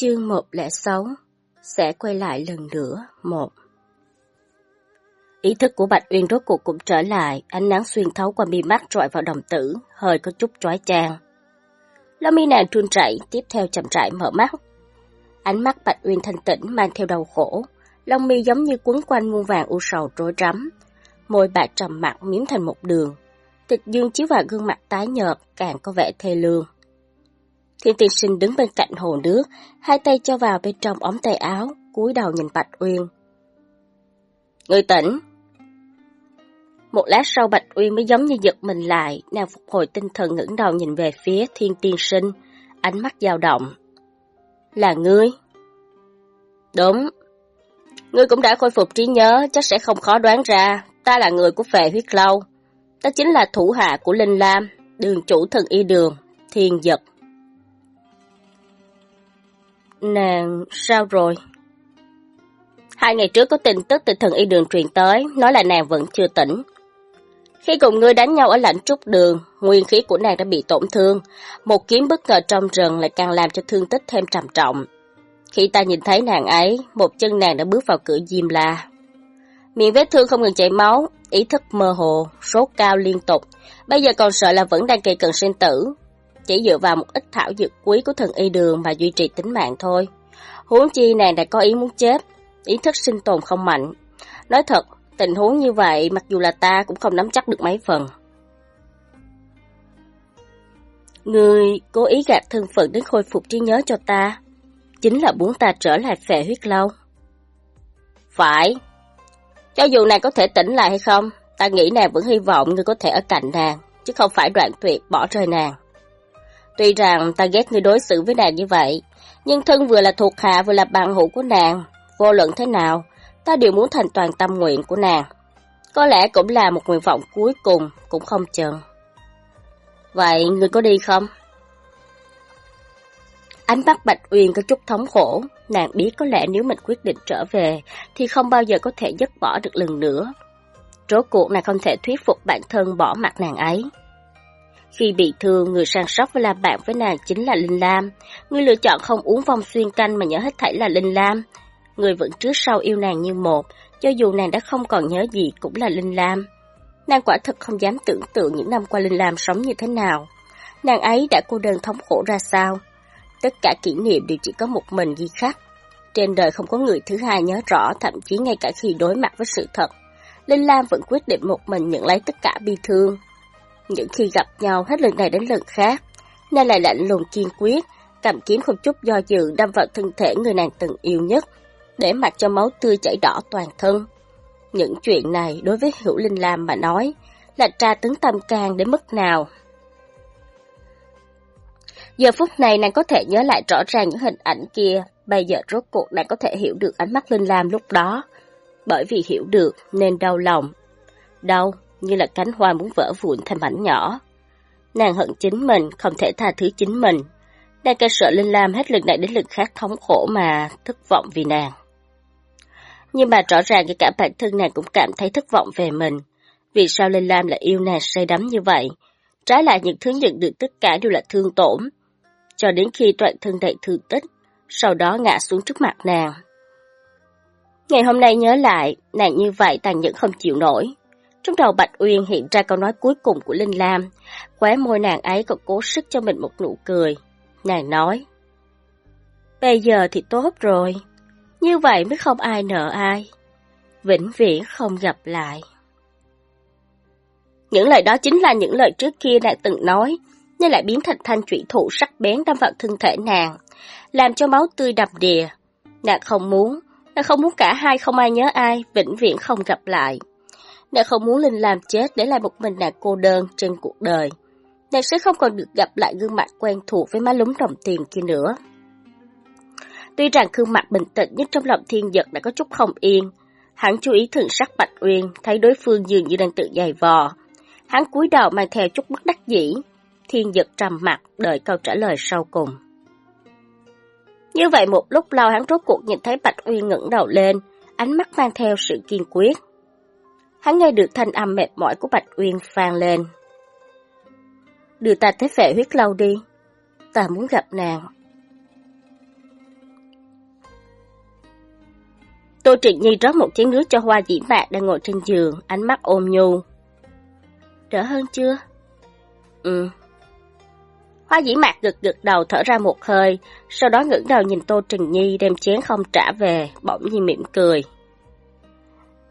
Chương 106 Sẽ quay lại lần nữa, một Ý thức của Bạch Uyên rốt cuộc cũng trở lại, ánh nắng xuyên thấu qua mi mắt rọi vào đồng tử, hơi có chút chói chang. Lông mi nàng run rẩy, tiếp theo chậm rãi mở mắt. Ánh mắt Bạch Uyên thanh tĩnh mang theo đau khổ, lông mi giống như quấn quanh muôn vàng u sầu rối rắm. Môi bạc trầm mặt miếm thành một đường, tịch dương chiếu vào gương mặt tái nhợt càng có vẻ thê lương. Thiên tiên sinh đứng bên cạnh hồ nước, hai tay cho vào bên trong ống tay áo, cúi đầu nhìn Bạch Uyên. Người tỉnh! Một lát sau Bạch Uyên mới giống như giật mình lại, nàng phục hồi tinh thần ngẩng đầu nhìn về phía thiên tiên sinh, ánh mắt dao động. Là ngươi? Đúng. Ngươi cũng đã khôi phục trí nhớ, chắc sẽ không khó đoán ra, ta là người của phệ huyết lâu. Ta chính là thủ hạ của Linh Lam, đường chủ thần y đường, thiên giật. Nàng, sao rồi? Hai ngày trước có tin tức từ thần y đường truyền tới, nói là nàng vẫn chưa tỉnh. Khi cùng ngươi đánh nhau ở lãnh trúc đường, nguyên khí của nàng đã bị tổn thương. Một kiếm bất ngờ trong rừng lại càng làm cho thương tích thêm trầm trọng. Khi ta nhìn thấy nàng ấy, một chân nàng đã bước vào cửa diêm la. Miệng vết thương không ngừng chảy máu, ý thức mơ hồ, sốt cao liên tục. Bây giờ còn sợ là vẫn đang kỳ cần sinh tử. Chỉ dựa vào một ít thảo dược quý của thần y đường mà duy trì tính mạng thôi. Huống chi nàng đã có ý muốn chết, ý thức sinh tồn không mạnh. Nói thật, tình huống như vậy mặc dù là ta cũng không nắm chắc được mấy phần. Người cố ý gạt thân phận đến khôi phục trí nhớ cho ta, chính là muốn ta trở lại phệ huyết lâu. Phải. Cho dù nàng có thể tỉnh lại hay không, ta nghĩ nàng vẫn hy vọng người có thể ở cạnh nàng, chứ không phải đoạn tuyệt bỏ rơi nàng. Tuy rằng ta ghét người đối xử với nàng như vậy, nhưng thân vừa là thuộc hạ vừa là bạn hữu của nàng, vô luận thế nào, ta đều muốn thành toàn tâm nguyện của nàng. Có lẽ cũng là một nguyện vọng cuối cùng, cũng không chừng. Vậy người có đi không? Ánh mắt Bạch Uyên có chút thống khổ, nàng biết có lẽ nếu mình quyết định trở về thì không bao giờ có thể dứt bỏ được lần nữa. Rốt cuộc nàng không thể thuyết phục bản thân bỏ mặt nàng ấy. Khi bị thương, người săn sóc và làm bạn với nàng chính là Linh Lam. Người lựa chọn không uống vong xuyên canh mà nhớ hết thảy là Linh Lam. Người vẫn trước sau yêu nàng như một, cho dù nàng đã không còn nhớ gì cũng là Linh Lam. Nàng quả thật không dám tưởng tượng những năm qua Linh Lam sống như thế nào. Nàng ấy đã cô đơn thống khổ ra sao. Tất cả kỷ niệm đều chỉ có một mình ghi khắc. Trên đời không có người thứ hai nhớ rõ, thậm chí ngay cả khi đối mặt với sự thật. Linh Lam vẫn quyết định một mình nhận lấy tất cả bi thương. Những khi gặp nhau hết lần này đến lần khác, nên lại lạnh lùng kiên quyết, cầm kiếm không chút do dự đâm vào thân thể người nàng từng yêu nhất, để mặc cho máu tươi chảy đỏ toàn thân. Những chuyện này đối với Hữu Linh Lam mà nói là tra tấn tâm can đến mức nào. Giờ phút này nàng có thể nhớ lại rõ ràng những hình ảnh kia, bây giờ rốt cuộc nàng có thể hiểu được ánh mắt Linh Lam lúc đó. Bởi vì hiểu được nên đau lòng. Đau như là cánh hoa muốn vỡ vụn thành mảnh nhỏ. Nàng hận chính mình, không thể tha thứ chính mình. Nàng càng sợ Linh Lam hết lần này đến lần khác thống khổ mà thất vọng vì nàng. Nhưng mà rõ ràng cả bản thân nàng cũng cảm thấy thất vọng về mình. Vì sao Linh Lam lại yêu nàng say đắm như vậy? Trái lại những thứ nhận được tất cả đều là thương tổn. Cho đến khi toàn thân đầy thương tích, sau đó ngã xuống trước mặt nàng. Ngày hôm nay nhớ lại, nàng như vậy tàn nhẫn không chịu nổi. Trong đầu Bạch Uyên hiện ra câu nói cuối cùng của Linh Lam, khóe môi nàng ấy còn cố sức cho mình một nụ cười. Nàng nói, Bây giờ thì tốt rồi, như vậy mới không ai nợ ai. Vĩnh viễn không gặp lại. Những lời đó chính là những lời trước kia nàng từng nói, nhưng lại biến thành thanh trụy thủ sắc bén đâm vào thân thể nàng, làm cho máu tươi đầm đìa. Nàng không muốn, nàng không muốn cả hai không ai nhớ ai, vĩnh viễn không gặp lại. Nàng không muốn Linh làm chết để lại một mình nàng cô đơn trên cuộc đời. Nàng sẽ không còn được gặp lại gương mặt quen thuộc với má lúng đồng tiền kia nữa. Tuy rằng gương mặt bình tĩnh nhất trong lòng thiên giật đã có chút không yên, hắn chú ý thường sắc Bạch Uyên, thấy đối phương dường như đang tự dày vò. Hắn cúi đầu mang theo chút bất đắc dĩ, thiên giật trầm mặt đợi câu trả lời sau cùng. Như vậy một lúc lâu hắn rốt cuộc nhìn thấy Bạch Uyên ngẩng đầu lên, ánh mắt mang theo sự kiên quyết. Hắn nghe được thanh âm mệt mỏi của Bạch Uyên vang lên. Đưa ta tới phệ huyết lâu đi, ta muốn gặp nàng. Tô Trịnh Nhi rót một chén nước cho hoa dĩ mạc đang ngồi trên giường, ánh mắt ôm nhu. Đỡ hơn chưa? Ừ. Hoa dĩ mạc gật gật đầu thở ra một hơi, sau đó ngẩng đầu nhìn Tô Trịnh Nhi đem chén không trả về, bỗng nhiên mỉm cười.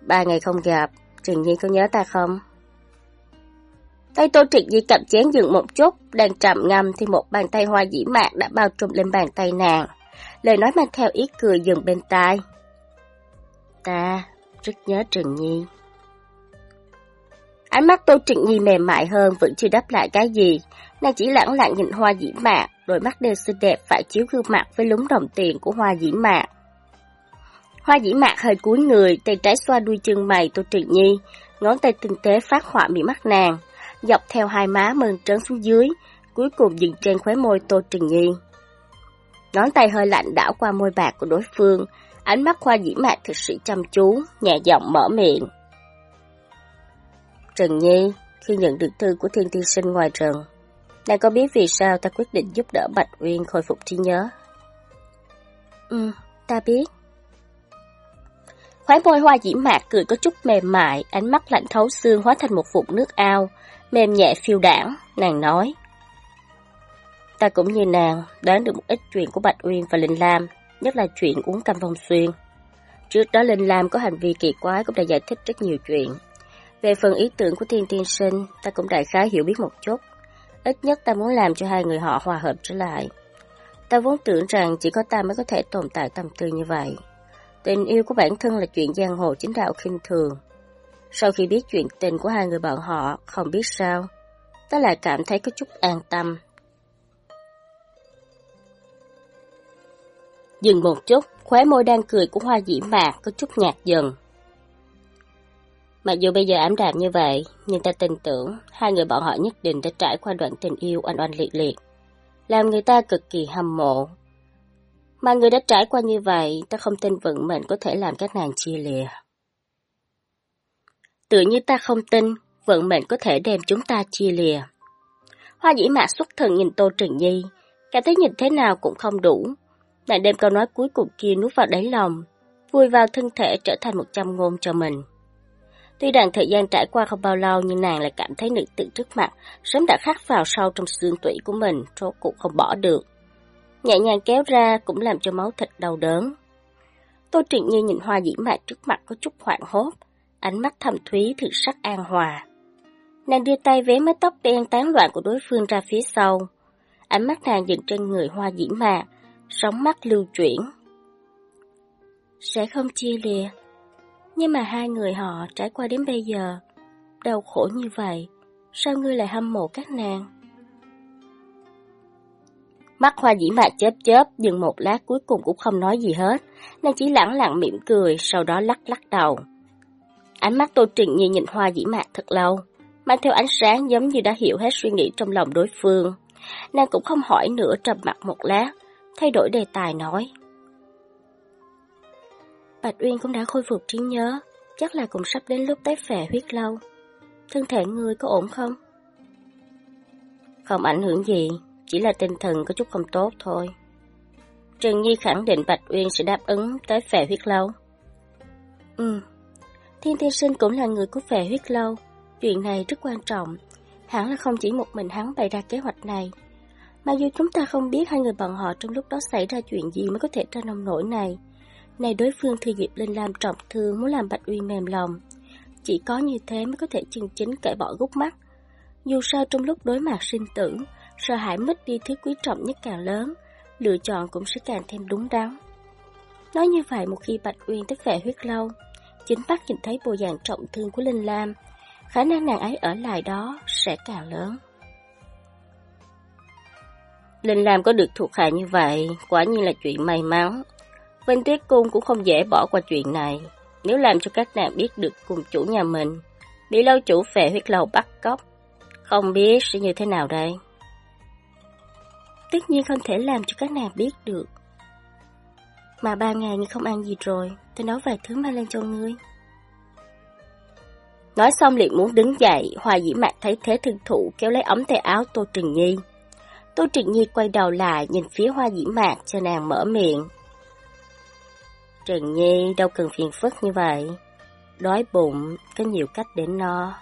Ba ngày không gặp, Trịnh Nhi có nhớ ta không? Tay Tô Trịnh Nhi cầm chén dừng một chút, đang trầm ngâm thì một bàn tay hoa dĩ mạc đã bao trùm lên bàn tay nàng. Lời nói mang theo ý cười dừng bên tai. Ta rất nhớ Trừng Nhi. Ánh mắt Tô Trịnh Nhi mềm mại hơn vẫn chưa đáp lại cái gì. Nàng chỉ lẳng lặng nhìn hoa dĩ mạc, đôi mắt đều xinh đẹp phải chiếu gương mặt với lúng đồng tiền của hoa dĩ mạc. Hoa dĩ mạc hơi cúi người, tay trái xoa đuôi chân mày Tô Trịnh Nhi, ngón tay tinh tế phát họa bị mắt nàng, dọc theo hai má mơn trớn xuống dưới, cuối cùng dừng trên khóe môi Tô Trịnh Nhi. Ngón tay hơi lạnh đảo qua môi bạc của đối phương, ánh mắt hoa dĩ mạc thực sự chăm chú, nhẹ giọng mở miệng. Trần Nhi, khi nhận được thư của thiên tiên sinh ngoài rừng, nàng có biết vì sao ta quyết định giúp đỡ Bạch Uyên khôi phục trí nhớ? Ừ, ta biết. Khóe môi hoa dĩ mạc cười có chút mềm mại, ánh mắt lạnh thấu xương hóa thành một vụn nước ao, mềm nhẹ phiêu đảng, nàng nói. Ta cũng như nàng, đoán được một ít chuyện của Bạch Uyên và Linh Lam, nhất là chuyện uống cam vong xuyên. Trước đó Linh Lam có hành vi kỳ quái cũng đã giải thích rất nhiều chuyện. Về phần ý tưởng của Thiên Tiên Sinh, ta cũng đại khái hiểu biết một chút. Ít nhất ta muốn làm cho hai người họ hòa hợp trở lại. Ta vốn tưởng rằng chỉ có ta mới có thể tồn tại tâm tư như vậy. Tình yêu của bản thân là chuyện giang hồ chính đạo khinh thường. Sau khi biết chuyện tình của hai người bọn họ, không biết sao, ta lại cảm thấy có chút an tâm. Dừng một chút, khóe môi đang cười của hoa dĩ mạc có chút nhạt dần. Mặc dù bây giờ ám đạm như vậy, nhưng ta tin tưởng hai người bọn họ nhất định đã trải qua đoạn tình yêu oanh oanh liệt liệt, làm người ta cực kỳ hâm mộ. Mà người đã trải qua như vậy, ta không tin vận mệnh có thể làm các nàng chia lìa. Tự như ta không tin, vận mệnh có thể đem chúng ta chia lìa. Hoa dĩ mạc xuất thần nhìn Tô Trừng Nhi, cảm thấy nhìn thế nào cũng không đủ, nàng đem câu nói cuối cùng kia nuốt vào đáy lòng, vui vào thân thể trở thành một trăm ngôn cho mình. Tuy rằng thời gian trải qua không bao lâu nhưng nàng lại cảm thấy nữ tự trước mặt sớm đã khắc vào sâu trong xương tủy của mình, rốt cuộc không bỏ được. Nhẹ nhàng kéo ra cũng làm cho máu thịt đau đớn. Tô Trịnh Nhi nhìn hoa dĩ mạc trước mặt có chút hoảng hốt, ánh mắt thầm thúy thực sắc an hòa. Nàng đưa tay vé mái tóc đen tán loạn của đối phương ra phía sau. Ánh mắt nàng dừng trên người hoa dĩ mạc, sóng mắt lưu chuyển. Sẽ không chia lìa, nhưng mà hai người họ trải qua đến bây giờ, đau khổ như vậy, sao ngươi lại hâm mộ các nàng? Mắt hoa dĩ mạc chớp chớp, dừng một lát cuối cùng cũng không nói gì hết, nàng chỉ lẳng lặng mỉm cười, sau đó lắc lắc đầu. Ánh mắt Tô Trịnh Nhi nhìn hoa dĩ mạc thật lâu, mang theo ánh sáng giống như đã hiểu hết suy nghĩ trong lòng đối phương. Nàng cũng không hỏi nữa trầm mặt một lát, thay đổi đề tài nói. Bạch Uyên cũng đã khôi phục trí nhớ, chắc là cũng sắp đến lúc tái phệ huyết lâu. Thân thể ngươi có ổn không? Không ảnh hưởng gì, chỉ là tinh thần có chút không tốt thôi. Trần Nhi khẳng định Bạch Uyên sẽ đáp ứng tới phè huyết lâu. Ừ, Thiên Thiên Sinh cũng là người của phè huyết lâu. Chuyện này rất quan trọng. Hẳn là không chỉ một mình hắn bày ra kế hoạch này. Mà dù chúng ta không biết hai người bọn họ trong lúc đó xảy ra chuyện gì mới có thể ra nông nổi này. Này đối phương thư dịp lên làm trọng thương muốn làm Bạch Uyên mềm lòng. Chỉ có như thế mới có thể chân chính cởi bỏ gút mắt. Dù sao trong lúc đối mặt sinh tử, sợ hãi mất đi thứ quý trọng nhất càng lớn, lựa chọn cũng sẽ càng thêm đúng đắn. Nói như vậy một khi Bạch Uyên tới về huyết lâu, chính mắt nhìn thấy bộ dạng trọng thương của Linh Lam, khả năng nàng ấy ở lại đó sẽ càng lớn. Linh Lam có được thuộc hạ như vậy, quả nhiên là chuyện may mắn. Vinh Tuyết Cung cũng không dễ bỏ qua chuyện này. Nếu làm cho các nàng biết được cùng chủ nhà mình, bị lâu chủ về huyết lâu bắt cóc, không biết sẽ như thế nào đây. Tất nhiên không thể làm cho các nàng biết được. Mà ba ngày ngươi không ăn gì rồi, tôi nấu vài thứ mang lên cho ngươi. Nói xong liền muốn đứng dậy, hòa dĩ mạc thấy thế thương thụ kéo lấy ống tay áo Tô Trình Nhi. Tô Trình Nhi quay đầu lại nhìn phía hoa dĩ mạc cho nàng mở miệng. Trình Nhi đâu cần phiền phức như vậy. Đói bụng, có nhiều cách để no.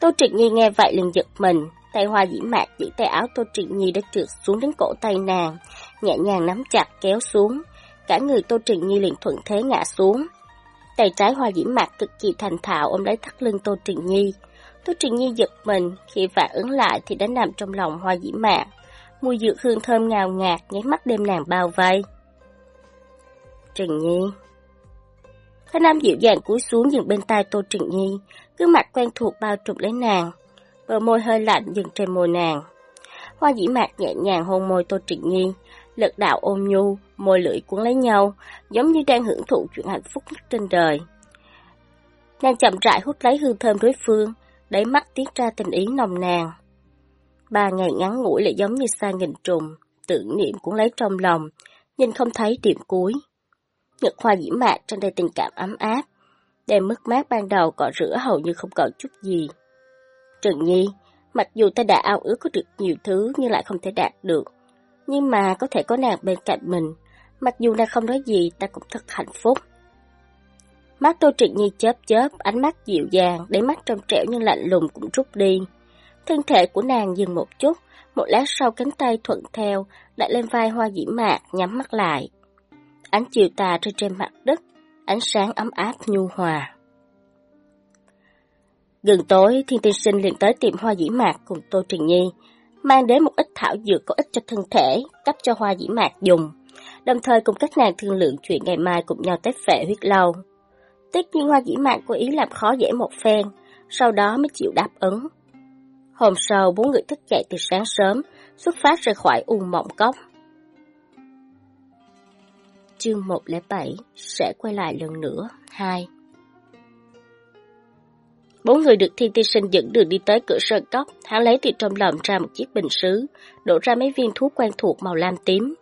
Tô Trình Nhi nghe vậy liền giật mình, tay hoa dĩ mạc giữ tay áo Tô Trịnh Nhi đã trượt xuống đến cổ tay nàng, nhẹ nhàng nắm chặt kéo xuống. Cả người Tô Trịnh Nhi liền thuận thế ngã xuống. Tay trái hoa dĩ mạc cực kỳ thành thạo ôm lấy thắt lưng Tô Trịnh Nhi. Tô Trịnh Nhi giật mình, khi phản ứng lại thì đã nằm trong lòng hoa dĩ mạc. Mùi dược hương thơm ngào ngạt nháy mắt đêm nàng bao vây. Trịnh Nhi Thái Nam dịu dàng cúi xuống dừng bên tai Tô Trịnh Nhi, gương mặt quen thuộc bao trùm lấy nàng. Bờ môi hơi lạnh dừng trên môi nàng. Hoa dĩ mạc nhẹ nhàng hôn môi Tô Trịnh Nhi, lực đạo ôm nhu, môi lưỡi cuốn lấy nhau, giống như đang hưởng thụ chuyện hạnh phúc nhất trên đời. Nàng chậm rãi hút lấy hương thơm đối phương, đáy mắt tiết ra tình ý nồng nàn. Ba ngày ngắn ngủi lại giống như xa nghìn trùng, tưởng niệm cũng lấy trong lòng, nhưng không thấy điểm cuối. Nhật hoa dĩ mạc trên đây tình cảm ấm áp, đem mất mát ban đầu cọ rửa hầu như không còn chút gì. Trần Nhi, mặc dù ta đã ao ước có được nhiều thứ nhưng lại không thể đạt được, nhưng mà có thể có nàng bên cạnh mình, mặc dù nàng không nói gì ta cũng thật hạnh phúc. Mắt Tô Trịnh Nhi chớp chớp, ánh mắt dịu dàng, đáy mắt trong trẻo nhưng lạnh lùng cũng rút đi. Thân thể của nàng dừng một chút, một lát sau cánh tay thuận theo, đặt lên vai hoa dĩ mạc, nhắm mắt lại. Ánh chiều tà rơi trên mặt đất, ánh sáng ấm áp nhu hòa. Gần tối, thiên tiên sinh liền tới tiệm hoa dĩ mạc cùng Tô Trình Nhi, mang đến một ít thảo dược có ích cho thân thể, cấp cho hoa dĩ mạc dùng, đồng thời cùng các nàng thương lượng chuyện ngày mai cùng nhau tới phệ huyết lâu. Tất nhiên hoa dĩ mạc có ý làm khó dễ một phen, sau đó mới chịu đáp ứng. Hôm sau, bốn người thức dậy từ sáng sớm, xuất phát rời khỏi u mộng cốc. Chương 107 sẽ quay lại lần nữa. 2 Bốn người được thiên ti sinh dẫn đường đi tới cửa sơn cốc, hắn lấy từ trong lòng ra một chiếc bình sứ, đổ ra mấy viên thuốc quen thuộc màu lam tím.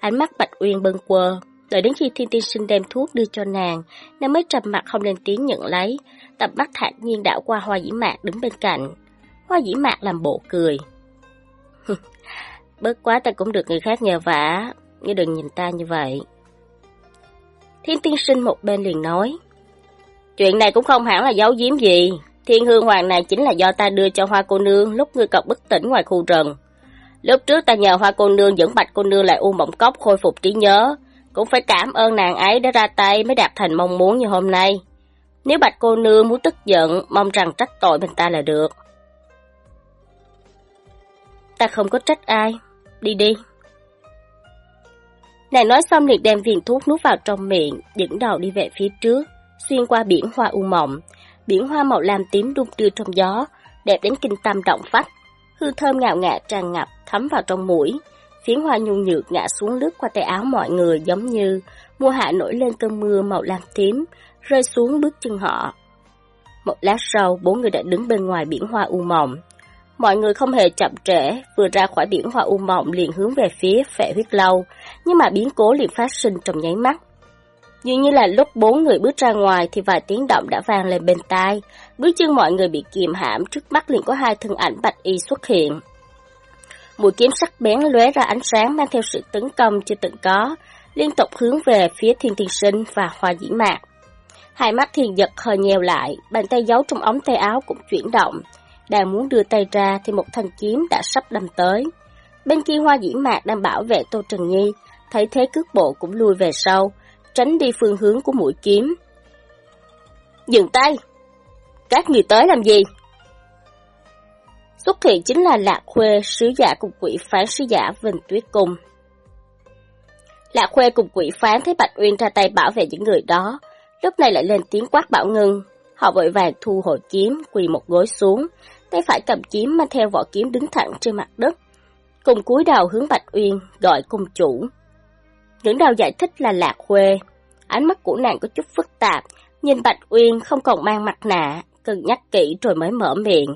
Ánh mắt Bạch Uyên bâng quơ, đợi đến khi thiên ti sinh đem thuốc đưa cho nàng, nàng mới trầm mặt không lên tiếng nhận lấy, tập mắt thản nhiên đảo qua hoa dĩ mạc đứng bên cạnh. Hoa dĩ mạc làm bộ cười. Bớt quá ta cũng được người khác nhờ vả, nhưng đừng nhìn ta như vậy. Thiên tiên sinh một bên liền nói. Chuyện này cũng không hẳn là giấu giếm gì. Thiên hương hoàng này chính là do ta đưa cho hoa cô nương lúc ngươi cọc bất tỉnh ngoài khu rừng. Lúc trước ta nhờ hoa cô nương dẫn bạch cô nương lại u mộng cốc khôi phục trí nhớ. Cũng phải cảm ơn nàng ấy đã ra tay mới đạt thành mong muốn như hôm nay. Nếu bạch cô nương muốn tức giận, mong rằng trách tội mình ta là được. Ta không có trách ai. Đi đi. Nàng nói xong liền đem viên thuốc nuốt vào trong miệng, dẫn đầu đi về phía trước, xuyên qua biển hoa u mộng. Biển hoa màu lam tím đung đưa trong gió, đẹp đến kinh tâm động phách. Hư thơm ngào ngạt tràn ngập, thấm vào trong mũi. Phiến hoa nhung nhược ngã xuống lướt qua tay áo mọi người giống như mùa hạ nổi lên cơn mưa màu lam tím, rơi xuống bước chân họ. Một lát sau, bốn người đã đứng bên ngoài biển hoa u mộng. Mọi người không hề chậm trễ, vừa ra khỏi biển hoa u mộng liền hướng về phía phệ huyết lâu, nhưng mà biến cố liền phát sinh trong nháy mắt. Dường như là lúc bốn người bước ra ngoài thì vài tiếng động đã vang lên bên tai, bước chân mọi người bị kìm hãm, trước mắt liền có hai thân ảnh bạch y xuất hiện. Mũi kiếm sắc bén lóe ra ánh sáng mang theo sự tấn công chưa từng có, liên tục hướng về phía thiên thiên sinh và hoa dĩ mạc. Hai mắt thiên giật hơi nheo lại, bàn tay giấu trong ống tay áo cũng chuyển động, đang muốn đưa tay ra thì một thanh kiếm đã sắp đâm tới. Bên kia hoa dĩ mạc đang bảo vệ Tô Trần Nhi, thấy thế cước bộ cũng lui về sau, tránh đi phương hướng của mũi kiếm. Dừng tay! Các người tới làm gì? Xuất hiện chính là Lạc Khuê, sứ giả cùng quỷ phán sứ giả Vinh Tuyết Cung. Lạc Khuê cùng quỷ phán thấy Bạch Uyên ra tay bảo vệ những người đó, lúc này lại lên tiếng quát bảo ngưng. Họ vội vàng thu hồi kiếm, quỳ một gối xuống, tay phải cầm kiếm mang theo vỏ kiếm đứng thẳng trên mặt đất. Cùng cúi đầu hướng Bạch Uyên, gọi cung chủ. Những đầu giải thích là lạc khuê. Ánh mắt của nàng có chút phức tạp, nhìn Bạch Uyên không còn mang mặt nạ, cân nhắc kỹ rồi mới mở miệng.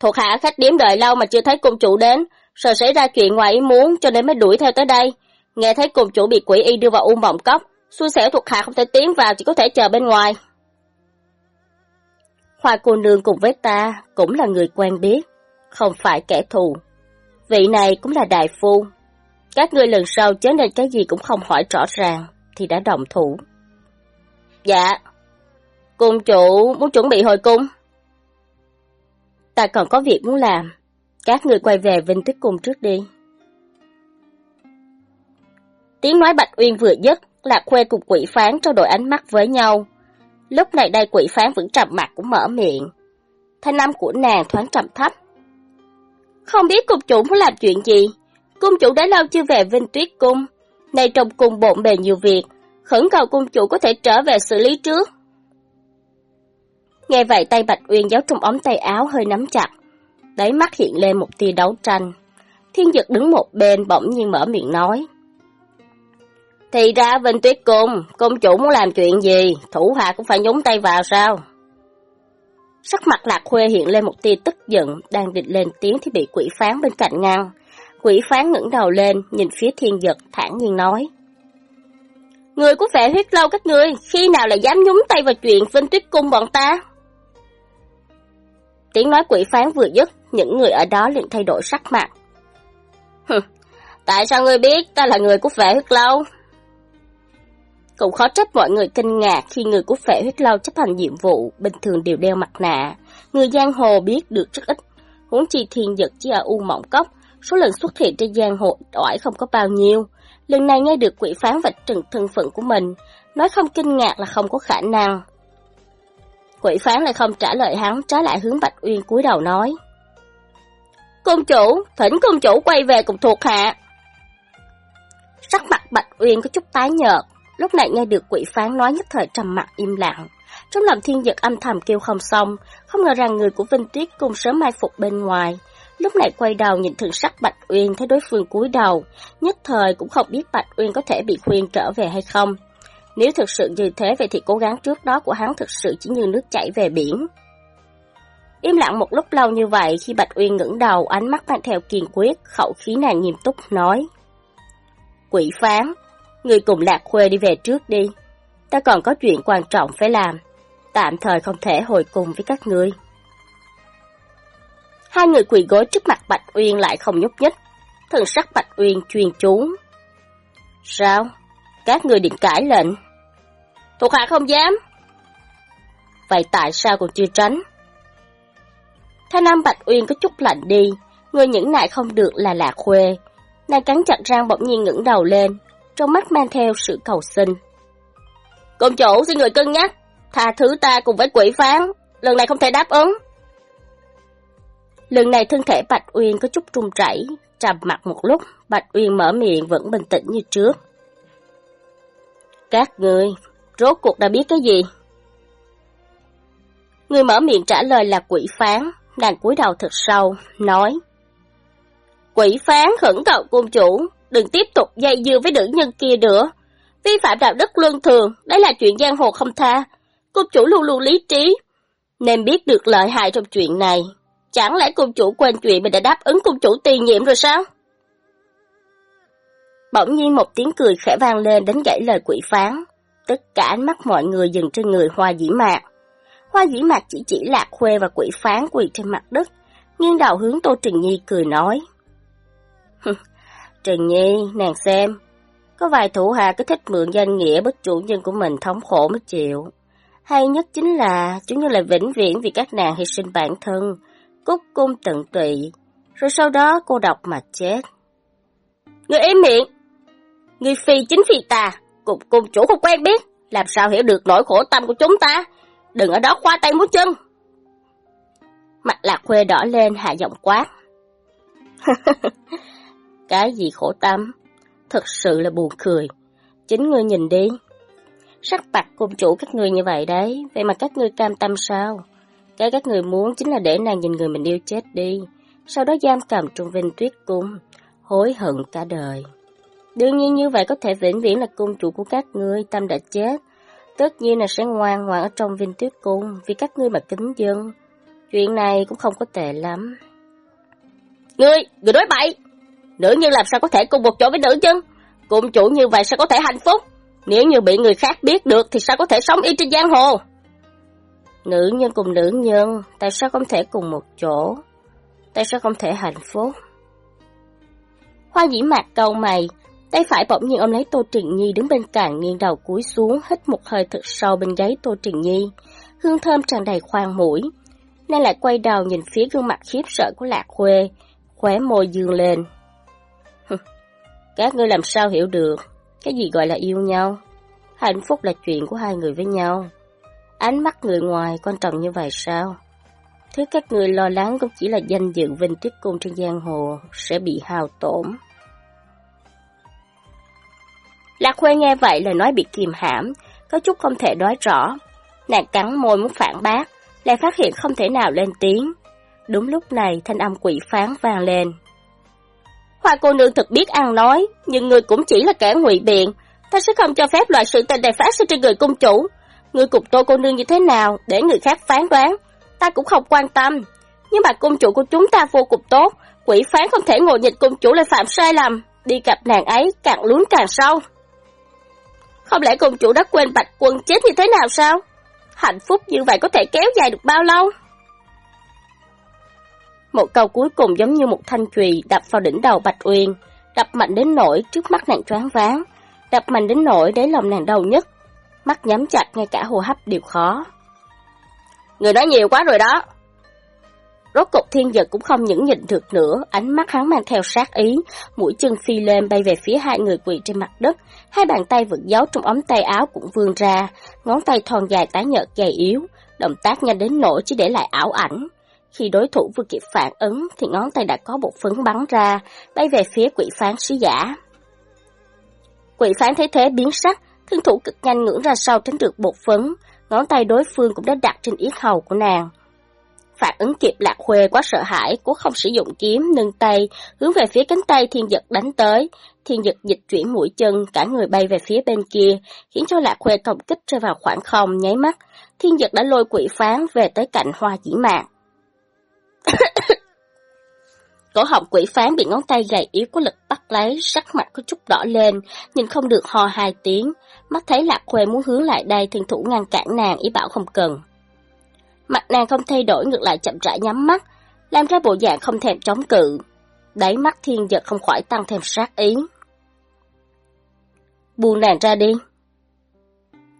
Thuộc hạ khách điếm đợi lâu mà chưa thấy cung chủ đến, sợ xảy ra chuyện ngoài ý muốn cho nên mới đuổi theo tới đây. Nghe thấy cung chủ bị quỷ y đưa vào u vọng cốc, xui xẻo thuộc hạ không thể tiến vào chỉ có thể chờ bên ngoài. Hoa cô nương cùng với ta cũng là người quen biết, không phải kẻ thù. Vị này cũng là đại phu. Các ngươi lần sau chớ nên cái gì cũng không hỏi rõ ràng, thì đã đồng thủ. Dạ. Cung chủ muốn chuẩn bị hồi cung. Ta còn có việc muốn làm. Các người quay về Vinh Tuyết Cung trước đi. Tiếng nói Bạch Uyên vừa dứt, Lạc Khuê cùng quỷ phán trao đổi ánh mắt với nhau. Lúc này đây quỷ phán vẫn trầm mặt cũng mở miệng. Thanh âm của nàng thoáng trầm thấp. Không biết cục chủ muốn làm chuyện gì? Cung chủ đã lâu chưa về Vinh Tuyết Cung. Nay trong cung bộn bề nhiều việc, khẩn cầu cung chủ có thể trở về xử lý trước. Nghe vậy tay Bạch Uyên giấu trong ống tay áo hơi nắm chặt. Đáy mắt hiện lên một tia đấu tranh. Thiên Dực đứng một bên bỗng nhiên mở miệng nói. Thì ra Vinh Tuyết Cung, công chủ muốn làm chuyện gì, thủ hạ cũng phải nhúng tay vào sao? Sắc mặt lạc khuê hiện lên một tia tức giận, đang định lên tiếng thì bị quỷ phán bên cạnh ngăn. Quỷ phán ngẩng đầu lên, nhìn phía thiên giật, thản nhiên nói. Người của vẻ huyết lâu các ngươi, khi nào lại dám nhúng tay vào chuyện Vinh Tuyết Cung bọn ta? Tiếng nói quỷ phán vừa dứt, những người ở đó liền thay đổi sắc mặt. tại sao ngươi biết ta là người của vẻ huyết lâu? Cũng khó trách mọi người kinh ngạc khi người của phệ huyết lâu chấp hành nhiệm vụ, bình thường đều đeo mặt nạ. Người giang hồ biết được rất ít, huống chi thiên giật chỉ ở U Mộng Cốc, số lần xuất hiện trên giang hồ oải không có bao nhiêu. Lần này nghe được quỷ phán vạch trần thân phận của mình, nói không kinh ngạc là không có khả năng. Quỷ phán lại không trả lời hắn, trái lại hướng Bạch Uyên cúi đầu nói. Công chủ, thỉnh công chủ quay về cùng thuộc hạ. Sắc mặt Bạch Uyên có chút tái nhợt, lúc này nghe được quỷ phán nói nhất thời trầm mặt im lặng. Trong lòng thiên giật âm thầm kêu không xong, không ngờ rằng người của Vinh Tuyết cùng sớm mai phục bên ngoài. Lúc này quay đầu nhìn thường sắc Bạch Uyên thấy đối phương cúi đầu, nhất thời cũng không biết Bạch Uyên có thể bị khuyên trở về hay không. Nếu thực sự như thế vậy thì cố gắng trước đó của hắn thực sự chỉ như nước chảy về biển. Im lặng một lúc lâu như vậy khi Bạch Uyên ngẩng đầu ánh mắt mang theo kiên quyết, khẩu khí nàng nghiêm túc nói. Quỷ phán, người cùng Lạc Khuê đi về trước đi. Ta còn có chuyện quan trọng phải làm. Tạm thời không thể hồi cùng với các ngươi. Hai người quỳ gối trước mặt Bạch Uyên lại không nhúc nhích. Thần sắc Bạch Uyên truyền chú. Sao? Các người định cãi lệnh? Thuộc hạ không dám. Vậy tại sao còn chưa tránh? Thanh Nam Bạch Uyên có chút lạnh đi, người những nại không được là lạc khuê. Nàng cắn chặt răng bỗng nhiên ngẩng đầu lên, trong mắt mang theo sự cầu xin. Công chủ xin người cân nhắc, tha thứ ta cùng với quỷ phán, lần này không thể đáp ứng. Lần này thân thể Bạch Uyên có chút trung chảy, trầm mặt một lúc, Bạch Uyên mở miệng vẫn bình tĩnh như trước. Các người, rốt cuộc đã biết cái gì? Người mở miệng trả lời là quỷ phán, nàng cúi đầu thật sâu, nói. Quỷ phán khẩn cầu cung chủ, đừng tiếp tục dây dưa với nữ nhân kia nữa. Vi phạm đạo đức luân thường, đấy là chuyện giang hồ không tha. Cung chủ luôn luôn lý trí, nên biết được lợi hại trong chuyện này. Chẳng lẽ cung chủ quên chuyện mình đã đáp ứng cung chủ tiền nhiệm rồi sao? Bỗng nhiên một tiếng cười khẽ vang lên đánh gãy lời quỷ phán. Tất cả ánh mắt mọi người dừng trên người hoa dĩ mạc. Hoa dĩ mạc chỉ chỉ lạc khuê và quỷ phán quỳ trên mặt đất, nghiêng đầu hướng Tô Trình Nhi cười nói. Trình Nhi, nàng xem, có vài thủ hạ cứ thích mượn danh nghĩa bức chủ nhân của mình thống khổ mới chịu. Hay nhất chính là chúng như là vĩnh viễn vì các nàng hy sinh bản thân, cúc cung tận tụy, rồi sau đó cô độc mà chết. Người im miệng! Người phi chính phi ta, cục cung chủ không quen biết, làm sao hiểu được nỗi khổ tâm của chúng ta? Đừng ở đó khoa tay múa chân! Mặt lạc khuê đỏ lên hạ giọng quát. Cái gì khổ tâm? Thật sự là buồn cười. Chính ngươi nhìn đi. Sắc bạc cung chủ các ngươi như vậy đấy, vậy mà các ngươi cam tâm sao? Cái các người muốn chính là để nàng nhìn người mình yêu chết đi, sau đó giam cầm trong vinh tuyết cung, hối hận cả đời. Đương nhiên như vậy có thể vĩnh viễn là cung chủ của các ngươi, tâm đã chết. Tất nhiên là sẽ ngoan ngoãn ở trong vinh tuyết cung, vì các ngươi mà kính dân. Chuyện này cũng không có tệ lắm. Ngươi, người đối bậy! Nữ nhân làm sao có thể cùng một chỗ với nữ nhân? Cung chủ như vậy sao có thể hạnh phúc? Nếu như bị người khác biết được thì sao có thể sống yên trên giang hồ? Nữ nhân cùng nữ nhân, tại sao không thể cùng một chỗ? Tại sao không thể hạnh phúc? Hoa dĩ mạc câu mày, tay phải bỗng nhiên ông lấy Tô Trịnh Nhi đứng bên cạnh nghiêng đầu cúi xuống, hít một hơi thật sâu bên gáy Tô Trịnh Nhi. Hương thơm tràn đầy khoang mũi. Nên lại quay đầu nhìn phía gương mặt khiếp sợ của Lạc Khuê, khóe môi dương lên. Các ngươi làm sao hiểu được, cái gì gọi là yêu nhau? Hạnh phúc là chuyện của hai người với nhau. Ánh mắt người ngoài quan trọng như vậy sao? Thứ các người lo lắng cũng chỉ là danh dự vinh tuyết cung trên giang hồ sẽ bị hao tổn. Lạc Khuê nghe vậy là nói bị kìm hãm, có chút không thể nói rõ. Nàng cắn môi muốn phản bác, lại phát hiện không thể nào lên tiếng. Đúng lúc này thanh âm quỷ phán vang lên. Hoa cô nương thật biết ăn nói, nhưng người cũng chỉ là kẻ ngụy biện. Ta sẽ không cho phép loại sự tình này phát sinh trên người cung chủ. Ngươi cục tô cô nương như thế nào để người khác phán đoán, ta cũng không quan tâm. Nhưng mà cung chủ của chúng ta vô cùng tốt, quỷ phán không thể ngồi nhìn cung chủ lại phạm sai lầm. Đi gặp nàng ấy càng lún càng sâu. Không lẽ cung chủ đã quên bạch quân chết như thế nào sao? Hạnh phúc như vậy có thể kéo dài được bao lâu? Một câu cuối cùng giống như một thanh chùy đập vào đỉnh đầu Bạch Uyên, đập mạnh đến nỗi trước mắt nàng choáng váng, đập mạnh đến nỗi đáy lòng nàng đau nhất, mắt nhắm chặt ngay cả hô hấp đều khó. Người nói nhiều quá rồi đó. Rốt cục thiên giật cũng không những nhịn được nữa, ánh mắt hắn mang theo sát ý, mũi chân phi lên bay về phía hai người quỳ trên mặt đất, hai bàn tay vẫn giấu trong ống tay áo cũng vươn ra, ngón tay thon dài tái nhợt gầy yếu, động tác nhanh đến nỗi chỉ để lại ảo ảnh. Khi đối thủ vừa kịp phản ứng thì ngón tay đã có một phấn bắn ra, bay về phía quỷ phán sứ giả. Quỷ phán thấy thế biến sắc, thương thủ cực nhanh ngưỡng ra sau tránh được bột phấn, ngón tay đối phương cũng đã đặt trên yết hầu của nàng. Phản ứng kịp lạc khuê quá sợ hãi, cố không sử dụng kiếm, nâng tay, hướng về phía cánh tay thiên giật đánh tới. Thiên giật dịch chuyển mũi chân, cả người bay về phía bên kia, khiến cho lạc khuê công kích rơi vào khoảng không, nháy mắt. Thiên giật đã lôi quỷ phán về tới cạnh hoa dĩ mạc. Cổ họng quỷ phán bị ngón tay gầy yếu của lực bắt lấy, sắc mặt có chút đỏ lên, nhìn không được ho hai tiếng. Mắt thấy lạc khuê muốn hướng lại đây, thiên thủ ngăn cản nàng, ý bảo không cần. Mặt nàng không thay đổi ngược lại chậm rãi nhắm mắt, làm ra bộ dạng không thèm chống cự. Đáy mắt thiên giật không khỏi tăng thêm sát ý. Buông nàng ra đi.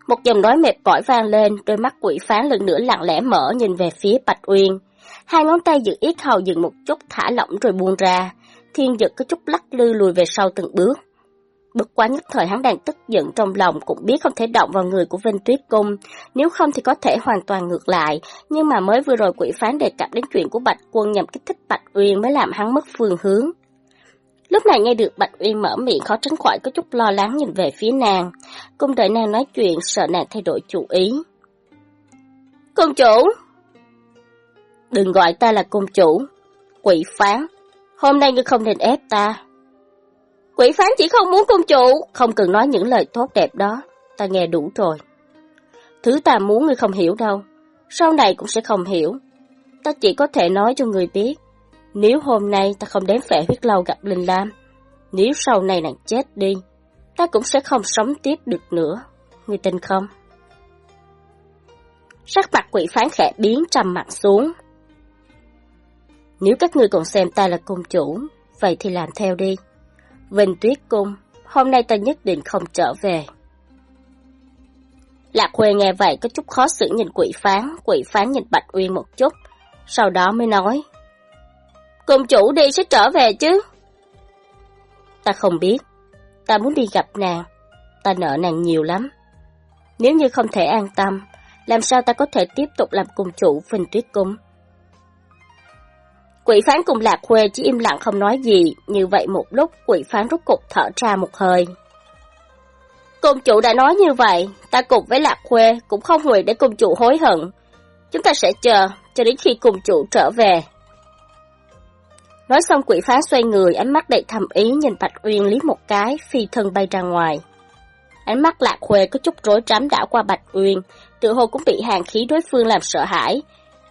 Một dòng nói mệt mỏi vang lên, đôi mắt quỷ phán lần nữa lặng lẽ mở nhìn về phía Bạch Uyên. Hai ngón tay giữ yết hầu dừng một chút thả lỏng rồi buông ra. Thiên giật có chút lắc lư lùi về sau từng bước. Bất quá nhất thời hắn đang tức giận trong lòng cũng biết không thể động vào người của Vinh Tuyết Cung, nếu không thì có thể hoàn toàn ngược lại, nhưng mà mới vừa rồi quỷ phán đề cập đến chuyện của Bạch Quân nhằm kích thích Bạch Uyên mới làm hắn mất phương hướng. Lúc này nghe được Bạch Uyên mở miệng khó tránh khỏi có chút lo lắng nhìn về phía nàng, cung đợi nàng nói chuyện sợ nàng thay đổi chủ ý. Công chủ! Đừng gọi ta là công chủ, quỷ phán, hôm nay ngươi không nên ép ta. Quỷ phán chỉ không muốn công chủ, không cần nói những lời tốt đẹp đó, ta nghe đủ rồi. Thứ ta muốn ngươi không hiểu đâu, sau này cũng sẽ không hiểu. Ta chỉ có thể nói cho người biết, nếu hôm nay ta không đến phệ huyết lâu gặp Linh Lam, nếu sau này nàng chết đi, ta cũng sẽ không sống tiếp được nữa. Ngươi tin không? Sắc mặt quỷ phán khẽ biến trầm mặt xuống. Nếu các ngươi còn xem ta là công chủ, vậy thì làm theo đi. Vinh Tuyết Cung, hôm nay ta nhất định không trở về. Lạc Huê nghe vậy có chút khó xử nhìn quỷ phán, quỷ phán nhìn Bạch Uyên một chút, sau đó mới nói. Cung chủ đi sẽ trở về chứ? Ta không biết, ta muốn đi gặp nàng, ta nợ nàng nhiều lắm. Nếu như không thể an tâm, làm sao ta có thể tiếp tục làm cung chủ Vinh Tuyết Cung? Quỷ phán cùng Lạc Khuê chỉ im lặng không nói gì, như vậy một lúc quỷ phán rút cục thở ra một hơi. Công chủ đã nói như vậy, ta cùng với Lạc Khuê cũng không nguyện để công chủ hối hận. Chúng ta sẽ chờ cho đến khi công chủ trở về. Nói xong quỷ phán xoay người, ánh mắt đầy thầm ý nhìn Bạch Uyên lý một cái, phi thân bay ra ngoài. Ánh mắt Lạc Khuê có chút rối rắm đảo qua Bạch Uyên, tự hồ cũng bị hàng khí đối phương làm sợ hãi.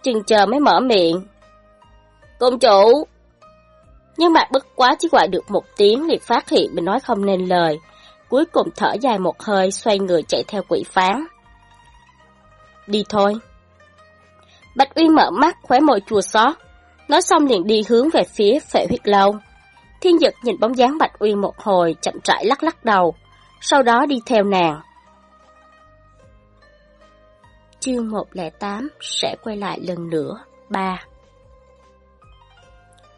Chừng chờ mới mở miệng, Công chủ! Nhưng mà bất quá chỉ gọi được một tiếng liền phát hiện mình nói không nên lời. Cuối cùng thở dài một hơi, xoay người chạy theo quỷ phán. Đi thôi. Bạch Uyên mở mắt, khóe môi chua xót. Nói xong liền đi hướng về phía phệ huyết lâu. Thiên Dực nhìn bóng dáng Bạch Uyên một hồi, chậm rãi lắc lắc đầu, sau đó đi theo nàng. Chương 108 sẽ quay lại lần nữa. 3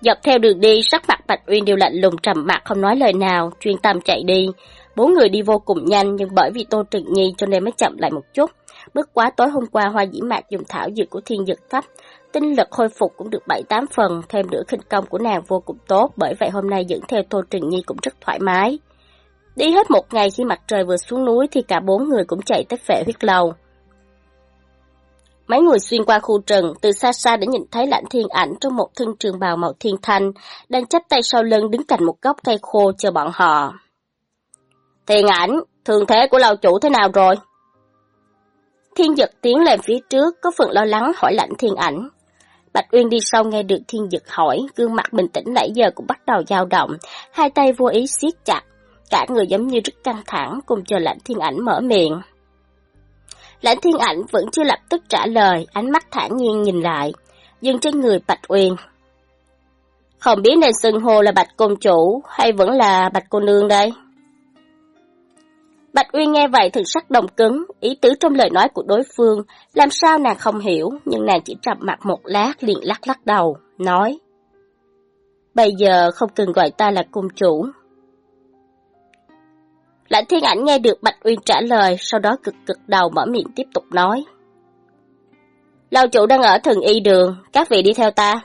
Dọc theo đường đi, sắc mặt Bạch Uyên đều lạnh lùng trầm mặc không nói lời nào, chuyên tâm chạy đi. Bốn người đi vô cùng nhanh nhưng bởi vì Tô Trừng Nhi cho nên mới chậm lại một chút. Bước quá tối hôm qua Hoa Dĩ Mạc dùng thảo dược của thiên dược cấp, tinh lực khôi phục cũng được 7-8 phần, thêm nữa khinh công của nàng vô cùng tốt, bởi vậy hôm nay dẫn theo Tô Trừng Nhi cũng rất thoải mái. Đi hết một ngày khi mặt trời vừa xuống núi thì cả bốn người cũng chạy tới phệ huyết lầu. Mấy người xuyên qua khu rừng, từ xa xa đã nhìn thấy lãnh thiên ảnh trong một thân trường bào màu thiên thanh, đang chắp tay sau lưng đứng cạnh một gốc cây khô chờ bọn họ. Thiên ảnh, thường thế của lão chủ thế nào rồi? Thiên giật tiến lên phía trước, có phần lo lắng hỏi lãnh thiên ảnh. Bạch Uyên đi sau nghe được thiên giật hỏi, gương mặt bình tĩnh nãy giờ cũng bắt đầu dao động, hai tay vô ý siết chặt, cả người giống như rất căng thẳng cùng chờ lãnh thiên ảnh mở miệng. Lãnh thiên ảnh vẫn chưa lập tức trả lời, ánh mắt thản nhiên nhìn lại, dừng trên người Bạch Uyên. Không biết nên xưng hô là Bạch Công Chủ hay vẫn là Bạch Cô Nương đây? Bạch Uyên nghe vậy thực sắc đồng cứng, ý tứ trong lời nói của đối phương, làm sao nàng không hiểu, nhưng nàng chỉ trầm mặt một lát liền lắc lắc đầu, nói. Bây giờ không cần gọi ta là cung chủ. Lãnh thiên ảnh nghe được Bạch Uyên trả lời, sau đó cực cực đầu mở miệng tiếp tục nói. Lâu chủ đang ở thần y đường, các vị đi theo ta.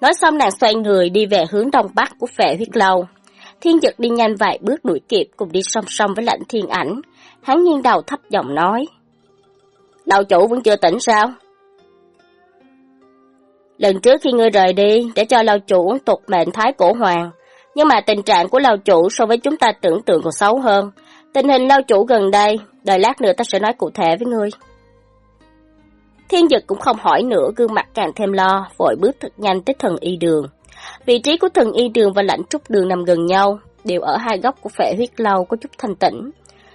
Nói xong nàng xoay người đi về hướng đông bắc của phệ huyết lâu. Thiên dực đi nhanh vài bước đuổi kịp cùng đi song song với lãnh thiên ảnh. Hắn nghiêng đầu thấp giọng nói. lão chủ vẫn chưa tỉnh sao? Lần trước khi ngươi rời đi, để cho lão chủ tục mệnh thái cổ hoàng. Nhưng mà tình trạng của lao chủ so với chúng ta tưởng tượng còn xấu hơn. Tình hình lao chủ gần đây, đợi lát nữa ta sẽ nói cụ thể với ngươi. Thiên dực cũng không hỏi nữa, gương mặt càng thêm lo, vội bước thật nhanh tới thần y đường. Vị trí của thần y đường và lãnh trúc đường nằm gần nhau, đều ở hai góc của phệ huyết lâu có chút thanh tĩnh.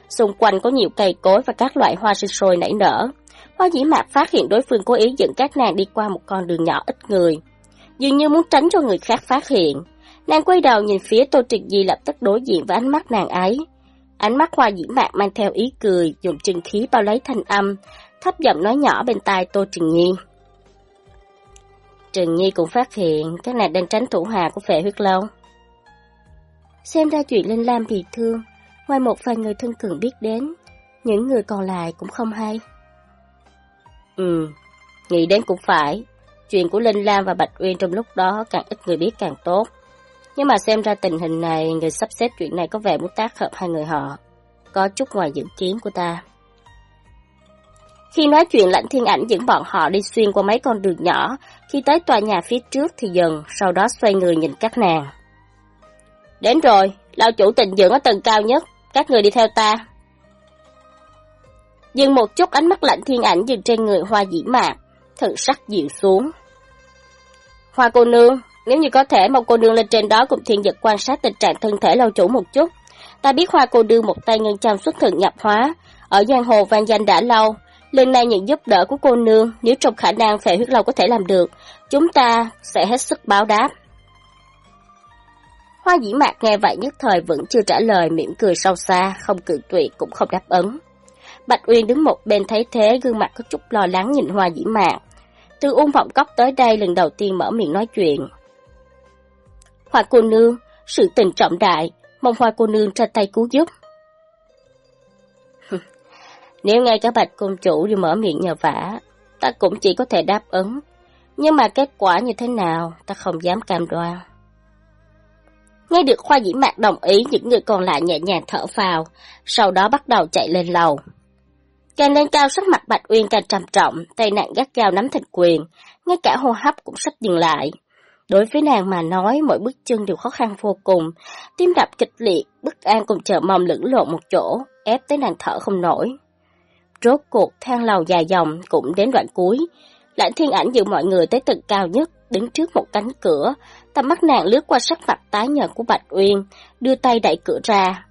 Xung quanh có nhiều cây cối và các loại hoa sinh sôi nảy nở. Hoa dĩ mạc phát hiện đối phương cố ý dẫn các nàng đi qua một con đường nhỏ ít người. Dường như muốn tránh cho người khác phát hiện. Nàng quay đầu nhìn phía Tô Trịnh Di lập tức đối diện với ánh mắt nàng ấy. Ánh mắt hoa dĩ mạc mang theo ý cười, dùng trừng khí bao lấy thanh âm, thấp giọng nói nhỏ bên tai Tô Trịnh Nhi. Trừng Nhi cũng phát hiện các nàng đang tránh thủ hạ của phệ huyết lâu. Xem ra chuyện Linh Lam bị thương, ngoài một vài người thân cường biết đến, những người còn lại cũng không hay. Ừ, nghĩ đến cũng phải. Chuyện của Linh Lam và Bạch Uyên trong lúc đó càng ít người biết càng tốt. Nhưng mà xem ra tình hình này, người sắp xếp chuyện này có vẻ muốn tác hợp hai người họ. Có chút ngoài dự kiến của ta. Khi nói chuyện lãnh thiên ảnh dẫn bọn họ đi xuyên qua mấy con đường nhỏ, khi tới tòa nhà phía trước thì dừng, sau đó xoay người nhìn các nàng. Đến rồi, lão chủ tình dưỡng ở tầng cao nhất, các người đi theo ta. Dừng một chút ánh mắt lạnh thiên ảnh dừng trên người hoa dĩ mạc, thần sắc dịu xuống. Hoa cô nương, nếu như có thể một cô nương lên trên đó cùng thiên giật quan sát tình trạng thân thể lâu chủ một chút. Ta biết hoa cô đương một tay ngân chăm xuất thần nhập hóa, ở giang hồ vang danh đã lâu, Lần này những giúp đỡ của cô nương, nếu trong khả năng phệ huyết lâu có thể làm được, chúng ta sẽ hết sức báo đáp. Hoa dĩ mạc nghe vậy nhất thời vẫn chưa trả lời mỉm cười sâu xa, không cự tuyệt cũng không đáp ứng. Bạch Uyên đứng một bên thấy thế, gương mặt có chút lo lắng nhìn hoa dĩ mạc. Từ ung vọng cốc tới đây lần đầu tiên mở miệng nói chuyện. Hoa cô nương, sự tình trọng đại, mong hoa cô nương ra tay cứu giúp. Nếu ngay cả bạch công chủ đều mở miệng nhờ vả, ta cũng chỉ có thể đáp ứng. Nhưng mà kết quả như thế nào, ta không dám cam đoan. Nghe được khoa dĩ mạc đồng ý, những người còn lại nhẹ nhàng thở vào, sau đó bắt đầu chạy lên lầu. Càng lên cao sắc mặt Bạch Uyên càng trầm trọng, tay nặng gắt gao nắm thành quyền, ngay cả hô hấp cũng sắp dừng lại. Đối với nàng mà nói, mỗi bước chân đều khó khăn vô cùng, tim đập kịch liệt, bất an cùng chờ mong lẫn lộn một chỗ, ép tới nàng thở không nổi. Rốt cuộc thang lầu dài dòng cũng đến đoạn cuối. Lãnh thiên ảnh dự mọi người tới tầng cao nhất, đứng trước một cánh cửa. Tầm mắt nàng lướt qua sắc mặt tái nhợt của Bạch Uyên, đưa tay đẩy cửa ra.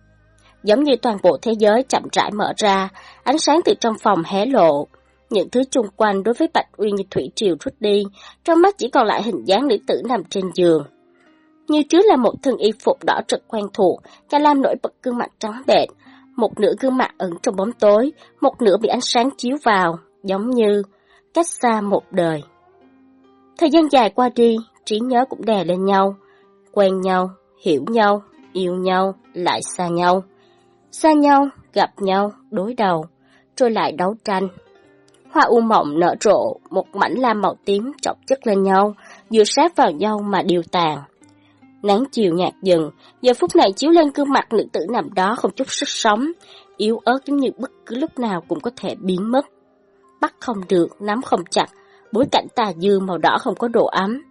Giống như toàn bộ thế giới chậm rãi mở ra, ánh sáng từ trong phòng hé lộ. Những thứ chung quanh đối với Bạch Uyên như thủy triều rút đi, trong mắt chỉ còn lại hình dáng nữ tử nằm trên giường. như trước là một thân y phục đỏ trực quen thuộc, cả lam nổi bật gương mặt trắng bệch, một nửa gương mặt ẩn trong bóng tối, một nửa bị ánh sáng chiếu vào, giống như cách xa một đời. Thời gian dài qua đi, trí nhớ cũng đè lên nhau, quen nhau, hiểu nhau, yêu nhau, lại xa nhau. Xa nhau, gặp nhau, đối đầu, rồi lại đấu tranh. Hoa u mộng nở rộ, một mảnh lam màu tím chọc chất lên nhau, dựa sát vào nhau mà điều tàn. Nắng chiều nhạt dần, giờ phút này chiếu lên gương mặt nữ tử nằm đó không chút sức sống, yếu ớt giống như bất cứ lúc nào cũng có thể biến mất. Bắt không được, nắm không chặt, bối cảnh tà dương màu đỏ không có độ ấm.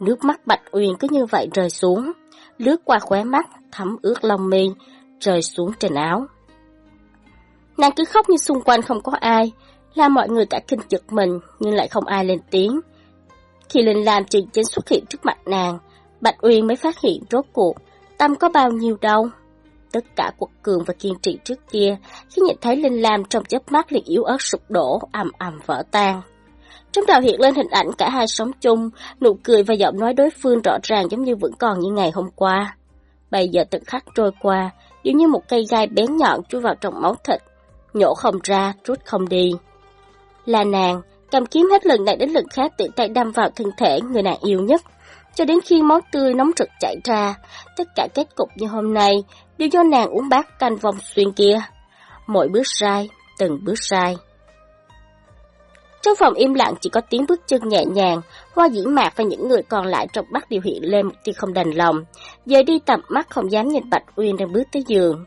Nước mắt Bạch Uyên cứ như vậy rơi xuống, lướt qua khóe mắt, thấm ướt lông mi, rơi xuống trên áo. Nàng cứ khóc như xung quanh không có ai, làm mọi người cả kinh giật mình nhưng lại không ai lên tiếng. Khi Linh Lam chân chính xuất hiện trước mặt nàng, Bạch Uyên mới phát hiện rốt cuộc, tâm có bao nhiêu đâu. Tất cả quật cường và kiên trì trước kia, khi nhìn thấy Linh Lam trong chớp mắt liền yếu ớt sụp đổ, ầm ầm vỡ tan. Trong đầu hiện lên hình ảnh cả hai sống chung, nụ cười và giọng nói đối phương rõ ràng giống như vẫn còn như ngày hôm qua. Bây giờ từng khắc trôi qua, giống như một cây gai bén nhọn chui vào trong máu thịt, nhổ không ra, rút không đi. Là nàng, cầm kiếm hết lần này đến lần khác tự tay đâm vào thân thể người nàng yêu nhất, cho đến khi máu tươi nóng rực chảy ra, tất cả kết cục như hôm nay đều do nàng uống bát canh vòng xuyên kia. Mỗi bước sai, từng bước sai. Trong phòng im lặng chỉ có tiếng bước chân nhẹ nhàng, hoa dĩ mạc và những người còn lại trong mắt đều hiện lên một tia không đành lòng. Giờ đi tầm mắt không dám nhìn Bạch Uyên đang bước tới giường.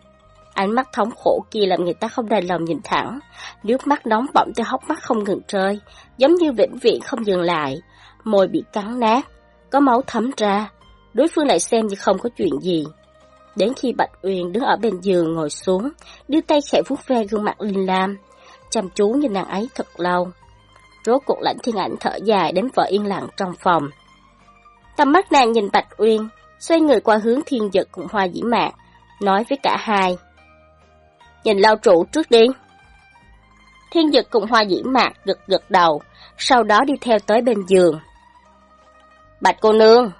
Ánh mắt thống khổ kia làm người ta không đành lòng nhìn thẳng, nước mắt nóng bỏng từ hốc mắt không ngừng rơi, giống như vĩnh viễn không dừng lại. Môi bị cắn nát, có máu thấm ra, đối phương lại xem như không có chuyện gì. Đến khi Bạch Uyên đứng ở bên giường ngồi xuống, đưa tay khẽ vuốt ve gương mặt Linh Lam, chăm chú nhìn nàng ấy thật lâu. Rốt cuộc lãnh thiên ảnh thở dài đến vợ yên lặng trong phòng. Tầm mắt nàng nhìn Bạch Uyên, xoay người qua hướng thiên dực cùng hoa dĩ mạc, nói với cả hai. Nhìn lao trụ trước đi. Thiên Dực cùng hoa dĩ mạc gật gật đầu, sau đó đi theo tới bên giường. Bạch cô nương.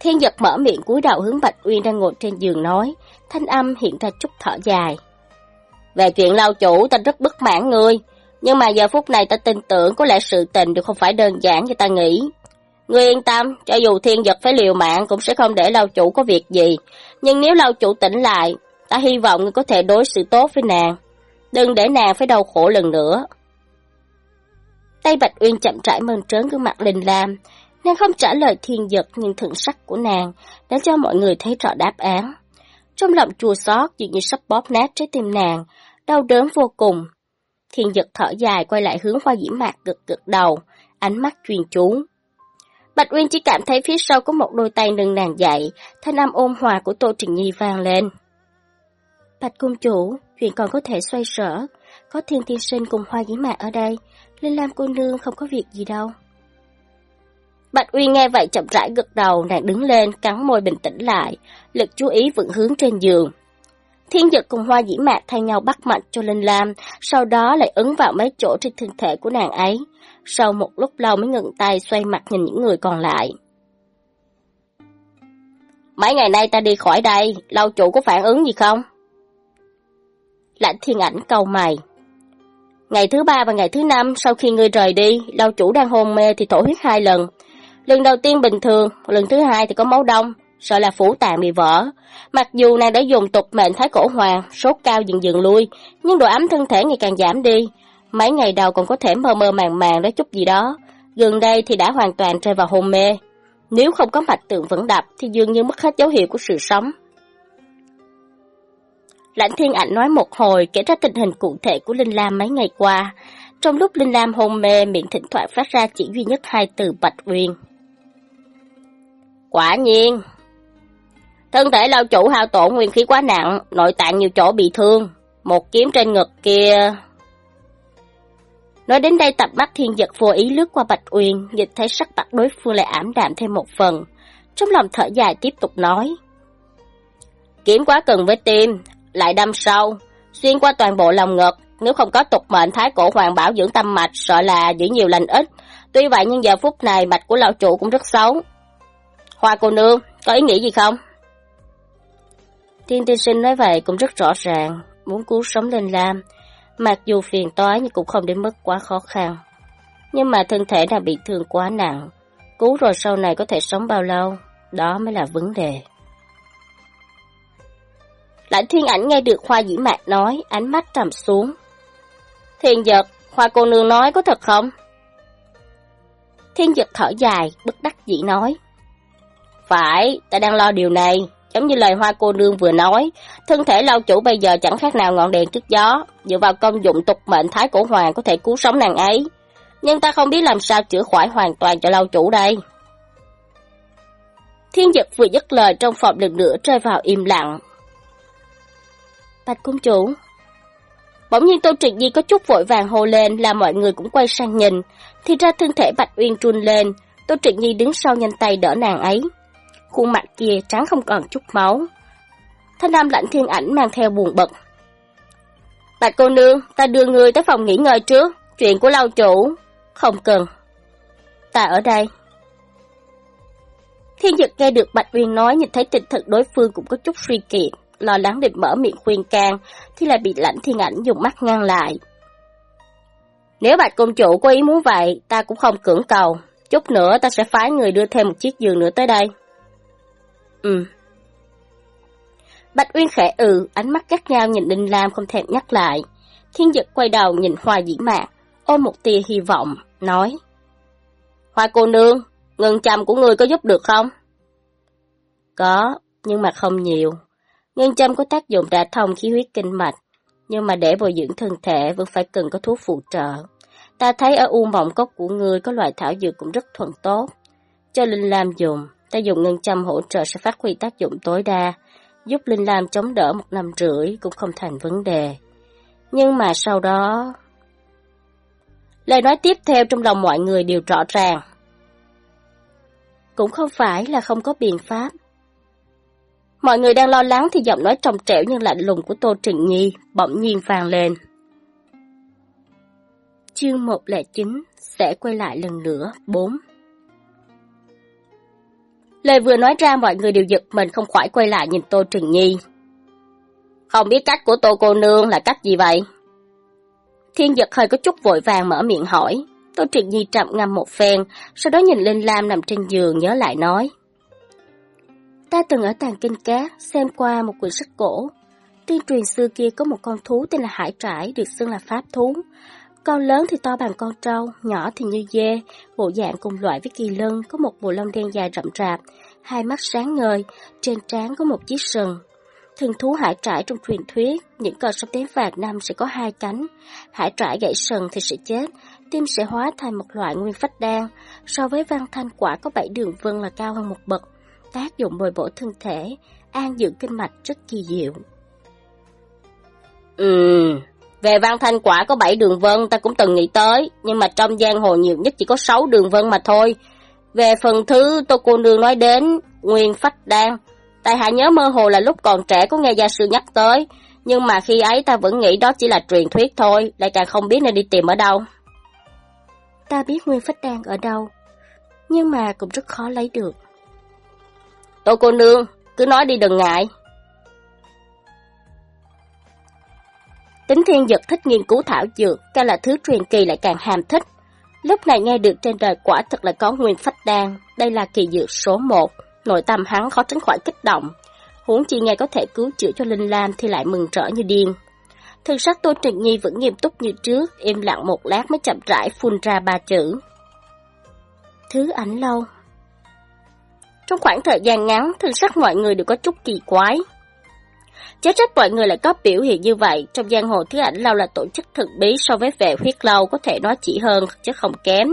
Thiên giật mở miệng cúi đầu hướng Bạch Uyên đang ngồi trên giường nói, thanh âm hiện ra chút thở dài. Về chuyện lao chủ ta rất bất mãn ngươi, nhưng mà giờ phút này ta tin tưởng có lẽ sự tình đều không phải đơn giản như ta nghĩ. Ngươi yên tâm, cho dù thiên giật phải liều mạng cũng sẽ không để lao chủ có việc gì. Nhưng nếu lao chủ tỉnh lại, ta hy vọng ngươi có thể đối xử tốt với nàng. Đừng để nàng phải đau khổ lần nữa. Tay Bạch Uyên chậm rãi mơn trớn gương mặt Linh Lam. Nàng không trả lời thiên dật nhưng thượng sắc của nàng đã cho mọi người thấy rõ đáp án. Trong lòng chua xót dường như sắp bóp nát trái tim nàng, đau đớn vô cùng. Thiên dật thở dài quay lại hướng hoa diễm mạc gật gật đầu, ánh mắt truyền chú. Bạch Uyên chỉ cảm thấy phía sau có một đôi tay nâng nàng dậy, thanh âm ôn hòa của Tô Trình Nhi vang lên. Bạch cung chủ, chuyện còn có thể xoay sở, có thiên tiên sinh cùng hoa dĩ mạc ở đây, Linh Lam cô nương không có việc gì đâu. Bạch uy nghe vậy chậm rãi gật đầu, nàng đứng lên, cắn môi bình tĩnh lại, lực chú ý vẫn hướng trên giường. Thiên dực cùng Hoa Dĩ Mạc thay nhau bắt mạch cho Linh Lam, sau đó lại ấn vào mấy chỗ trên thân thể của nàng ấy. Sau một lúc lâu mới ngừng tay xoay mặt nhìn những người còn lại. Mấy ngày nay ta đi khỏi đây, lâu chủ có phản ứng gì không? Lãnh thiên ảnh cầu mày. Ngày thứ ba và ngày thứ năm sau khi ngươi rời đi, lâu chủ đang hôn mê thì thổ huyết hai lần. Lần đầu tiên bình thường, lần thứ hai thì có máu đông, sợ là phủ tạng bị vỡ. Mặc dù nàng đã dùng tục mệnh thái cổ hoàng, sốt cao dần dần lui, nhưng độ ấm thân thể ngày càng giảm đi. Mấy ngày đầu còn có thể mơ mơ màng màng lấy chút gì đó, gần đây thì đã hoàn toàn rơi vào hôn mê. Nếu không có mạch tượng vẫn đập thì dường như mất hết dấu hiệu của sự sống. Lãnh thiên ảnh nói một hồi kể ra tình hình cụ thể của Linh Lam mấy ngày qua. Trong lúc Linh Lam hôn mê, miệng thỉnh thoảng phát ra chỉ duy nhất hai từ Bạch Uyên. Quả nhiên, thân thể lao chủ hao tổn nguyên khí quá nặng, nội tạng nhiều chỗ bị thương, một kiếm trên ngực kia... Nói đến đây tập mắt thiên giật vô ý lướt qua Bạch Uyên, nhìn thấy sắc mặt đối phương lại ảm đạm thêm một phần. Trong lòng thở dài tiếp tục nói. Kiếm quá cần với tim, lại đâm sâu, xuyên qua toàn bộ lòng ngực, nếu không có tục mệnh thái cổ hoàng bảo dưỡng tâm mạch, sợ là giữ nhiều lành ít. Tuy vậy nhưng giờ phút này mạch của lão chủ cũng rất xấu. Hoa cô nương, có ý nghĩ gì không? Thiên tiên sinh nói vậy cũng rất rõ ràng, muốn cứu sống lên Lam, mặc dù phiền toái nhưng cũng không đến mức quá khó khăn. Nhưng mà thân thể đã bị thương quá nặng, cứu rồi sau này có thể sống bao lâu, đó mới là vấn đề. Lãnh thiên ảnh nghe được Hoa Dĩ Mạc nói, ánh mắt trầm xuống. Thiên giật, Hoa cô nương nói có thật không? Thiên giật thở dài, bất đắc dĩ nói. Phải, ta đang lo điều này. Giống như lời hoa cô nương vừa nói, thân thể lao chủ bây giờ chẳng khác nào ngọn đèn trước gió, dựa vào công dụng tục mệnh thái cổ hoàng có thể cứu sống nàng ấy. Nhưng ta không biết làm sao chữa khỏi hoàn toàn cho lao chủ đây. Thiên giật vừa dứt lời trong phòng lần nữa rơi vào im lặng. Bạch cung chủ. Bỗng nhiên Tô Trịnh Nhi có chút vội vàng hô lên là mọi người cũng quay sang nhìn. Thì ra thân thể Bạch Uyên trun lên, Tô Trịnh Nhi đứng sau nhanh tay đỡ nàng ấy. Khuôn mặt kia trắng không còn chút máu. Thanh Nam lạnh thiên ảnh mang theo buồn bực. Bạch cô nương, ta đưa người tới phòng nghỉ ngơi trước. Chuyện của lâu chủ. Không cần. Ta ở đây. Thiên Dực nghe được Bạch Uyên nói nhìn thấy tình thực đối phương cũng có chút suy kiệt, lo lắng định mở miệng khuyên can, thì lại bị lãnh thiên ảnh dùng mắt ngăn lại. Nếu Bạch Công Chủ có ý muốn vậy, ta cũng không cưỡng cầu. Chút nữa ta sẽ phái người đưa thêm một chiếc giường nữa tới đây. Ừ. Bạch Uyên khẽ ừ, ánh mắt gắt nhau nhìn Đinh Lam không thèm nhắc lại. Thiên Dực quay đầu nhìn Hoa Dĩ Mạc, ôm một tia hy vọng, nói. Hoa cô nương, ngân chầm của người có giúp được không? Có, nhưng mà không nhiều. Ngân châm có tác dụng đả thông khí huyết kinh mạch, nhưng mà để bồi dưỡng thân thể vẫn phải cần có thuốc phụ trợ. Ta thấy ở u mộng cốc của ngươi có loại thảo dược cũng rất thuận tốt. Cho Linh Lam dùng, ta dùng ngân châm hỗ trợ sẽ phát huy tác dụng tối đa, giúp Linh Lam chống đỡ một năm rưỡi cũng không thành vấn đề. Nhưng mà sau đó... Lời nói tiếp theo trong lòng mọi người đều rõ ràng. Cũng không phải là không có biện pháp. Mọi người đang lo lắng thì giọng nói trong trẻo nhưng lạnh lùng của Tô Trịnh Nhi bỗng nhiên vang lên. Chương 109 sẽ quay lại lần nữa 4 Lời vừa nói ra mọi người đều giật mình không khỏi quay lại nhìn Tô Trịnh Nhi. Không biết cách của Tô cô nương là cách gì vậy? Thiên giật hơi có chút vội vàng mở miệng hỏi. Tô Trịnh Nhi trầm ngâm một phen, sau đó nhìn lên Lam nằm trên giường nhớ lại nói. Ta từng ở tàng kinh cát xem qua một quyển sách cổ. Tiên truyền xưa kia có một con thú tên là hải trải được xưng là pháp thú. Con lớn thì to bằng con trâu, nhỏ thì như dê, bộ dạng cùng loại với kỳ lân, có một bộ lông đen dài rậm rạp, hai mắt sáng ngời, trên trán có một chiếc sừng. Thường thú hải trải trong truyền thuyết, những con sắp đến vạt năm sẽ có hai cánh. Hải trải gãy sừng thì sẽ chết, tim sẽ hóa thành một loại nguyên phách đan. So với văn thanh quả có bảy đường vân là cao hơn một bậc. Tác dụng bồi bổ thân thể, an dưỡng kinh mạch rất kỳ diệu. Ừm, về văn thanh quả có 7 đường vân ta cũng từng nghĩ tới, nhưng mà trong giang hồ nhiều nhất chỉ có 6 đường vân mà thôi. Về phần thứ tô cô nương nói đến, nguyên phách đan, tại hạ nhớ mơ hồ là lúc còn trẻ có nghe gia sư nhắc tới, nhưng mà khi ấy ta vẫn nghĩ đó chỉ là truyền thuyết thôi, lại càng không biết nên đi tìm ở đâu. Ta biết nguyên phách đan ở đâu, nhưng mà cũng rất khó lấy được. Tô cô nương, cứ nói đi đừng ngại. Tính thiên dật thích nghiên cứu thảo dược, càng là thứ truyền kỳ lại càng hàm thích. Lúc này nghe được trên đời quả thật là có nguyên phách đan, đây là kỳ dược số một, nội tâm hắn khó tránh khỏi kích động. Huống chi nghe có thể cứu chữa cho Linh Lam thì lại mừng rỡ như điên. Thực sắc Tô Trịnh Nhi vẫn nghiêm túc như trước, im lặng một lát mới chậm rãi phun ra ba chữ. Thứ ảnh lâu. Trong khoảng thời gian ngắn, thân sắc mọi người đều có chút kỳ quái. Chết trách mọi người lại có biểu hiện như vậy, trong giang hồ thứ ảnh lâu là tổ chức thực bí so với vẻ huyết lâu có thể nói chỉ hơn chứ không kém.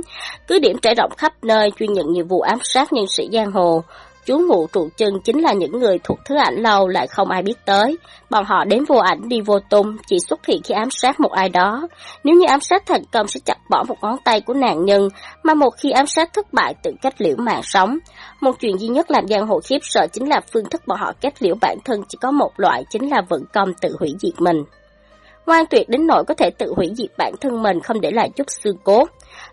Cứ điểm trải rộng khắp nơi chuyên nhận nhiệm vụ ám sát nhân sĩ giang hồ, chú ngụ trụ chân chính là những người thuộc thứ ảnh lâu lại không ai biết tới. Bọn họ đến vô ảnh đi vô tung, chỉ xuất hiện khi ám sát một ai đó. Nếu như ám sát thành công sẽ chặt bỏ một ngón tay của nạn nhân, mà một khi ám sát thất bại tự cách liễu mạng sống. Một chuyện duy nhất làm giang hồ khiếp sợ chính là phương thức bọn họ cách liễu bản thân chỉ có một loại chính là vận công tự hủy diệt mình. Ngoan tuyệt đến nỗi có thể tự hủy diệt bản thân mình không để lại chút xương cốt.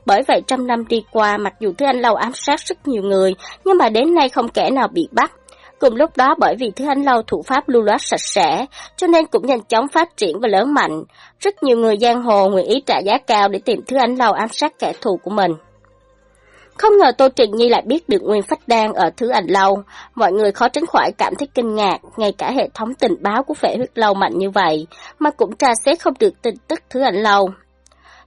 Bởi vậy trăm năm đi qua, mặc dù Thứ Anh Lâu ám sát rất nhiều người, nhưng mà đến nay không kẻ nào bị bắt. Cùng lúc đó bởi vì thứ anh lâu thủ pháp lưu loát sạch sẽ, cho nên cũng nhanh chóng phát triển và lớn mạnh. Rất nhiều người giang hồ nguyện ý trả giá cao để tìm thứ anh lâu ám sát kẻ thù của mình. Không ngờ Tô Trịnh Nhi lại biết được nguyên phách đan ở thứ ảnh lâu, mọi người khó tránh khỏi cảm thấy kinh ngạc, ngay cả hệ thống tình báo của phệ huyết lâu mạnh như vậy, mà cũng tra xét không được tin tức thứ ảnh lâu.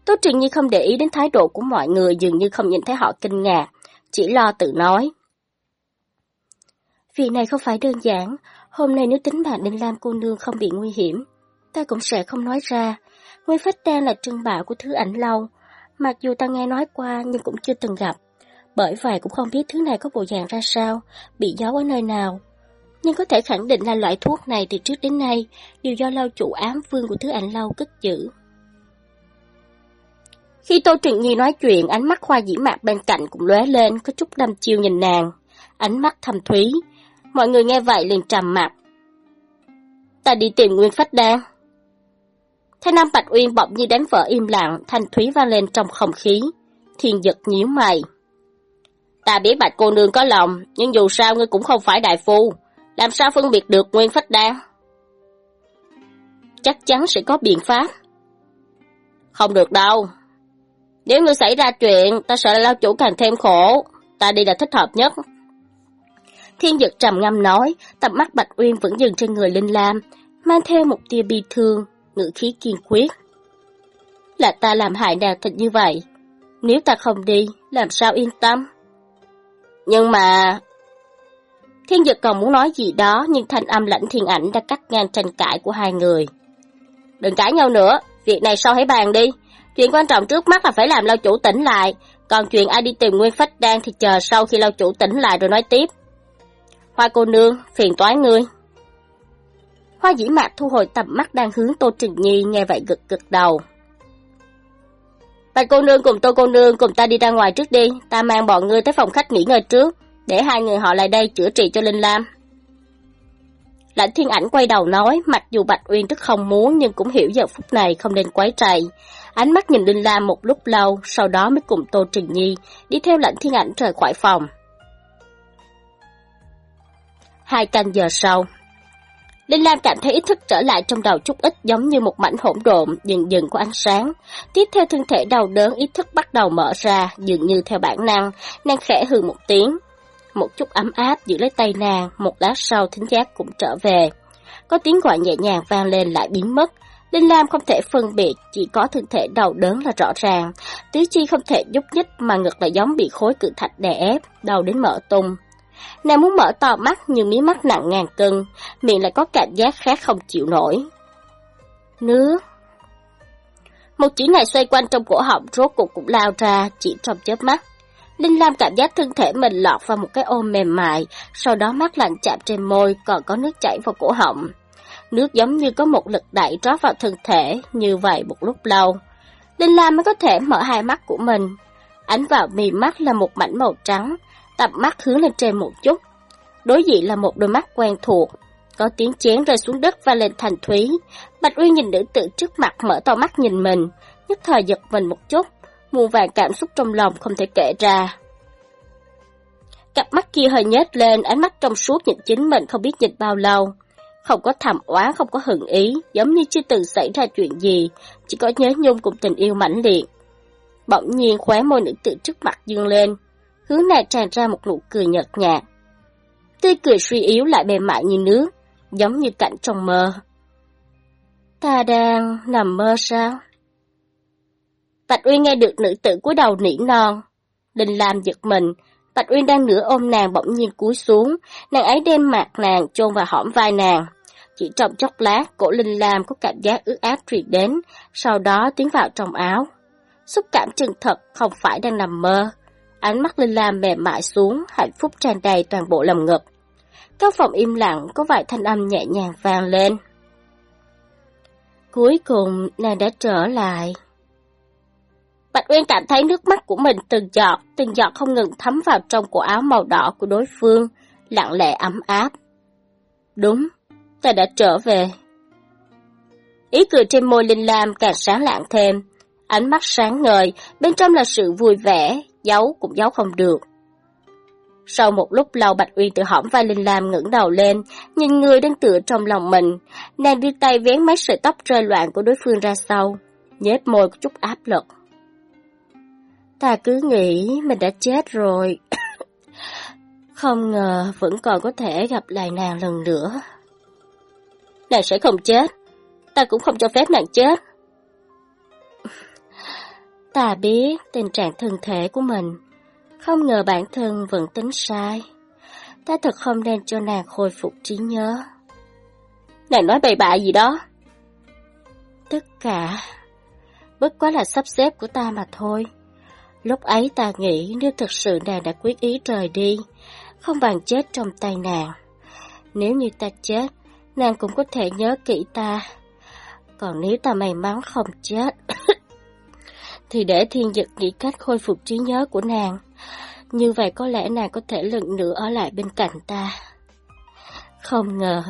Tô Trừng Nhi không để ý đến thái độ của mọi người dường như không nhìn thấy họ kinh ngạc, chỉ lo tự nói. Việc này không phải đơn giản, hôm nay nếu tính bạn Đinh Lam cô nương không bị nguy hiểm, ta cũng sẽ không nói ra. Nguyên phách đan là trưng bảo của thứ ảnh lâu, mặc dù ta nghe nói qua nhưng cũng chưa từng gặp. Bởi vậy cũng không biết thứ này có bộ dạng ra sao, bị giấu ở nơi nào. Nhưng có thể khẳng định là loại thuốc này từ trước đến nay đều do lâu chủ ám vương của thứ ảnh lâu cất giữ. Khi Tô Truyện Nhi nói chuyện, ánh mắt khoa dĩ mạc bên cạnh cũng lóe lên, có chút đâm chiêu nhìn nàng. Ánh mắt thầm thúy. Mọi người nghe vậy liền trầm mặt. Ta đi tìm Nguyên Phách Đan. Thanh Nam Bạch Uyên bỗng như đánh vỡ im lặng, thanh thúy vang lên trong không khí. Thiên giật nhíu mày. Ta biết bạch cô nương có lòng, nhưng dù sao ngươi cũng không phải đại phu. Làm sao phân biệt được nguyên phách đan? Chắc chắn sẽ có biện pháp. Không được đâu. Nếu ngươi xảy ra chuyện, ta sợ là lao chủ càng thêm khổ. Ta đi là thích hợp nhất. Thiên dực trầm ngâm nói, tầm mắt Bạch Uyên vẫn dừng trên người Linh Lam, mang theo một tia bi thương, ngữ khí kiên quyết. Là ta làm hại nàng thật như vậy. Nếu ta không đi, làm sao yên tâm? Nhưng mà... Thiên Dực còn muốn nói gì đó, nhưng thanh âm lãnh thiên ảnh đã cắt ngang tranh cãi của hai người. Đừng cãi nhau nữa, việc này sau hãy bàn đi. Chuyện quan trọng trước mắt là phải làm lao chủ tỉnh lại, còn chuyện ai đi tìm nguyên phách đan thì chờ sau khi lao chủ tỉnh lại rồi nói tiếp. Hoa cô nương, phiền toái ngươi. Hoa dĩ mạc thu hồi tầm mắt đang hướng Tô Trình Nhi nghe vậy gật gật đầu. Bạch cô nương cùng tô cô nương cùng ta đi ra ngoài trước đi, ta mang bọn ngươi tới phòng khách nghỉ ngơi trước, để hai người họ lại đây chữa trị cho Linh Lam. Lãnh thiên ảnh quay đầu nói, mặc dù Bạch Uyên rất không muốn nhưng cũng hiểu giờ phút này không nên quấy trầy. Ánh mắt nhìn Linh Lam một lúc lâu, sau đó mới cùng Tô Trình Nhi đi theo lãnh thiên ảnh rời khỏi phòng. Hai canh giờ sau, Linh Lam cảm thấy ý thức trở lại trong đầu chút ít giống như một mảnh hỗn độn dần dần có ánh sáng. Tiếp theo thân thể đau đớn ý thức bắt đầu mở ra, dường như theo bản năng, nàng khẽ hừ một tiếng. Một chút ấm áp giữ lấy tay nàng, một lát sau thính giác cũng trở về. Có tiếng gọi nhẹ nhàng vang lên lại biến mất. Linh Lam không thể phân biệt, chỉ có thân thể đau đớn là rõ ràng. Tứ chi không thể nhúc nhích mà ngực lại giống bị khối cự thạch đè ép, đau đến mở tung. Nàng muốn mở to mắt nhưng mí mắt nặng ngàn cân, miệng lại có cảm giác khác không chịu nổi. Nước Một chữ này xoay quanh trong cổ họng rốt cuộc cũng lao ra chỉ trong chớp mắt. Linh Lam cảm giác thân thể mình lọt vào một cái ôm mềm mại, sau đó mắt lạnh chạm trên môi còn có nước chảy vào cổ họng. Nước giống như có một lực đẩy rót vào thân thể, như vậy một lúc lâu. Linh Lam mới có thể mở hai mắt của mình. Ánh vào mì mắt là một mảnh màu trắng, tập mắt hướng lên trên một chút. Đối diện là một đôi mắt quen thuộc, có tiếng chén rơi xuống đất và lên thành thúy. Bạch Uyên nhìn nữ tử trước mặt mở to mắt nhìn mình, nhất thời giật mình một chút, muôn vàng cảm xúc trong lòng không thể kể ra. Cặp mắt kia hơi nhếch lên, ánh mắt trong suốt nhìn chính mình không biết nhìn bao lâu. Không có thầm oán, không có hận ý, giống như chưa từng xảy ra chuyện gì, chỉ có nhớ nhung cùng tình yêu mãnh liệt. Bỗng nhiên khóe môi nữ tử trước mặt dương lên, hướng này tràn ra một nụ cười nhợt nhạt. Tươi cười suy yếu lại mềm mại như nước, giống như cảnh trong mơ. Ta đang nằm mơ sao? Bạch Uyên nghe được nữ tử cúi đầu nỉ non. Đình làm giật mình, Bạch Uyên đang nửa ôm nàng bỗng nhiên cúi xuống, nàng ấy đem mặt nàng chôn vào hõm vai nàng. Chỉ trong chốc lát, cổ Linh Lam có cảm giác ướt áp truyền đến, sau đó tiến vào trong áo. Xúc cảm chân thật không phải đang nằm mơ, Ánh mắt Linh Lam mềm mại xuống, hạnh phúc tràn đầy toàn bộ lồng ngực. Các phòng im lặng, có vài thanh âm nhẹ nhàng vang lên. Cuối cùng, nàng đã trở lại. Bạch Uyên cảm thấy nước mắt của mình từng giọt, từng giọt không ngừng thấm vào trong cổ áo màu đỏ của đối phương, lặng lẽ ấm áp. Đúng, ta đã trở về. Ý cười trên môi Linh Lam càng sáng lạng thêm, ánh mắt sáng ngời, bên trong là sự vui vẻ, giấu cũng giấu không được. Sau một lúc lâu Bạch Uyên tự hõm vai Linh Lam ngẩng đầu lên, nhìn người đang tựa trong lòng mình. Nàng đưa tay vén mấy sợi tóc rơi loạn của đối phương ra sau, nhếch môi có chút áp lực. Ta cứ nghĩ mình đã chết rồi. không ngờ vẫn còn có thể gặp lại nàng lần nữa. Nàng sẽ không chết. Ta cũng không cho phép nàng chết. Ta biết tình trạng thân thể của mình không ngờ bản thân vẫn tính sai. Ta thật không nên cho nàng khôi phục trí nhớ. Nàng nói bậy bạ gì đó? Tất cả, bất quá là sắp xếp của ta mà thôi. Lúc ấy ta nghĩ nếu thật sự nàng đã quyết ý rời đi, không bằng chết trong tay nàng. Nếu như ta chết, nàng cũng có thể nhớ kỹ ta. Còn nếu ta may mắn không chết, thì để thiên dực nghĩ cách khôi phục trí nhớ của nàng. Như vậy có lẽ nàng có thể lần nữa ở lại bên cạnh ta. Không ngờ,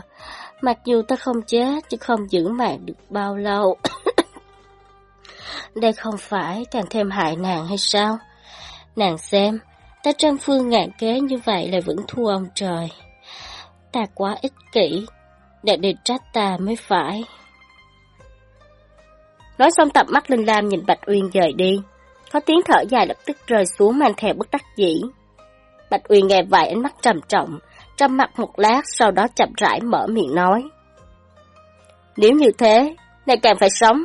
mặc dù ta không chết chứ không giữ mạng được bao lâu. Đây không phải càng thêm hại nàng hay sao? Nàng xem, ta trăm phương ngàn kế như vậy lại vẫn thua ông trời. Ta quá ích kỷ, để địch trách ta mới phải. Nói xong tập mắt Linh Lam nhìn Bạch Uyên rời đi. Có tiếng thở dài lập tức rơi xuống mang theo bất đắc dĩ. Bạch Uyên nghe vài ánh mắt trầm trọng, trầm mặt một lát sau đó chậm rãi mở miệng nói. Nếu như thế, nàng càng phải sống,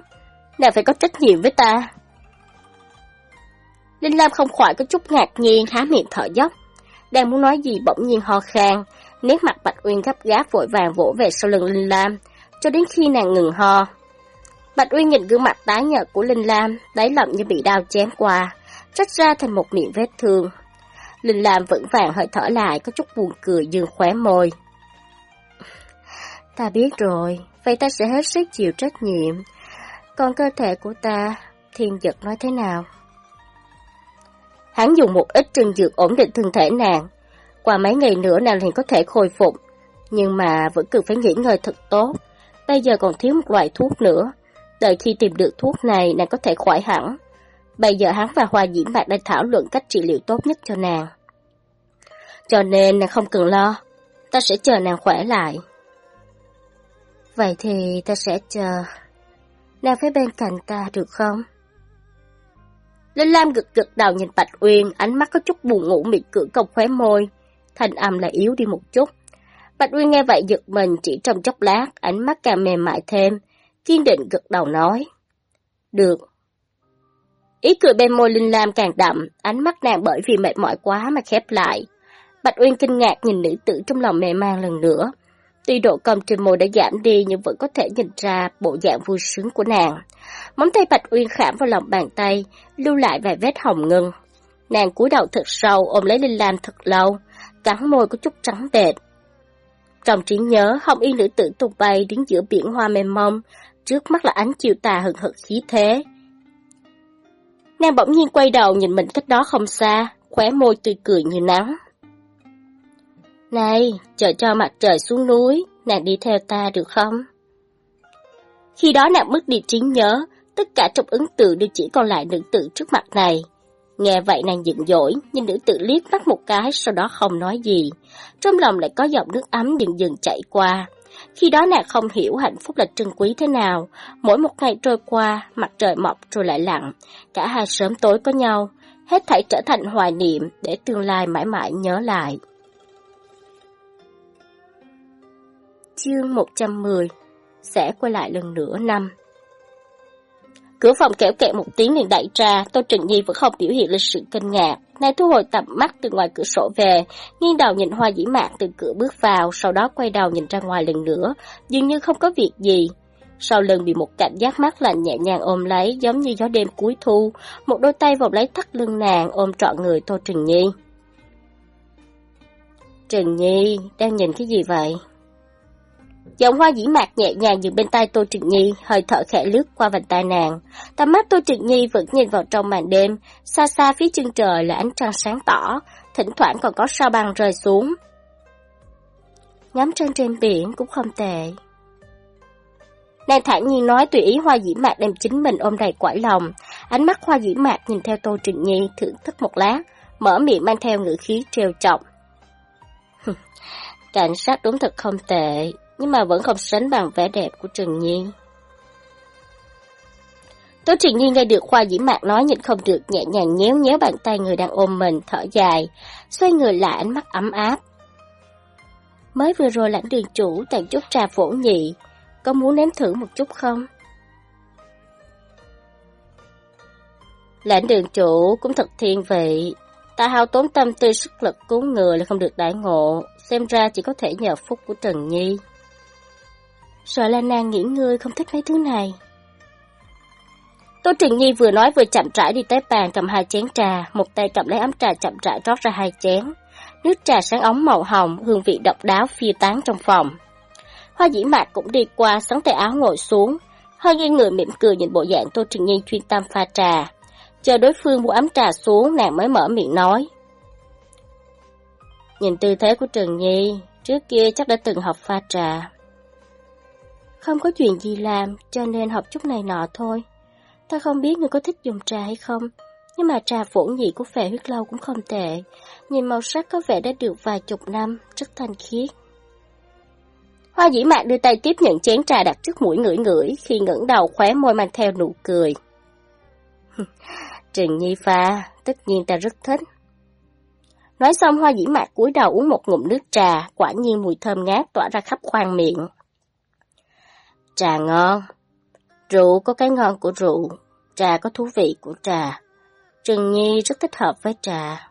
nàng phải có trách nhiệm với ta. Linh Lam không khỏi có chút ngạc nhiên há miệng thở dốc. Đang muốn nói gì bỗng nhiên ho khan, nét mặt Bạch Uyên gấp gáp vội vàng vỗ về sau lưng Linh Lam, cho đến khi nàng ngừng ho. Bạch Uyên nhìn gương mặt tái nhợt của Linh Lam, đáy lòng như bị đau chém qua, rách ra thành một miệng vết thương. Linh Lam vững vàng hơi thở lại, có chút buồn cười dương khóe môi. Ta biết rồi, vậy ta sẽ hết sức chịu trách nhiệm. Còn cơ thể của ta, thiên giật nói thế nào? Hắn dùng một ít trừng dược ổn định thân thể nàng. Qua mấy ngày nữa nàng liền có thể khôi phục, nhưng mà vẫn cần phải nghỉ ngơi thật tốt. Bây giờ còn thiếu một loại thuốc nữa, Đợi khi tìm được thuốc này, nàng có thể khỏi hẳn. Bây giờ hắn và Hoa Diễm Mạc đang thảo luận cách trị liệu tốt nhất cho nàng. Cho nên nàng không cần lo, ta sẽ chờ nàng khỏe lại. Vậy thì ta sẽ chờ. Nàng phải bên cạnh ta được không? Linh Lam gật gật đầu nhìn Bạch Uyên, ánh mắt có chút buồn ngủ mịt cửa cong khóe môi thanh âm lại yếu đi một chút. Bạch Uyên nghe vậy giật mình chỉ trong chốc lát, ánh mắt càng mềm mại thêm, kiên định gật đầu nói. Được. Ý cười bên môi Linh Lam càng đậm, ánh mắt nàng bởi vì mệt mỏi quá mà khép lại. Bạch Uyên kinh ngạc nhìn nữ tử trong lòng mê man lần nữa. Tuy độ cong trên môi đã giảm đi nhưng vẫn có thể nhìn ra bộ dạng vui sướng của nàng. Móng tay Bạch Uyên khảm vào lòng bàn tay, lưu lại vài vết hồng ngân. Nàng cúi đầu thật sâu ôm lấy Linh Lam thật lâu, cắn môi có chút trắng bệt. Trong trí nhớ, Hồng Yên nữ tử tung bay đứng giữa biển hoa mềm mông, trước mắt là ánh chiều tà hừng hực khí thế. Nàng bỗng nhiên quay đầu nhìn mình cách đó không xa, khóe môi tươi cười như nắng. Này, chờ cho mặt trời xuống núi, nàng đi theo ta được không? Khi đó nàng mất đi trí nhớ, tất cả trong ứng tượng đều chỉ còn lại nữ tử trước mặt này. Nghe vậy nàng giận dỗi, nhìn nữ tử liếc mắt một cái, sau đó không nói gì. Trong lòng lại có dòng nước ấm dần dần chảy qua. Khi đó nàng không hiểu hạnh phúc là trân quý thế nào. Mỗi một ngày trôi qua, mặt trời mọc rồi lại lặn. Cả hai sớm tối có nhau, hết thảy trở thành hoài niệm để tương lai mãi mãi nhớ lại. Chương 110 Sẽ quay lại lần nữa năm Cửa phòng kéo kẹt một tiếng liền đẩy ra, Tô Trừng Nhi vẫn không biểu hiện lịch sự kinh ngạc. Nàng thu hồi tầm mắt từ ngoài cửa sổ về, nghiêng đầu nhìn hoa dĩ mạn từ cửa bước vào, sau đó quay đầu nhìn ra ngoài lần nữa, dường như không có việc gì. Sau lưng bị một cảm giác mát lạnh nhẹ nhàng ôm lấy, giống như gió đêm cuối thu, một đôi tay vòng lấy thắt lưng nàng, ôm trọn người Tô Trừng Nhi. Trừng Nhi, đang nhìn cái gì vậy? Giọng hoa dĩ mạc nhẹ nhàng dừng bên tay Tô Trịnh Nhi, hơi thở khẽ lướt qua vành tai nàng. Tầm mắt Tô Trịnh Nhi vẫn nhìn vào trong màn đêm, xa xa phía chân trời là ánh trăng sáng tỏ, thỉnh thoảng còn có sao băng rơi xuống. Ngắm trăng trên biển cũng không tệ. Nàng thản nhiên nói tùy ý hoa dĩ mạc đem chính mình ôm đầy quải lòng. Ánh mắt hoa dĩ mạc nhìn theo Tô Trịnh Nhi thưởng thức một lát, mở miệng mang theo ngữ khí trêu trọng Cảnh sát đúng thật không tệ, nhưng mà vẫn không sánh bằng vẻ đẹp của Trần Nhi. Tố Trần Nhi nghe được Khoa Dĩ Mạc nói nhịn không được nhẹ nhàng nhéo nhéo bàn tay người đang ôm mình, thở dài, xoay người lại ánh mắt ấm áp. Mới vừa rồi lãnh đường chủ tặng chút trà phổ nhị, có muốn nếm thử một chút không? Lãnh đường chủ cũng thật thiên vị, ta hao tốn tâm tư sức lực cứu người là không được đại ngộ, xem ra chỉ có thể nhờ phúc của Trần Nhi. Sợ là nàng nghĩ ngươi không thích mấy thứ này. Tô Trình Nhi vừa nói vừa chậm rãi đi tới bàn cầm hai chén trà, một tay cầm lấy ấm trà chậm rãi rót ra hai chén. Nước trà sáng ống màu hồng, hương vị độc đáo phi tán trong phòng. Hoa dĩ mạc cũng đi qua sắn tay áo ngồi xuống, hơi nghiêng người mỉm cười nhìn bộ dạng Tô Trình Nhi chuyên tâm pha trà. Chờ đối phương mua ấm trà xuống, nàng mới mở miệng nói. Nhìn tư thế của Trần Nhi, trước kia chắc đã từng học pha trà. Không có chuyện gì làm, cho nên học chút này nọ thôi. Ta không biết người có thích dùng trà hay không, nhưng mà trà phổ nhị của phệ huyết lâu cũng không tệ. Nhìn màu sắc có vẻ đã được vài chục năm, rất thanh khiết. Hoa dĩ mạc đưa tay tiếp nhận chén trà đặt trước mũi ngửi ngửi, khi ngẩng đầu khóe môi mang theo nụ cười. Trần Nhi pha, tất nhiên ta rất thích. Nói xong hoa dĩ mạc cúi đầu uống một ngụm nước trà, quả nhiên mùi thơm ngát tỏa ra khắp khoang miệng. Trà ngon. Rượu có cái ngon của rượu, trà có thú vị của trà. Trần Nhi rất thích hợp với trà.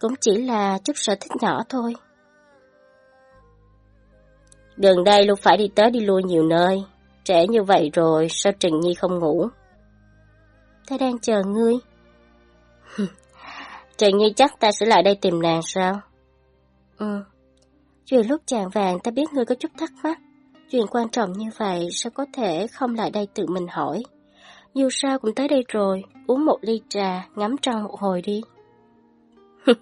Cũng chỉ là chút sở thích nhỏ thôi. Gần đây luôn phải đi tới đi lui nhiều nơi. Trẻ như vậy rồi, sao Trần Nhi không ngủ? Ta đang chờ ngươi. Trần Nhi chắc ta sẽ lại đây tìm nàng sao? Ừ. Chuyện lúc chàng vàng ta biết ngươi có chút thắc mắc. Chuyện quan trọng như vậy sao có thể không lại đây tự mình hỏi. Dù sao cũng tới đây rồi, uống một ly trà, ngắm trăng một hồi đi.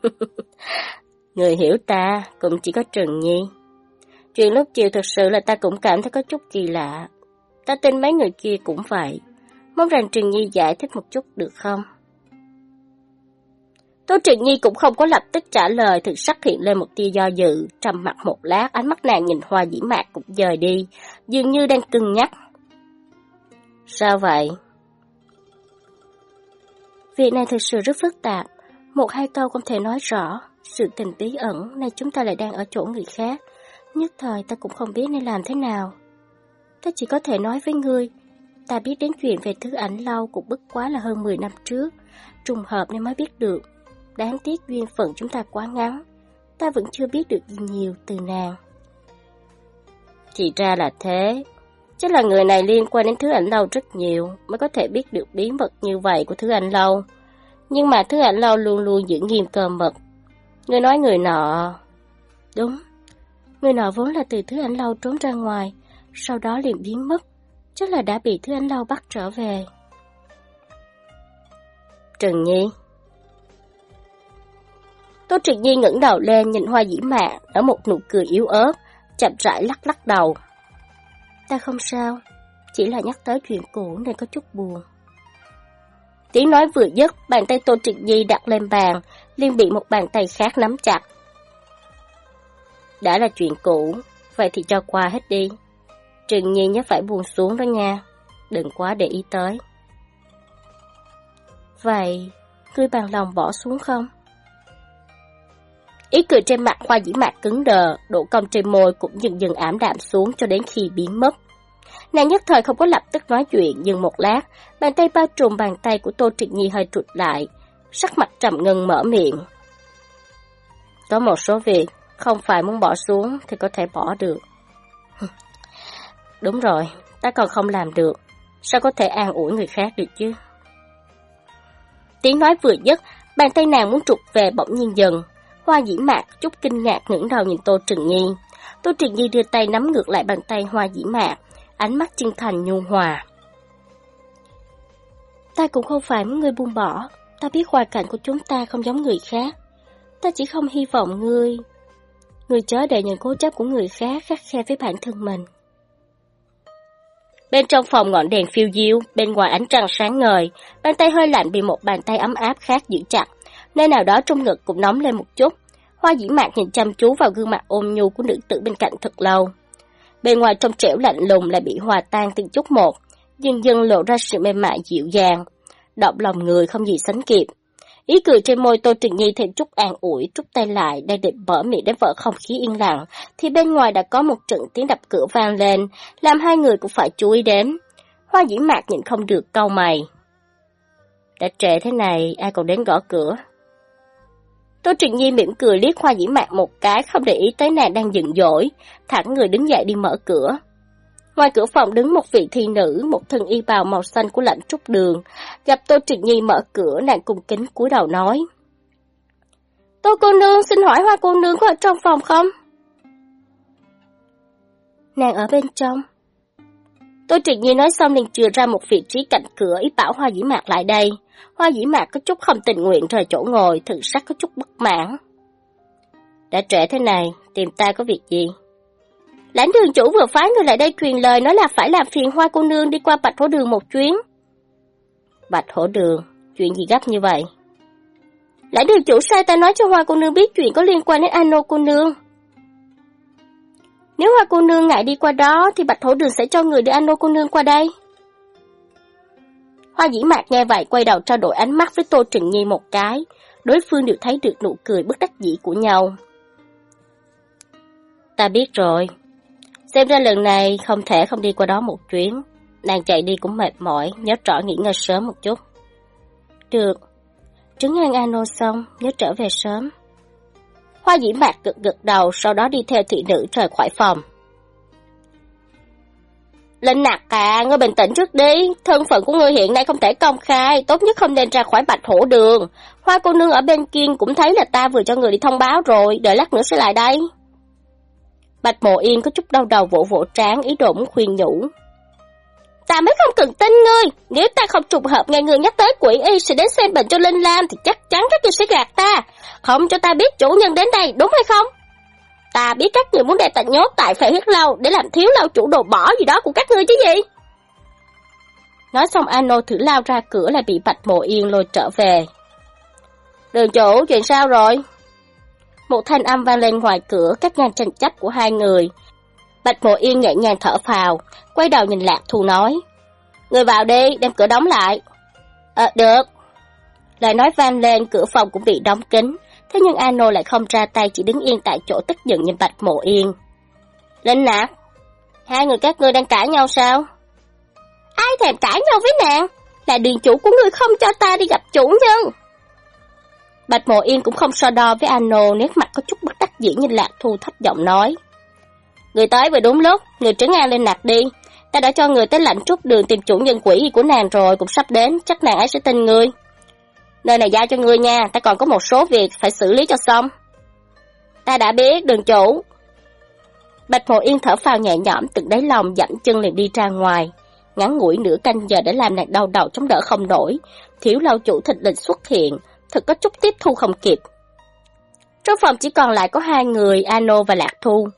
Người hiểu ta cũng chỉ có Trần Nhi. Chuyện lúc chiều thật sự là ta cũng cảm thấy có chút kỳ lạ. Ta tin mấy người kia cũng vậy. Mong rằng Trần Nhi giải thích một chút được không? Tô Trần Nhi cũng không có lập tức trả lời, thực sắc hiện lên một tia do dự, trầm mặt một lát, ánh mắt nàng nhìn hoa dĩ mạc cũng dời đi, dường như đang cân nhắc. Sao vậy? Việc này thực sự rất phức tạp, một hai câu không thể nói rõ, sự tình bí ẩn, nay chúng ta lại đang ở chỗ người khác, nhất thời ta cũng không biết nên làm thế nào. Ta chỉ có thể nói với ngươi, ta biết đến chuyện về thứ ảnh lâu cũng bất quá là hơn 10 năm trước, trùng hợp nên mới biết được. Đáng tiếc duyên phận chúng ta quá ngắn, ta vẫn chưa biết được gì nhiều từ nàng. Thì ra là thế, chắc là người này liên quan đến thứ ảnh lâu rất nhiều mới có thể biết được bí mật như vậy của thứ ảnh lâu. Nhưng mà thứ ảnh lâu luôn luôn giữ nghiêm cơ mật. Người nói người nọ... Đúng, người nọ vốn là từ thứ ảnh lâu trốn ra ngoài, sau đó liền biến mất. Chắc là đã bị thứ ảnh lâu bắt trở về. Trần Nhi Tô Triệt Nhi ngẩng đầu lên nhìn hoa dĩ mạ, ở một nụ cười yếu ớt, chậm rãi lắc lắc đầu. Ta không sao, chỉ là nhắc tới chuyện cũ nên có chút buồn. Tiếng nói vừa dứt, bàn tay Tô Triệt Nhi đặt lên bàn, liền bị một bàn tay khác nắm chặt. Đã là chuyện cũ, vậy thì cho qua hết đi. Trừng Nhi nhớ phải buồn xuống đó nha, đừng quá để ý tới. Vậy, ngươi bằng lòng bỏ xuống không? Ý cười trên mặt hoa dĩ mạc cứng đờ, độ cong trên môi cũng dần dần ảm đạm xuống cho đến khi biến mất. Nàng nhất thời không có lập tức nói chuyện, nhưng một lát, bàn tay bao trùm bàn tay của Tô Triệt Nhi hơi trụt lại, sắc mặt trầm ngân mở miệng. Có một số việc, không phải muốn bỏ xuống thì có thể bỏ được. Đúng rồi, ta còn không làm được, sao có thể an ủi người khác được chứ? Tiếng nói vừa dứt, bàn tay nàng muốn trục về bỗng nhiên dần, Hoa dĩ mạc chút kinh ngạc ngẩng đầu nhìn Tô Trừng Nhi. Tô Trừng Nhi đưa tay nắm ngược lại bàn tay hoa dĩ mạc, ánh mắt chân thành nhu hòa. Ta cũng không phải muốn ngươi buông bỏ, ta biết hoàn cảnh của chúng ta không giống người khác. Ta chỉ không hy vọng ngươi... Ngươi chớ để những cố chấp của người khác khắc khe với bản thân mình. Bên trong phòng ngọn đèn phiêu diêu, bên ngoài ánh trăng sáng ngời, bàn tay hơi lạnh bị một bàn tay ấm áp khác giữ chặt nơi nào đó trong ngực cũng nóng lên một chút. Hoa dĩ mạc nhìn chăm chú vào gương mặt ôm nhu của nữ tử bên cạnh thật lâu. Bên ngoài trong trẻo lạnh lùng lại bị hòa tan từng chút một, dần dần lộ ra sự mềm mại dịu dàng. Động lòng người không gì sánh kịp. Ý cười trên môi Tô Trịnh Nhi thêm chút an ủi, trút tay lại, đang định mở miệng đến vợ không khí yên lặng, thì bên ngoài đã có một trận tiếng đập cửa vang lên, làm hai người cũng phải chú ý đến. Hoa dĩ mạc nhìn không được câu mày. Đã trễ thế này, ai còn đến gõ cửa? Tô Trịnh Nhi mỉm cười liếc Hoa dĩ mạc một cái, không để ý tới nàng đang giận dỗi, thẳng người đứng dậy đi mở cửa. Ngoài cửa phòng đứng một vị thi nữ, một thân y bào màu xanh của lãnh trúc đường. Gặp Tô Trịnh Nhi mở cửa, nàng cung kính cúi đầu nói. Tô cô nương, xin hỏi hoa cô nương có ở trong phòng không? Nàng ở bên trong. Tôi Trịnh nhiên nói xong liền chừa ra một vị trí cạnh cửa ý bảo hoa dĩ mạc lại đây. Hoa dĩ mạc có chút không tình nguyện rời chỗ ngồi, thực sắc có chút bất mãn. Đã trễ thế này, tìm ta có việc gì? Lãnh đường chủ vừa phái người lại đây truyền lời nói là phải làm phiền hoa cô nương đi qua bạch hổ đường một chuyến. Bạch hổ đường, chuyện gì gấp như vậy? Lãnh đường chủ sai ta nói cho hoa cô nương biết chuyện có liên quan đến Ano cô nương. Nếu hoa cô nương ngại đi qua đó thì bạch thổ đường sẽ cho người đưa Ano cô nương qua đây. Hoa dĩ mạc nghe vậy quay đầu trao đổi ánh mắt với Tô Trừng Nhi một cái. Đối phương đều thấy được nụ cười bất đắc dĩ của nhau. Ta biết rồi, Xem ra lần này không thể không đi qua đó một chuyến. Nàng chạy đi cũng mệt mỏi, nhớ rõ nghỉ ngơi sớm một chút. Được. Trứng ăn ano xong, nhớ trở về sớm. Hoa dĩ mạc gật gật đầu, sau đó đi theo thị nữ rời khỏi phòng. Linh nạc à, ngươi bình tĩnh trước đi. Thân phận của ngươi hiện nay không thể công khai, tốt nhất không nên ra khỏi bạch hổ đường. Hoa cô nương ở bên kia cũng thấy là ta vừa cho người đi thông báo rồi, đợi lát nữa sẽ lại đây. Bạch Mộ Yên có chút đau đầu vỗ vỗ trán ý đồ muốn khuyên nhủ. Ta mới không cần tin ngươi, nếu ta không trùng hợp nghe người nhắc tới quỷ y sẽ đến xem bệnh cho Linh Lam thì chắc chắn các ngươi sẽ gạt ta, không cho ta biết chủ nhân đến đây, đúng hay không? Ta biết các người muốn đem ta nhốt tại phải huyết lâu để làm thiếu lâu chủ đồ bỏ gì đó của các ngươi chứ gì? Nói xong Ano thử lao ra cửa lại bị Bạch Mộ Yên lôi trở về. Đường chủ, chuyện sao rồi? Một thanh âm vang lên ngoài cửa các ngang tranh chấp của hai người. Bạch Mộ Yên nhẹ nhàng thở phào, quay đầu nhìn Lạc Thu nói. Người vào đi, đem cửa đóng lại. Ờ, được. Lời nói vang lên, cửa phòng cũng bị đóng kín. Thế nhưng Ano lại không ra tay chỉ đứng yên tại chỗ tức giận nhìn Bạch Mộ Yên. Linh nạc, hai người các ngươi đang cãi nhau sao? Ai thèm cãi nhau với nàng? Là điền chủ của ngươi không cho ta đi gặp chủ nhân. Bạch Mộ Yên cũng không so đo với Ano, nét mặt có chút bất đắc dĩ nhìn Lạc Thu thấp giọng nói. Người tới vừa đúng lúc, người trấn an lên nạt đi. Ta đã cho người tới lãnh trúc đường tìm chủ nhân quỷ của nàng rồi, cũng sắp đến, chắc nàng ấy sẽ tin ngươi. Nơi này giao cho ngươi nha, ta còn có một số việc phải xử lý cho xong. Ta đã biết, đường chủ. Bạch Mộ Yên thở phào nhẹ nhõm từng đáy lòng dặn chân liền đi ra ngoài. Ngắn ngủi nửa canh giờ để làm nàng đau đầu chống đỡ không nổi. Thiếu lâu chủ thịt định xuất hiện, thật có chút tiếp thu không kịp. Trong phòng chỉ còn lại có hai người, Ano và Lạc Thu.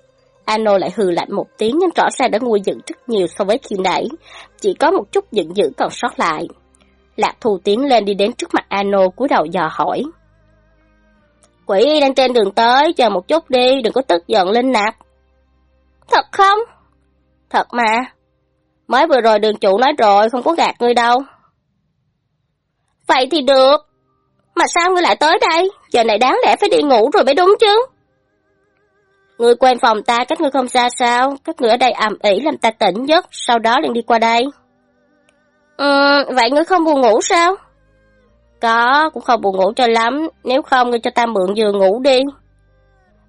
Ano lại hừ lạnh một tiếng nhưng rõ ràng đã nguôi giận rất nhiều so với khi nãy, chỉ có một chút giận dữ còn sót lại. Lạc thù tiến lên đi đến trước mặt Ano cúi đầu dò hỏi. Quỷ đang trên đường tới, chờ một chút đi, đừng có tức giận lên nạt. Thật không? Thật mà. Mới vừa rồi đường chủ nói rồi, không có gạt ngươi đâu. Vậy thì được, mà sao ngươi lại tới đây? Giờ này đáng lẽ phải đi ngủ rồi mới đúng chứ. Ngươi quen phòng ta, các ngươi không xa sao? Các ngươi ở đây ầm ĩ làm ta tỉnh giấc, sau đó liền đi qua đây. Ừ, vậy ngươi không buồn ngủ sao? Có, cũng không buồn ngủ cho lắm, nếu không ngươi cho ta mượn giường ngủ đi.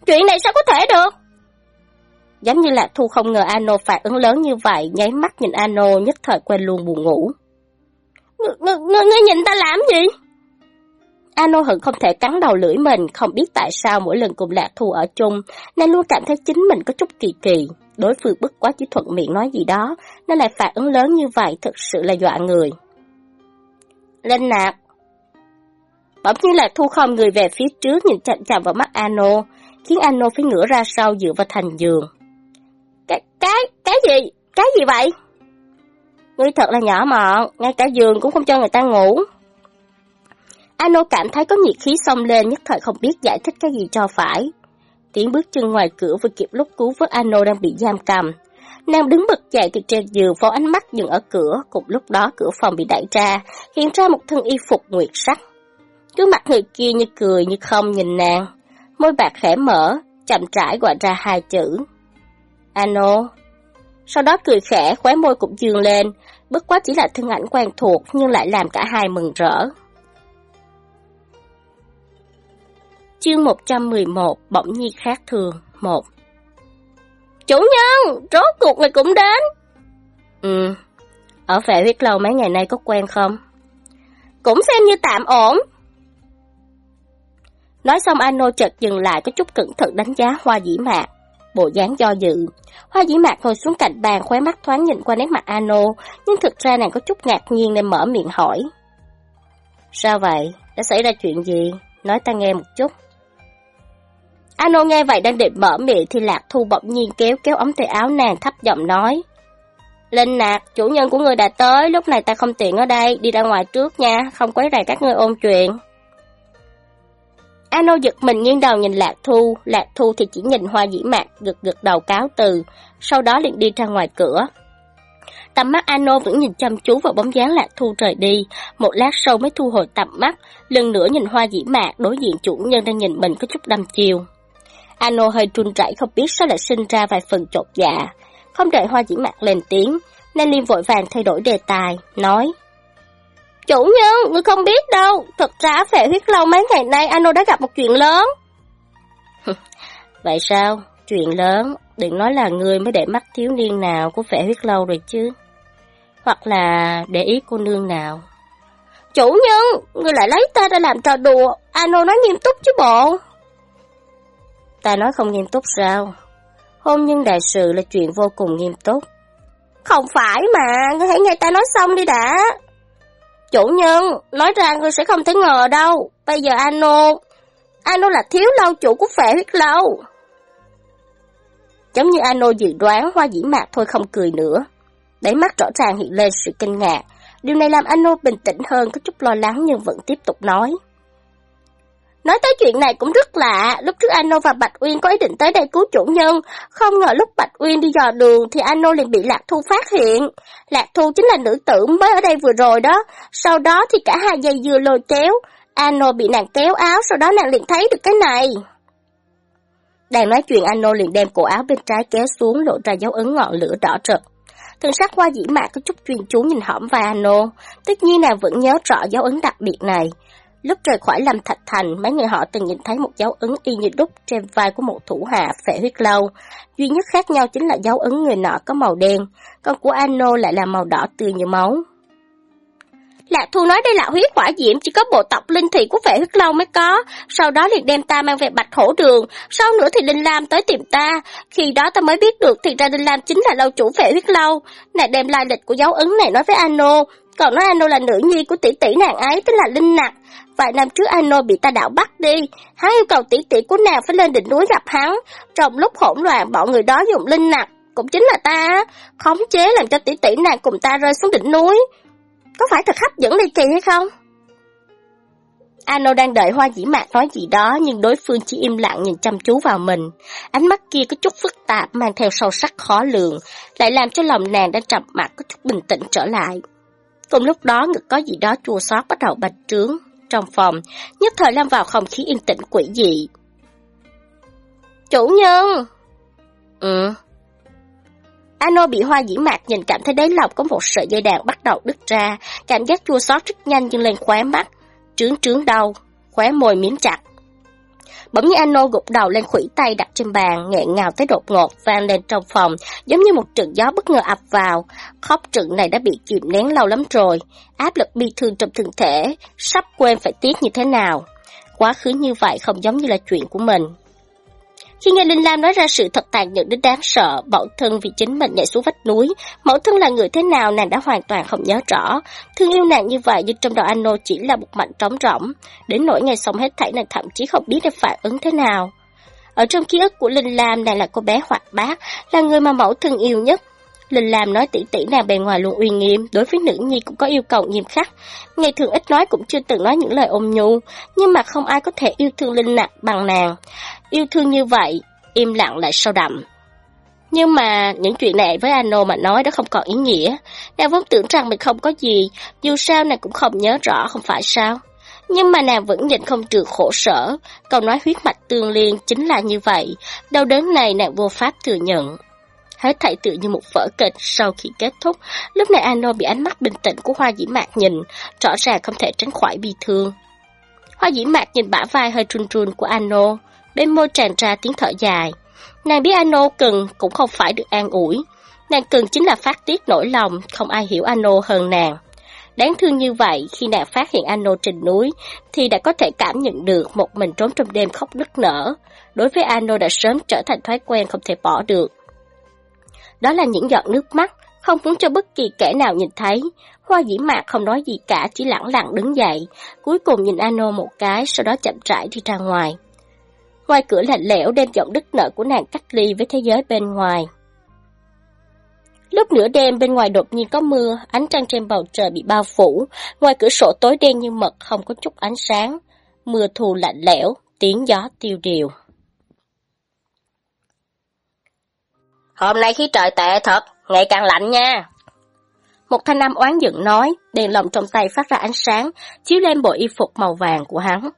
Chuyện này sao có thể được? Giống như là Thu không ngờ Ano phản ứng lớn như vậy, nháy mắt nhìn Ano nhất thời quên luôn buồn ngủ. Ngươi nhìn ta làm gì? Ano hận không thể cắn đầu lưỡi mình, không biết tại sao mỗi lần cùng Lạc Thu ở chung, nên luôn cảm thấy chính mình có chút kỳ kỳ. Đối phương bức quá chỉ thuận miệng nói gì đó, nên lại phản ứng lớn như vậy thực sự là dọa người. Lên nạp Bỗng nhiên Lạc Thu không người về phía trước nhìn chằm chằm vào mắt Ano, khiến Ano phải ngửa ra sau dựa vào thành giường. Cái, cái, cái gì? Cái gì vậy? Ngươi thật là nhỏ mọn, ngay cả giường cũng không cho người ta ngủ. Ano cảm thấy có nhiệt khí xông lên nhất thời không biết giải thích cái gì cho phải. Tiếng bước chân ngoài cửa vừa kịp lúc cứu vớt Ano đang bị giam cầm. Nàng đứng bật dậy từ trên giường vô ánh mắt dừng ở cửa, cùng lúc đó cửa phòng bị đẩy ra, hiện ra một thân y phục nguyệt sắc. Cứ mặt người kia như cười như không nhìn nàng, môi bạc khẽ mở, chậm rãi gọi ra hai chữ. Ano. Sau đó cười khẽ, khóe môi cũng dương lên, bất quá chỉ là thân ảnh quen thuộc nhưng lại làm cả hai mừng rỡ. Chương 111 Bỗng nhi khác thường 1 Chủ nhân, rốt cuộc người cũng đến. Ừ, ở vẻ huyết lâu mấy ngày nay có quen không? Cũng xem như tạm ổn. Nói xong Ano chợt dừng lại có chút cẩn thận đánh giá hoa dĩ mạc, bộ dáng do dự. Hoa dĩ mạc ngồi xuống cạnh bàn khóe mắt thoáng nhìn qua nét mặt Ano, nhưng thực ra nàng có chút ngạc nhiên nên mở miệng hỏi. Sao vậy? Đã xảy ra chuyện gì? Nói ta nghe một chút. Ano nghe vậy đang định mở miệng thì Lạc Thu bỗng nhiên kéo kéo ống tay áo nàng thấp giọng nói. Linh Nạc, chủ nhân của người đã tới, lúc này ta không tiện ở đây, đi ra ngoài trước nha, không quấy rầy các ngươi ôn chuyện. Ano giật mình nghiêng đầu nhìn Lạc Thu, Lạc Thu thì chỉ nhìn hoa dĩ mạc gật gật đầu cáo từ, sau đó liền đi ra ngoài cửa. Tầm mắt Ano vẫn nhìn chăm chú vào bóng dáng Lạc Thu rời đi, một lát sau mới thu hồi tầm mắt, lần nữa nhìn hoa dĩ mạc đối diện chủ nhân đang nhìn mình có chút đăm chiều. Ano hơi run rẩy không biết sao lại sinh ra vài phần chột dạ. Không đợi hoa dĩ mạc lên tiếng, nên liêm vội vàng thay đổi đề tài, nói. Chủ nhân, người không biết đâu, thật ra phệ huyết lâu mấy ngày nay Ano đã gặp một chuyện lớn. Vậy sao? Chuyện lớn, đừng nói là người mới để mắt thiếu niên nào của phệ huyết lâu rồi chứ. Hoặc là để ý cô nương nào. Chủ nhân, người lại lấy ta ra làm trò đùa, Ano nói nghiêm túc chứ bộ. Ta nói không nghiêm túc sao? Hôn nhân đại sự là chuyện vô cùng nghiêm túc. Không phải mà, ngươi hãy nghe ta nói xong đi đã. Chủ nhân, nói ra ngươi sẽ không thể ngờ đâu. Bây giờ Ano, Ano là thiếu lâu chủ của phệ huyết lâu. Giống như Ano dự đoán hoa dĩ mạc thôi không cười nữa. Đáy mắt rõ ràng hiện lên sự kinh ngạc. Điều này làm Ano bình tĩnh hơn, có chút lo lắng nhưng vẫn tiếp tục nói. Nói tới chuyện này cũng rất lạ, lúc trước Ano và Bạch Uyên có ý định tới đây cứu chủ nhân, không ngờ lúc Bạch Uyên đi dò đường thì Ano liền bị Lạc Thu phát hiện. Lạc Thu chính là nữ tử mới ở đây vừa rồi đó, sau đó thì cả hai dây dưa lôi kéo, Ano bị nàng kéo áo, sau đó nàng liền thấy được cái này. Đang nói chuyện Ano liền đem cổ áo bên trái kéo xuống lộ ra dấu ấn ngọn lửa đỏ rực. Thần sắc hoa dĩ mạc có chút chuyên chú nhìn hõm vai Ano, tất nhiên nàng vẫn nhớ rõ dấu ấn đặc biệt này. Lúc rời khỏi Lâm Thạch Thành, mấy người họ từng nhìn thấy một dấu ấn y như đúc trên vai của một thủ hạ phệ huyết lâu. Duy nhất khác nhau chính là dấu ấn người nọ có màu đen, còn của Ano lại là màu đỏ tươi như máu. Lạc Thu nói đây là huyết hỏa diễm chỉ có bộ tộc linh thị của phệ huyết lâu mới có, sau đó liền đem ta mang về bạch hổ đường, sau nữa thì Linh Lam tới tìm ta, khi đó ta mới biết được thì ra Linh Lam chính là lâu chủ phệ huyết lâu. này đem lai lịch của dấu ấn này nói với Ano, còn nói Ano là nữ nhi của tỷ tỷ nàng ấy, tức là Linh Nặc. Vài năm trước Ano bị ta đảo bắt đi, hắn yêu cầu tỷ tỷ của nàng phải lên đỉnh núi gặp hắn. Trong lúc hỗn loạn, bọn người đó dùng Linh Nặc, cũng chính là ta, khống chế làm cho tỷ tỷ nàng cùng ta rơi xuống đỉnh núi. Có phải thật hấp dẫn ly kỳ hay không? Ano đang đợi hoa dĩ mạc nói gì đó nhưng đối phương chỉ im lặng nhìn chăm chú vào mình. Ánh mắt kia có chút phức tạp mang theo sâu sắc khó lường, lại làm cho lòng nàng đang trầm mặt có chút bình tĩnh trở lại. Cùng lúc đó ngực có gì đó chua xót bắt đầu bạch trướng. Trong phòng, nhất thời lâm vào không khí yên tĩnh quỷ dị. Chủ nhân! Ừ. Ano bị hoa dĩ mạc nhìn cảm thấy đáy lòng có một sợi dây đàn bắt đầu đứt ra, cảm giác chua xót rất nhanh dâng lên khóe mắt, trướng trướng đau, khóe môi miếm chặt. Bỗng nhiên Ano gục đầu lên khủy tay đặt trên bàn, nghẹn ngào tới đột ngột vang lên trong phòng, giống như một trận gió bất ngờ ập vào. Khóc trận này đã bị kìm nén lâu lắm rồi, áp lực bi thương trong thân thể, sắp quên phải tiếc như thế nào. Quá khứ như vậy không giống như là chuyện của mình. Khi nghe Linh Lam nói ra sự thật tàn nhẫn đến đáng sợ, mẫu thân vì chính mình nhảy xuống vách núi, mẫu thân là người thế nào nàng đã hoàn toàn không nhớ rõ. Thương yêu nàng như vậy nhưng trong đầu Anno chỉ là một mảnh trống rỗng, đến nỗi ngày sống hết thảy nàng thậm chí không biết nên phản ứng thế nào. Ở trong ký ức của Linh Lam nàng là cô bé hoạt bát, là người mà mẫu thân yêu nhất. Linh Lam nói tỷ tỷ nàng bề ngoài luôn uy nghiêm, đối với nữ nhi cũng có yêu cầu nghiêm khắc. Ngày thường ít nói cũng chưa từng nói những lời ôm nhu, nhưng mà không ai có thể yêu thương Linh nặng bằng nàng. Yêu thương như vậy, im lặng lại sâu đậm. Nhưng mà những chuyện này với Ano mà nói đã không còn ý nghĩa. Nàng vốn tưởng rằng mình không có gì, dù sao nàng cũng không nhớ rõ không phải sao. Nhưng mà nàng vẫn nhìn không trừ khổ sở, câu nói huyết mạch tương liên chính là như vậy, đau đớn này nàng vô pháp thừa nhận. Hết thảy tự như một vở kịch sau khi kết thúc, lúc này Ano bị ánh mắt bình tĩnh của Hoa Dĩ Mạc nhìn, rõ ràng không thể tránh khỏi bi thương. Hoa Dĩ Mạc nhìn bả vai hơi run run của Ano, bên môi tràn ra tiếng thở dài. Nàng biết Ano cần cũng không phải được an ủi, nàng cần chính là phát tiết nỗi lòng, không ai hiểu Ano hơn nàng. Đáng thương như vậy, khi nàng phát hiện Ano trên núi, thì đã có thể cảm nhận được một mình trốn trong đêm khóc nức nở. Đối với Ano đã sớm trở thành thói quen không thể bỏ được. Đó là những giọt nước mắt, không muốn cho bất kỳ kẻ nào nhìn thấy. Hoa dĩ mạc không nói gì cả, chỉ lặng lặng đứng dậy, cuối cùng nhìn Ano một cái, sau đó chậm rãi đi ra ngoài. Ngoài cửa lạnh lẽo đem giọng đứt nợ của nàng cách ly với thế giới bên ngoài. Lúc nửa đêm bên ngoài đột nhiên có mưa, ánh trăng trên bầu trời bị bao phủ, ngoài cửa sổ tối đen như mật không có chút ánh sáng. Mưa thù lạnh lẽo, tiếng gió tiêu điều. Hôm nay khí trời tệ thật, ngày càng lạnh nha. Một thanh âm oán giận nói, đèn lồng trong tay phát ra ánh sáng, chiếu lên bộ y phục màu vàng của hắn.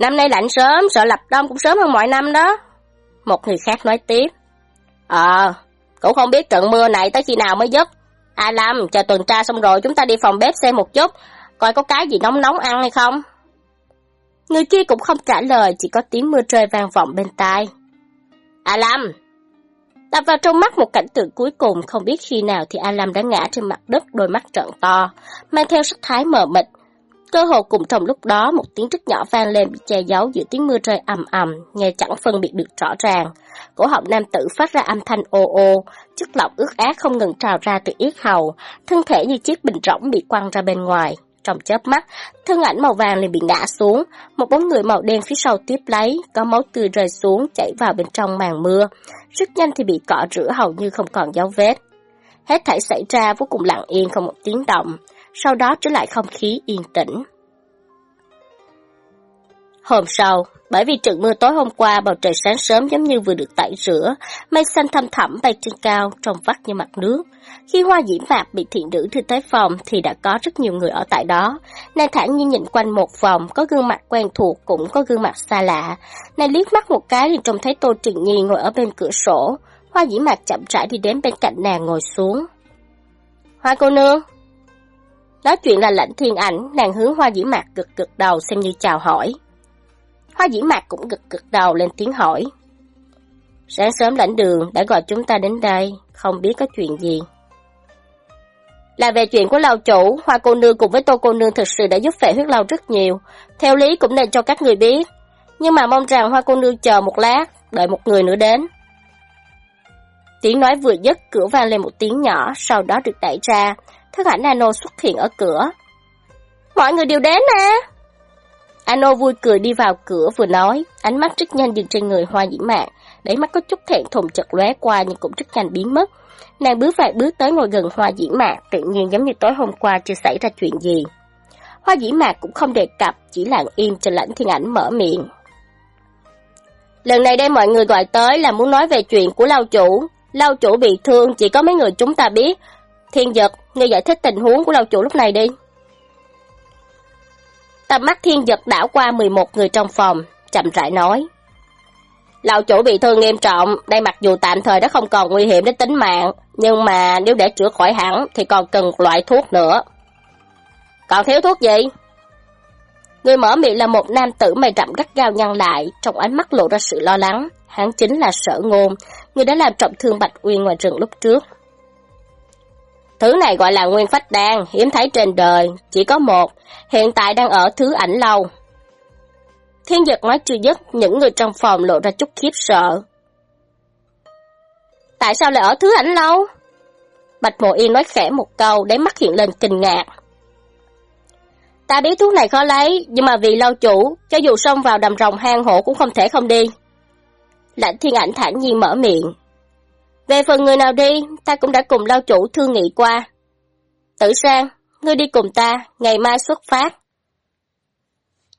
Năm nay lạnh sớm, sợ lập đông cũng sớm hơn mọi năm đó. Một người khác nói tiếp. Ờ, cũng không biết trận mưa này tới khi nào mới dứt. A Lâm, chờ tuần tra xong rồi chúng ta đi phòng bếp xem một chút, coi có cái gì nóng nóng ăn hay không. Người kia cũng không trả lời, chỉ có tiếng mưa rơi vang vọng bên tai. A Lâm! Đập vào trong mắt một cảnh tượng cuối cùng, không biết khi nào thì A Lâm đã ngã trên mặt đất đôi mắt trợn to, mang theo sắc thái mờ mịt, Cơ hồ cùng trong lúc đó một tiếng rất nhỏ vang lên bị che giấu giữa tiếng mưa rơi ầm ầm, nghe chẳng phân biệt được rõ ràng. Cổ họng nam tử phát ra âm thanh ô ô, chất lỏng ướt át không ngừng trào ra từ yết hầu, thân thể như chiếc bình rỗng bị quăng ra bên ngoài. Trong chớp mắt, thân ảnh màu vàng liền bị ngã xuống, một bóng người màu đen phía sau tiếp lấy, có máu tươi rơi xuống chảy vào bên trong màn mưa, rất nhanh thì bị cọ rửa hầu như không còn dấu vết. Hết thảy xảy ra vô cùng lặng yên không một tiếng động sau đó trở lại không khí yên tĩnh. Hôm sau, bởi vì trận mưa tối hôm qua bầu trời sáng sớm giống như vừa được tẩy rửa, mây xanh thâm thẳm bay trên cao, trong vắt như mặt nước. Khi hoa diễm mạc bị thiện nữ đưa tới phòng thì đã có rất nhiều người ở tại đó. Nàng thản nhiên nhìn quanh một vòng, có gương mặt quen thuộc cũng có gương mặt xa lạ. Nàng liếc mắt một cái liền trông thấy Tô trịnh Nhi ngồi ở bên cửa sổ. Hoa diễm mạc chậm rãi đi đến bên cạnh nàng ngồi xuống. Hoa cô nương, Nói chuyện là lãnh thiên ảnh, nàng hướng hoa dĩ mạc cực cực đầu xem như chào hỏi. Hoa dĩ mạc cũng cực cực đầu lên tiếng hỏi. Sáng sớm lãnh đường đã gọi chúng ta đến đây, không biết có chuyện gì. Là về chuyện của lao chủ, hoa cô nương cùng với tô cô nương thực sự đã giúp phệ huyết lao rất nhiều. Theo lý cũng nên cho các người biết. Nhưng mà mong rằng hoa cô nương chờ một lát, đợi một người nữa đến. Tiếng nói vừa dứt, cửa vang lên một tiếng nhỏ, sau đó được đẩy ra, thân ảnh Ano xuất hiện ở cửa. Mọi người đều đến nè. Ano vui cười đi vào cửa vừa nói, ánh mắt rất nhanh dừng trên người hoa dĩ mạn, đáy mắt có chút thẹn thùng chật lóe qua nhưng cũng rất nhanh biến mất. Nàng bước vài bước tới ngồi gần hoa dĩ mạc, tự nhiên giống như tối hôm qua chưa xảy ra chuyện gì. Hoa dĩ mạc cũng không đề cập, chỉ lặng im cho lãnh thiên ảnh mở miệng. Lần này đem mọi người gọi tới là muốn nói về chuyện của lao chủ. Lao chủ bị thương chỉ có mấy người chúng ta biết, Thiên giật, ngươi giải thích tình huống của lâu chủ lúc này đi. Tầm mắt thiên giật đảo qua 11 người trong phòng, chậm rãi nói. Lão chủ bị thương nghiêm trọng, đây mặc dù tạm thời đã không còn nguy hiểm đến tính mạng, nhưng mà nếu để chữa khỏi hẳn thì còn cần một loại thuốc nữa. Còn thiếu thuốc gì? Người mở miệng là một nam tử mày rậm gắt gao nhăn lại, trong ánh mắt lộ ra sự lo lắng. Hắn chính là sở ngôn, người đã làm trọng thương Bạch Uyên ngoài rừng lúc trước. Thứ này gọi là nguyên phách đan, hiếm thấy trên đời, chỉ có một, hiện tại đang ở thứ ảnh lâu. Thiên giật nói chưa dứt, những người trong phòng lộ ra chút khiếp sợ. Tại sao lại ở thứ ảnh lâu? Bạch Mộ Yên nói khẽ một câu, đáy mắt hiện lên kinh ngạc. Ta biết thuốc này khó lấy, nhưng mà vì lâu chủ, cho dù xông vào đầm rồng hang hổ cũng không thể không đi. Lãnh thiên ảnh thản nhiên mở miệng. Về phần người nào đi, ta cũng đã cùng lao chủ thương nghị qua. Tử sang, ngươi đi cùng ta, ngày mai xuất phát.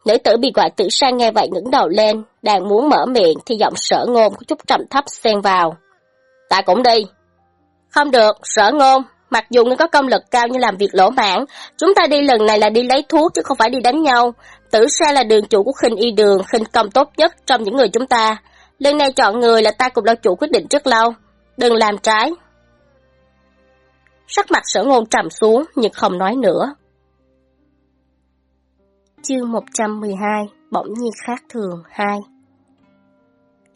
Nữ tử bị gọi tử sang nghe vậy ngẩng đầu lên, đang muốn mở miệng thì giọng sở ngôn có chút trầm thấp xen vào. Ta cũng đi. Không được, sở ngôn, mặc dù ngươi có công lực cao như làm việc lỗ mãn, chúng ta đi lần này là đi lấy thuốc chứ không phải đi đánh nhau. Tử sang là đường chủ của khinh y đường, khinh công tốt nhất trong những người chúng ta. Lần này chọn người là ta cùng lao chủ quyết định rất lâu. Đừng làm trái. Sắc mặt sở ngôn trầm xuống nhưng không nói nữa. Chương 112 Bỗng nhiên khác thường 2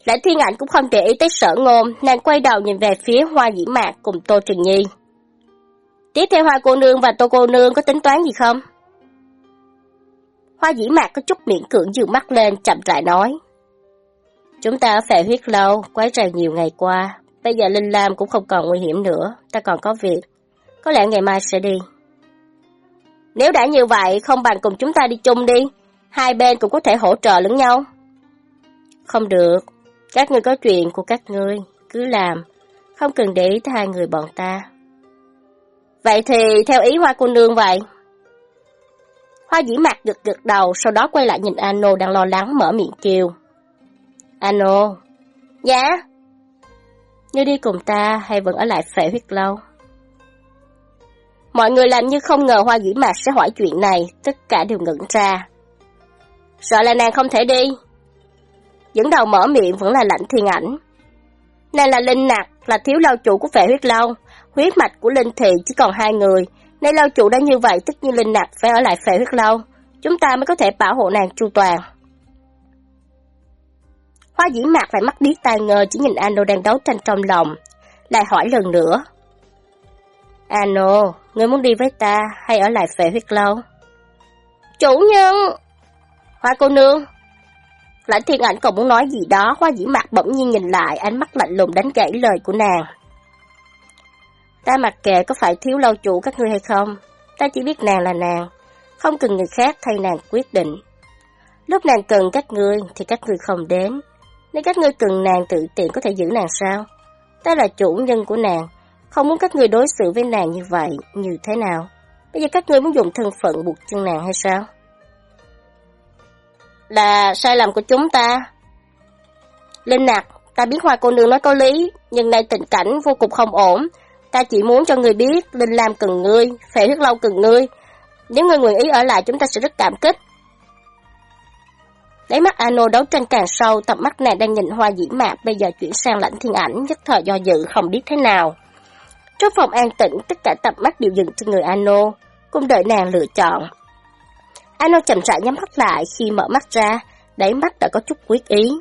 Lãnh thiên ảnh cũng không để ý tới sở ngôn, nàng quay đầu nhìn về phía hoa dĩ mạc cùng Tô Trừng Nhi. Tiếp theo hoa cô nương và Tô cô nương có tính toán gì không? Hoa dĩ mạc có chút miễn cưỡng dường mắt lên, chậm rãi nói. Chúng ta ở phệ huyết lâu, quái rầy nhiều ngày qua. Bây giờ Linh Lam cũng không còn nguy hiểm nữa, ta còn có việc. Có lẽ ngày mai sẽ đi. Nếu đã như vậy, không bằng cùng chúng ta đi chung đi. Hai bên cũng có thể hỗ trợ lẫn nhau. Không được. Các ngươi có chuyện của các ngươi, cứ làm. Không cần để ý tới hai người bọn ta. Vậy thì theo ý hoa cô nương vậy. Hoa dĩ mạc gật gật đầu, sau đó quay lại nhìn Ano đang lo lắng mở miệng kêu. Ano. Dạ. Như đi cùng ta hay vẫn ở lại phệ huyết lâu? Mọi người làm như không ngờ Hoa Dĩ Mạc sẽ hỏi chuyện này, tất cả đều ngẩn ra. Sợ là nàng không thể đi. Dẫn đầu mở miệng vẫn là lạnh thiên ảnh. Nàng là Linh Nặc, là thiếu lao chủ của phệ huyết lâu. Huyết mạch của Linh Thị chỉ còn hai người. Nay lao chủ đã như vậy, tất nhiên Linh Nặc phải ở lại phệ huyết lâu. Chúng ta mới có thể bảo hộ nàng chu toàn. Hoa dĩ mạc lại mắt điếc tai ngơ chỉ nhìn Ano đang đấu tranh trong lòng. Lại hỏi lần nữa. Ano, ngươi muốn đi với ta hay ở lại phệ huyết lâu? Chủ nhân! Hoa cô nương! Lãnh thiên ảnh còn muốn nói gì đó, hoa dĩ mạc bỗng nhiên nhìn lại, ánh mắt lạnh lùng đánh gãy lời của nàng. Ta mặc kệ có phải thiếu lâu chủ các ngươi hay không, ta chỉ biết nàng là nàng, không cần người khác thay nàng quyết định. Lúc nàng cần các ngươi thì các ngươi không đến, nếu các ngươi cần nàng tự tiện có thể giữ nàng sao? Ta là chủ nhân của nàng, không muốn các ngươi đối xử với nàng như vậy, như thế nào? Bây giờ các ngươi muốn dùng thân phận buộc chân nàng hay sao? Là sai lầm của chúng ta. Linh nặc, ta biết hoa cô nương nói có lý, nhưng nay tình cảnh vô cùng không ổn. Ta chỉ muốn cho người biết Linh Lam cần ngươi, phệ huyết lâu cần ngươi. Nếu ngươi nguyện ý ở lại chúng ta sẽ rất cảm kích. Đáy mắt Ano đấu tranh càng sâu, tầm mắt nàng đang nhìn hoa dĩ mạc, bây giờ chuyển sang lãnh thiên ảnh, nhất thời do dự, không biết thế nào. Trong phòng an tĩnh, tất cả tầm mắt đều dừng trên người Ano, cùng đợi nàng lựa chọn. Ano chậm rãi nhắm mắt lại, khi mở mắt ra, đáy mắt đã có chút quyết ý.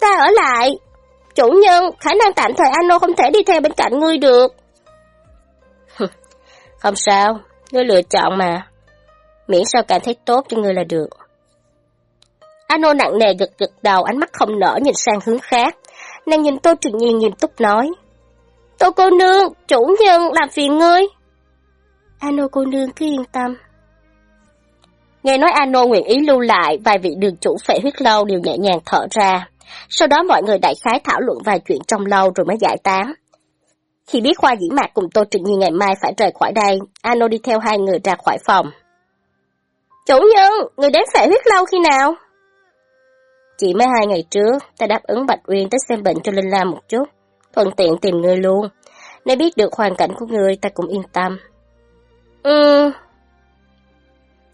Ta ở lại! Chủ nhân, khả năng tạm thời Ano không thể đi theo bên cạnh ngươi được. không sao, ngươi lựa chọn mà. Miễn sao cảm thấy tốt cho ngươi là được. Ano nặng nề gật gật đầu, ánh mắt không nở nhìn sang hướng khác. Nàng nhìn Tô Trừng Nhiên nghiêm túc nói. Tô cô nương, chủ nhân làm phiền ngươi. Ano cô nương cứ yên tâm. Nghe nói Ano nguyện ý lưu lại, vài vị đường chủ phệ huyết lâu đều nhẹ nhàng thở ra. Sau đó mọi người đại khái thảo luận vài chuyện trong lâu rồi mới giải tán. Khi biết Khoa Dĩ Mạc cùng Tô Trịnh Nhi ngày mai phải rời khỏi đây, Ano đi theo hai người ra khỏi phòng. Chủ nhân, người đến phệ huyết lâu khi nào? Chỉ mới hai ngày trước, ta đáp ứng Bạch Uyên tới xem bệnh cho Linh Lam một chút, thuận tiện tìm người luôn. Nếu biết được hoàn cảnh của người, ta cũng yên tâm. Ừ.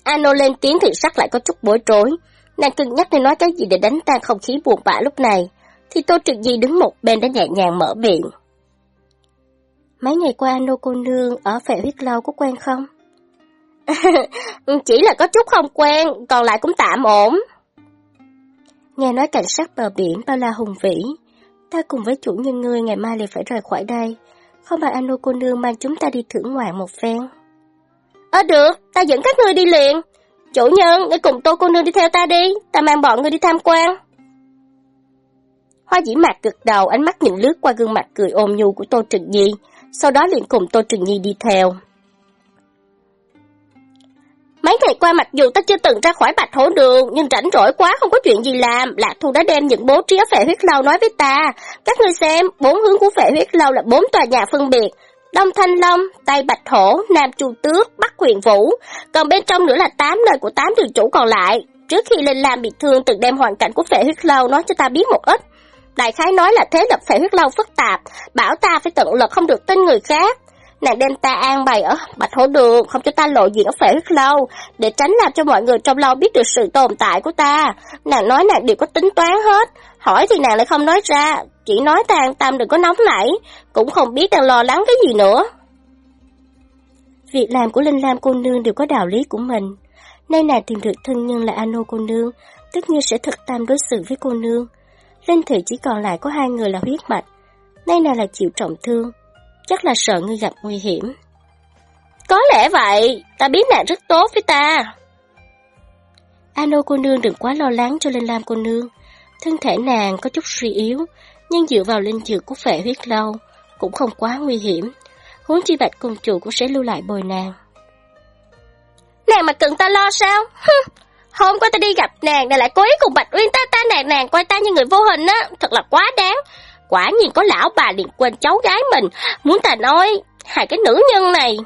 Ano lên tiếng thì sắc lại có chút bối rối. Nàng cân nhắc nên nói cái gì để đánh tan không khí buồn bã lúc này, thì Tô Trực Di đứng một bên đã nhẹ nhàng mở miệng. Mấy ngày qua Ano cô nương ở phệ huyết lâu có quen không? Ừ, chỉ là có chút không quen, còn lại cũng tạm ổn. Nghe nói cảnh sát bờ biển bao la hùng vĩ, ta cùng với chủ nhân ngươi ngày mai liền phải rời khỏi đây. Không bằng anh cô nương mang chúng ta đi thưởng ngoạn một phen. Ờ được, ta dẫn các ngươi đi liền. Chủ nhân, ngươi cùng tô cô nương đi theo ta đi, ta mang bọn ngươi đi tham quan. Hoa dĩ mạc gật đầu, ánh mắt nhìn lướt qua gương mặt cười ôm nhu của Tô Trừng Nhi, sau đó liền cùng Tô Trừng Nhi đi theo. Mấy ngày qua mặc dù ta chưa từng ra khỏi bạch hổ đường, nhưng rảnh rỗi quá không có chuyện gì làm. Lạc Thu đã đem những bố trí ở phệ huyết lâu nói với ta. Các ngươi xem, bốn hướng của phệ huyết lâu là bốn tòa nhà phân biệt. Đông Thanh Long, Tây Bạch Hổ, Nam Chu Tước, Bắc Huyền Vũ. Còn bên trong nữa là tám nơi của tám đường chủ còn lại. Trước khi lên làm bị thương từng đem hoàn cảnh của phệ huyết lâu nói cho ta biết một ít. Đại khái nói là thế lập phệ huyết lâu phức tạp, bảo ta phải tận lực không được tin người khác. Nàng đem ta an bày ở Bạch Hổ Đường, không cho ta lộ diện ở phệ huyết lâu, để tránh làm cho mọi người trong lâu biết được sự tồn tại của ta. Nàng nói nàng đều có tính toán hết, hỏi thì nàng lại không nói ra, chỉ nói ta an tâm đừng có nóng nảy, cũng không biết đang lo lắng cái gì nữa. Việc làm của Linh Lam cô nương đều có đạo lý của mình. Nay nàng tìm được thân nhân là Ano cô nương, tất nhiên sẽ thật tâm đối xử với cô nương. Linh thị chỉ còn lại có hai người là huyết mạch, nay nàng là chịu trọng thương, chắc là sợ ngươi gặp nguy hiểm. Có lẽ vậy, ta biết nàng rất tốt với ta. Ano cô nương đừng quá lo lắng cho Linh Lam cô nương. Thân thể nàng có chút suy yếu, nhưng dựa vào linh dược của phệ huyết lâu cũng không quá nguy hiểm. Huống chi bạch công chủ cũng sẽ lưu lại bồi nàng. Nàng mà cần ta lo sao? Hôm qua ta đi gặp nàng, nàng lại cố ý cùng Bạch Uyên ta ta nàng nàng coi ta như người vô hình á, thật là quá đáng. Quả nhiên có lão bà liền quên cháu gái mình, muốn ta nói, hai cái nữ nhân này.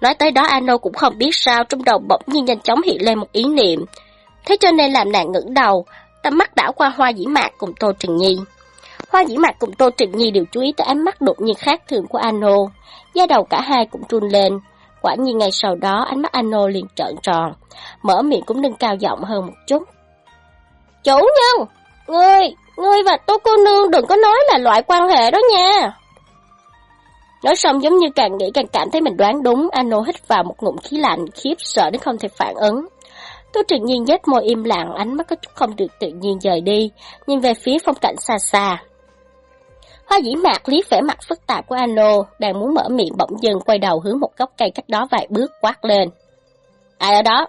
Nói tới đó Ano cũng không biết sao trong đầu bỗng nhiên nhanh chóng hiện lên một ý niệm. Thế cho nên làm nàng ngẩng đầu, tầm mắt đảo qua Hoa Dĩ Mạc cùng Tô Trừng Nhi. Hoa Dĩ Mạc cùng Tô Trừng Nhi đều chú ý tới ánh mắt đột nhiên khác thường của Ano. Da đầu cả hai cũng run lên. Quả nhiên ngày sau đó ánh mắt Ano liền trợn tròn, mở miệng cũng nâng cao giọng hơn một chút. Chủ nhân, ngươi, ngươi và Tô cô nương đừng có nói là loại quan hệ đó nha. Nói xong giống như càng nghĩ càng cảm thấy mình đoán đúng, Ano hít vào một ngụm khí lạnh, khiếp sợ đến không thể phản ứng. Tô Trừng Nhiên nhếch môi im lặng, ánh mắt có chút không được tự nhiên rời đi, nhìn về phía phong cảnh xa xa. Hoa dĩ mạc lý vẻ mặt phức tạp của Ano, đang muốn mở miệng bỗng dưng quay đầu hướng một gốc cây cách đó vài bước quát lên. Ai ở đó?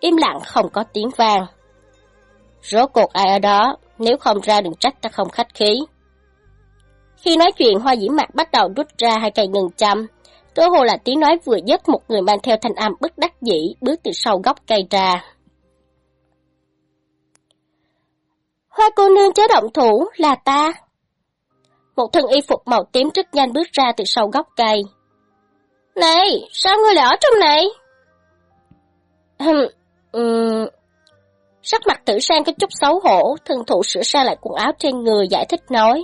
Im lặng không có tiếng vang. Rốt cuộc ai ở đó, nếu không ra đừng trách ta không khách khí. Khi nói chuyện, hoa dĩ mạc bắt đầu rút ra hai cây ngừng châm. Cơ hồ là tiếng nói vừa dứt một người mang theo thanh âm bất đắc dĩ bước từ sau góc cây ra. Hoa cô nương chớ động thủ là ta. Một thân y phục màu tím rất nhanh bước ra từ sau góc cây. Này, sao ngươi lại ở trong này? Hừm, um, sắc mặt tử sang có chút xấu hổ, thân thủ sửa sang lại quần áo trên người giải thích nói.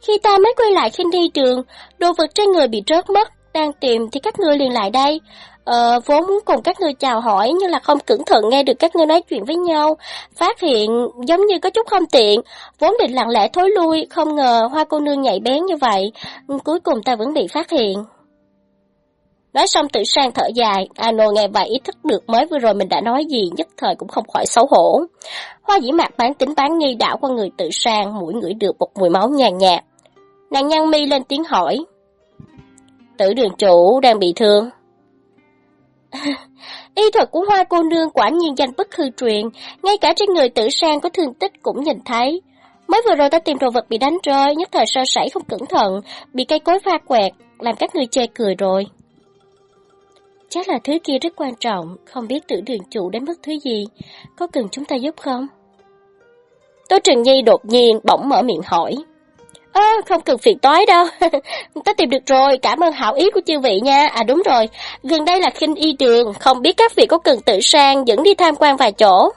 Khi ta mới quay lại khi đi trường, đồ vật trên người bị rớt mất, đang tìm thì các ngươi liền lại đây. Ờ, vốn muốn cùng các ngươi chào hỏi nhưng là không cẩn thận nghe được các ngươi nói chuyện với nhau, phát hiện giống như có chút không tiện, vốn định lặng lẽ thối lui, không ngờ hoa cô nương nhạy bén như vậy, ừ, cuối cùng ta vẫn bị phát hiện. Nói xong tử sang thở dài, Ano nghe vậy ý thức được mới vừa rồi mình đã nói gì, nhất thời cũng không khỏi xấu hổ. Hoa dĩ mạc bán tính bán nghi đảo qua người tử sang, mũi ngửi được một mùi máu nhàn nhạt. Nàng nhăn mi lên tiếng hỏi. Tử đường chủ đang bị thương. Y thuật của hoa cô nương quả nhiên danh bất hư truyền, ngay cả trên người tử sang có thương tích cũng nhìn thấy. Mới vừa rồi ta tìm đồ vật bị đánh rơi, nhất thời sơ sẩy không cẩn thận, bị cây cối pha quẹt, làm các người chê cười rồi. Chắc là thứ kia rất quan trọng, không biết tử đường chủ đến mức thứ gì, có cần chúng ta giúp không? Tố Trừng Nhi đột nhiên bỗng mở miệng hỏi. Ơ, không cần phiền toái đâu. Ta tìm được rồi, cảm ơn hảo ý của chư vị nha. À đúng rồi, gần đây là khinh y đường, không biết các vị có cần tự sang dẫn đi tham quan vài chỗ.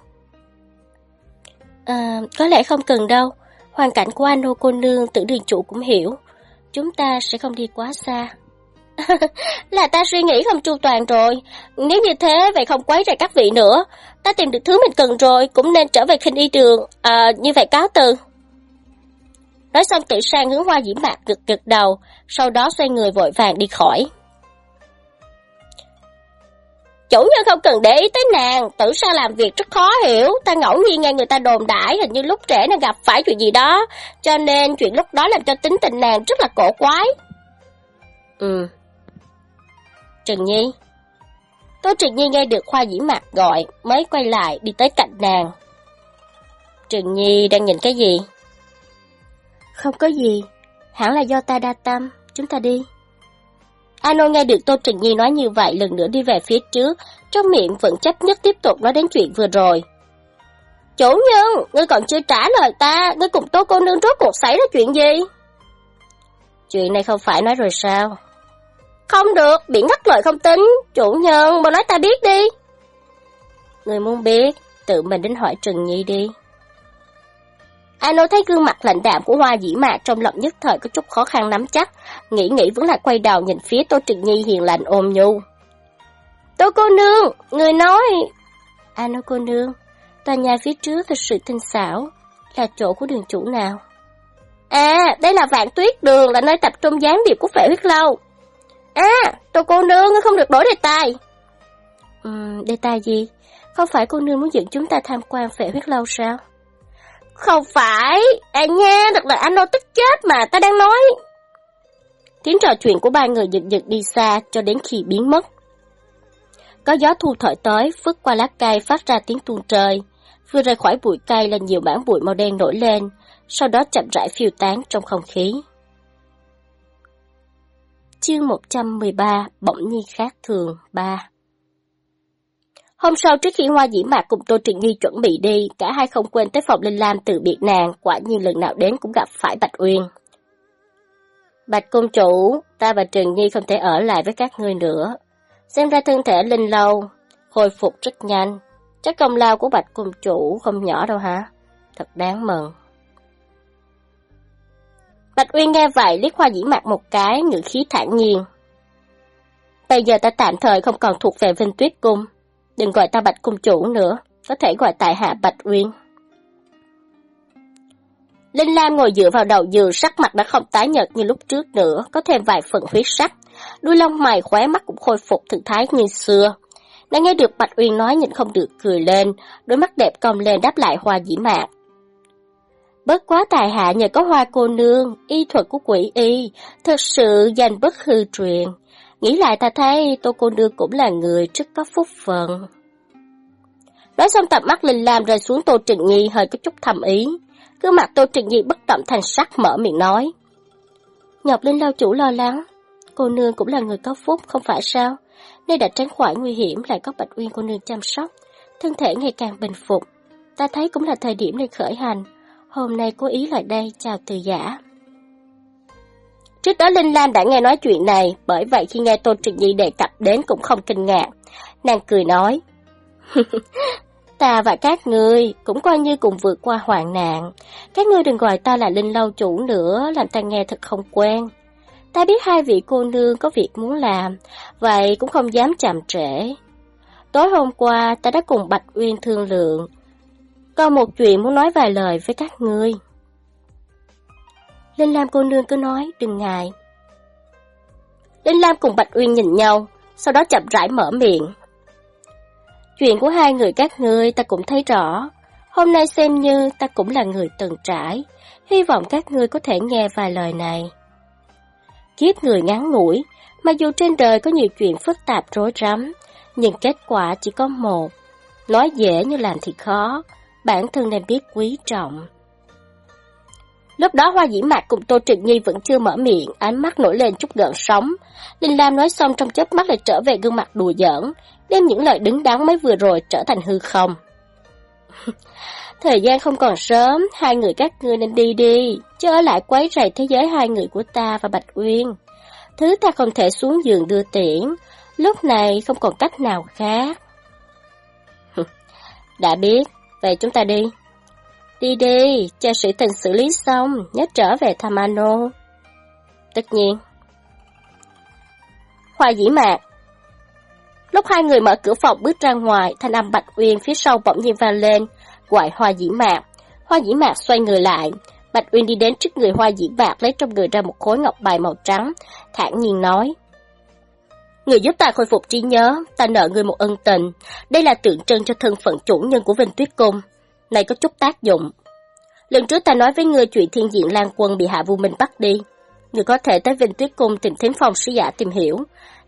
À, có lẽ không cần đâu. Hoàn cảnh của anh cô nương tử đường chủ cũng hiểu. Chúng ta sẽ không đi quá xa. là ta suy nghĩ không chu toàn rồi. Nếu như thế, vậy không quấy rầy các vị nữa. Ta tìm được thứ mình cần rồi, cũng nên trở về khinh y đường. À, như vậy cáo từ. Nói xong tự sang hướng hoa diễm mạc gật gật đầu, sau đó xoay người vội vàng đi khỏi. Chủ nhân không cần để ý tới nàng, tử sa làm việc rất khó hiểu, ta ngẫu nhiên nghe người ta đồn đãi hình như lúc trẻ nàng gặp phải chuyện gì đó, cho nên chuyện lúc đó làm cho tính tình nàng rất là cổ quái. Ừ. Trần Nhi Tô Trần Nhi nghe được Hoa Dĩ Mạc gọi, mới quay lại đi tới cạnh nàng. Trần Nhi đang nhìn cái gì? Không có gì, hẳn là do ta đa tâm, chúng ta đi. Ano nghe được Tô Trình Nhi nói như vậy lần nữa đi về phía trước, trong miệng vẫn chấp nhất tiếp tục nói đến chuyện vừa rồi. Chủ nhân, ngươi còn chưa trả lời ta, ngươi cùng Tô cô nương rốt cuộc xảy ra chuyện gì? Chuyện này không phải nói rồi sao? Không được, bị ngắt lời không tính, chủ nhân, mau nói ta biết đi. Người muốn biết, tự mình đến hỏi Trừng Nhi đi. Ano thấy gương mặt lạnh đạm của Hoa Dĩ Mạc trong lòng nhất thời có chút khó khăn nắm chắc, nghĩ nghĩ vẫn là quay đầu nhìn phía Tô Trừng Nhi hiền lành ôm nhu. Tô cô nương, người nói... Ano cô nương, tòa nhà phía trước thật sự tinh xảo, là chỗ của đường chủ nào? À, đây là vạn tuyết đường, là nơi tập trung gián điệp của phệ huyết lâu. À, tô cô nương, không được đổi đề tài. Ừm, đề tài gì? Không phải cô nương muốn dẫn chúng ta tham quan phệ huyết lâu sao? Không phải, à nha, thật là anh đâu tức chết mà, ta đang nói. Tiếng trò chuyện của ba người giật giật đi xa cho đến khi biến mất. Có gió thu thổi tới, phất qua lá cây phát ra tiếng tuôn trời. Vừa rời khỏi bụi cây là nhiều mảng bụi màu đen nổi lên, sau đó chậm rãi phiêu tán trong không khí. Chương 113 Bỗng nhiên khác thường 3 Hôm sau trước khi Hoa Dĩ Mạc cùng Tô Trịnh Nhi chuẩn bị đi, cả hai không quên tới phòng Linh Lam từ biệt nàng, quả nhiên lần nào đến cũng gặp phải Bạch Uyên. Bạch Công Chủ, ta và trường Nhi không thể ở lại với các ngươi nữa. Xem ra thân thể Linh Lâu, hồi phục rất nhanh. Chắc công lao của Bạch Công Chủ không nhỏ đâu hả? Thật đáng mừng. Bạch Uyên nghe vậy liếc Hoa Dĩ mặt một cái, ngữ khí thản nhiên. Bây giờ ta tạm thời không còn thuộc về Vinh Tuyết Cung. Đừng gọi ta Bạch Cung Chủ nữa, có thể gọi tại hạ Bạch Uyên. Linh Lam ngồi dựa vào đầu giường, sắc mặt đã không tái nhợt như lúc trước nữa, có thêm vài phần huyết sắc. Đuôi lông mày khóe mắt cũng khôi phục thực thái như xưa. Nàng nghe được Bạch Uyên nói nhìn không được cười lên, đôi mắt đẹp cong lên đáp lại hoa dĩ mạc. Bất quá tài hạ nhờ có hoa cô nương, y thuật của quỷ y, thật sự danh bất hư truyền. Nghĩ lại ta thấy Tô cô nương cũng là người rất có phúc phận. Nói xong tập mắt Linh Lam rơi xuống Tô Trịnh Nhi hơi có chút thầm ý. Cứ mặt Tô Trịnh Nhi bất động thành sắc mở miệng nói. Ngọc Linh lao chủ lo lắng. Cô nương cũng là người có phúc, không phải sao? Nơi đã tránh khỏi nguy hiểm lại có Bạch Uyên cô nương chăm sóc. Thân thể ngày càng bình phục. Ta thấy cũng là thời điểm nên khởi hành. Hôm nay cố ý lại đây chào từ giả. Trước đó Linh Lam đã nghe nói chuyện này, bởi vậy khi nghe Tôn Trịnh Nhi đề cập đến cũng không kinh ngạc. Nàng cười nói, Ta và các ngươi cũng coi như cùng vượt qua hoạn nạn. Các ngươi đừng gọi ta là Linh Lâu Chủ nữa, làm ta nghe thật không quen. Ta biết hai vị cô nương có việc muốn làm, vậy cũng không dám chạm trễ. Tối hôm qua ta đã cùng Bạch Uyên thương lượng. Có một chuyện muốn nói vài lời với các ngươi. Linh Lam cô nương cứ nói, đừng ngại. Linh Lam cùng Bạch Uyên nhìn nhau, sau đó chậm rãi mở miệng. Chuyện của hai người các ngươi ta cũng thấy rõ. Hôm nay xem như ta cũng là người từng trải. Hy vọng các ngươi có thể nghe vài lời này. Kiếp người ngắn ngủi, mà dù trên đời có nhiều chuyện phức tạp rối rắm, nhưng kết quả chỉ có một. Nói dễ như làm thì khó, bản thân nên biết quý trọng. Lúc đó Hoa Dĩ Mạc cùng Tô Trịnh Nhi vẫn chưa mở miệng, ánh mắt nổi lên chút gợn sóng. Linh Lam nói xong trong chớp mắt lại trở về gương mặt đùa giỡn, đem những lời đứng đắn mới vừa rồi trở thành hư không. Thời gian không còn sớm, hai người các ngươi nên đi đi, chứ ở lại quấy rầy thế giới hai người của ta và Bạch Uyên. Thứ ta không thể xuống giường đưa tiễn, lúc này không còn cách nào khác. Đã biết, vậy chúng ta đi. Đi đi, cho sự tình xử lý xong, nhớ trở về thăm Tất nhiên. Hoa dĩ mạc Lúc hai người mở cửa phòng bước ra ngoài, thanh âm Bạch Uyên phía sau bỗng nhiên vang lên, gọi Hoa dĩ mạc. Hoa dĩ mạc xoay người lại, Bạch Uyên đi đến trước người Hoa dĩ mạc lấy trong người ra một khối ngọc bài màu trắng, thản nhiên nói. Người giúp ta khôi phục trí nhớ, ta nợ người một ân tình. Đây là tượng trưng cho thân phận chủ nhân của Vinh Tuyết Cung này có chút tác dụng. Lần trước ta nói với ngươi chuyện thiên diện Lan Quân bị Hạ Vu Minh bắt đi. Ngươi có thể tới Vinh Tuyết Cung tìm thính phong sứ giả tìm hiểu.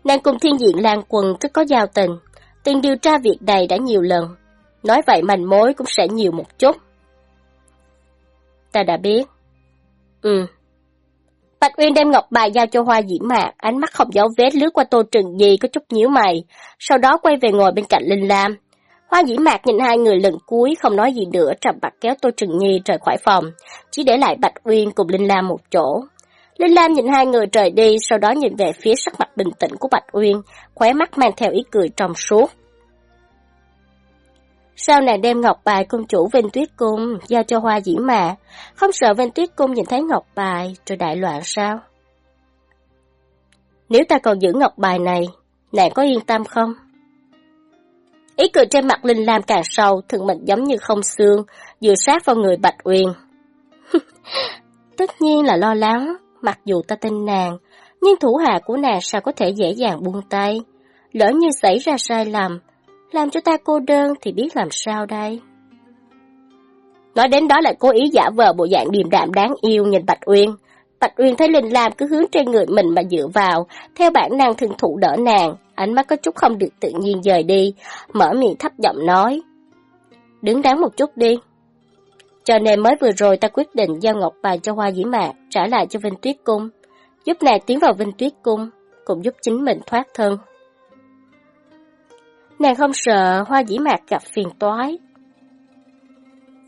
Nàng cùng thiên diện Lan Quân rất có giao tình. Từng điều tra việc này đã nhiều lần. Nói vậy manh mối cũng sẽ nhiều một chút. Ta đã biết. Ừ. Bạch Uyên đem ngọc bài giao cho hoa Diễm mạc, ánh mắt không giấu vết lướt qua tô trừng Nhi có chút nhíu mày, sau đó quay về ngồi bên cạnh Linh Lam. Hoa Diễm mạc nhìn hai người lần cuối không nói gì nữa trầm mặt kéo Tô Trừng Nhi rời khỏi phòng, chỉ để lại Bạch Uyên cùng Linh Lam một chỗ. Linh Lam nhìn hai người rời đi, sau đó nhìn về phía sắc mặt bình tĩnh của Bạch Uyên, khóe mắt mang theo ý cười trong suốt. Sao nàng đem ngọc bài công chủ Vinh Tuyết Cung giao cho hoa dĩ mà không sợ Vinh Tuyết Cung nhìn thấy ngọc bài rồi đại loạn sao? Nếu ta còn giữ ngọc bài này, nàng có yên tâm không? Ý cười trên mặt Linh Lam càng sâu, thường mình giống như không xương, dựa sát vào người Bạch Uyên. Tất nhiên là lo lắng, mặc dù ta tin nàng, nhưng thủ hạ của nàng sao có thể dễ dàng buông tay. Lỡ như xảy ra sai lầm, làm cho ta cô đơn thì biết làm sao đây. Nói đến đó lại cố ý giả vờ bộ dạng điềm đạm đáng yêu nhìn Bạch Uyên. Bạch Uyên thấy Linh Lam cứ hướng trên người mình mà dựa vào, theo bản năng thường thụ đỡ nàng, ánh mắt có chút không được tự nhiên rời đi, mở miệng thấp giọng nói. Đứng đáng một chút đi. Cho nên mới vừa rồi ta quyết định giao ngọc bài cho Hoa Dĩ Mạc trả lại cho Vinh Tuyết Cung, giúp nàng tiến vào Vinh Tuyết Cung, cũng giúp chính mình thoát thân. Nàng không sợ Hoa Dĩ Mạc gặp phiền toái.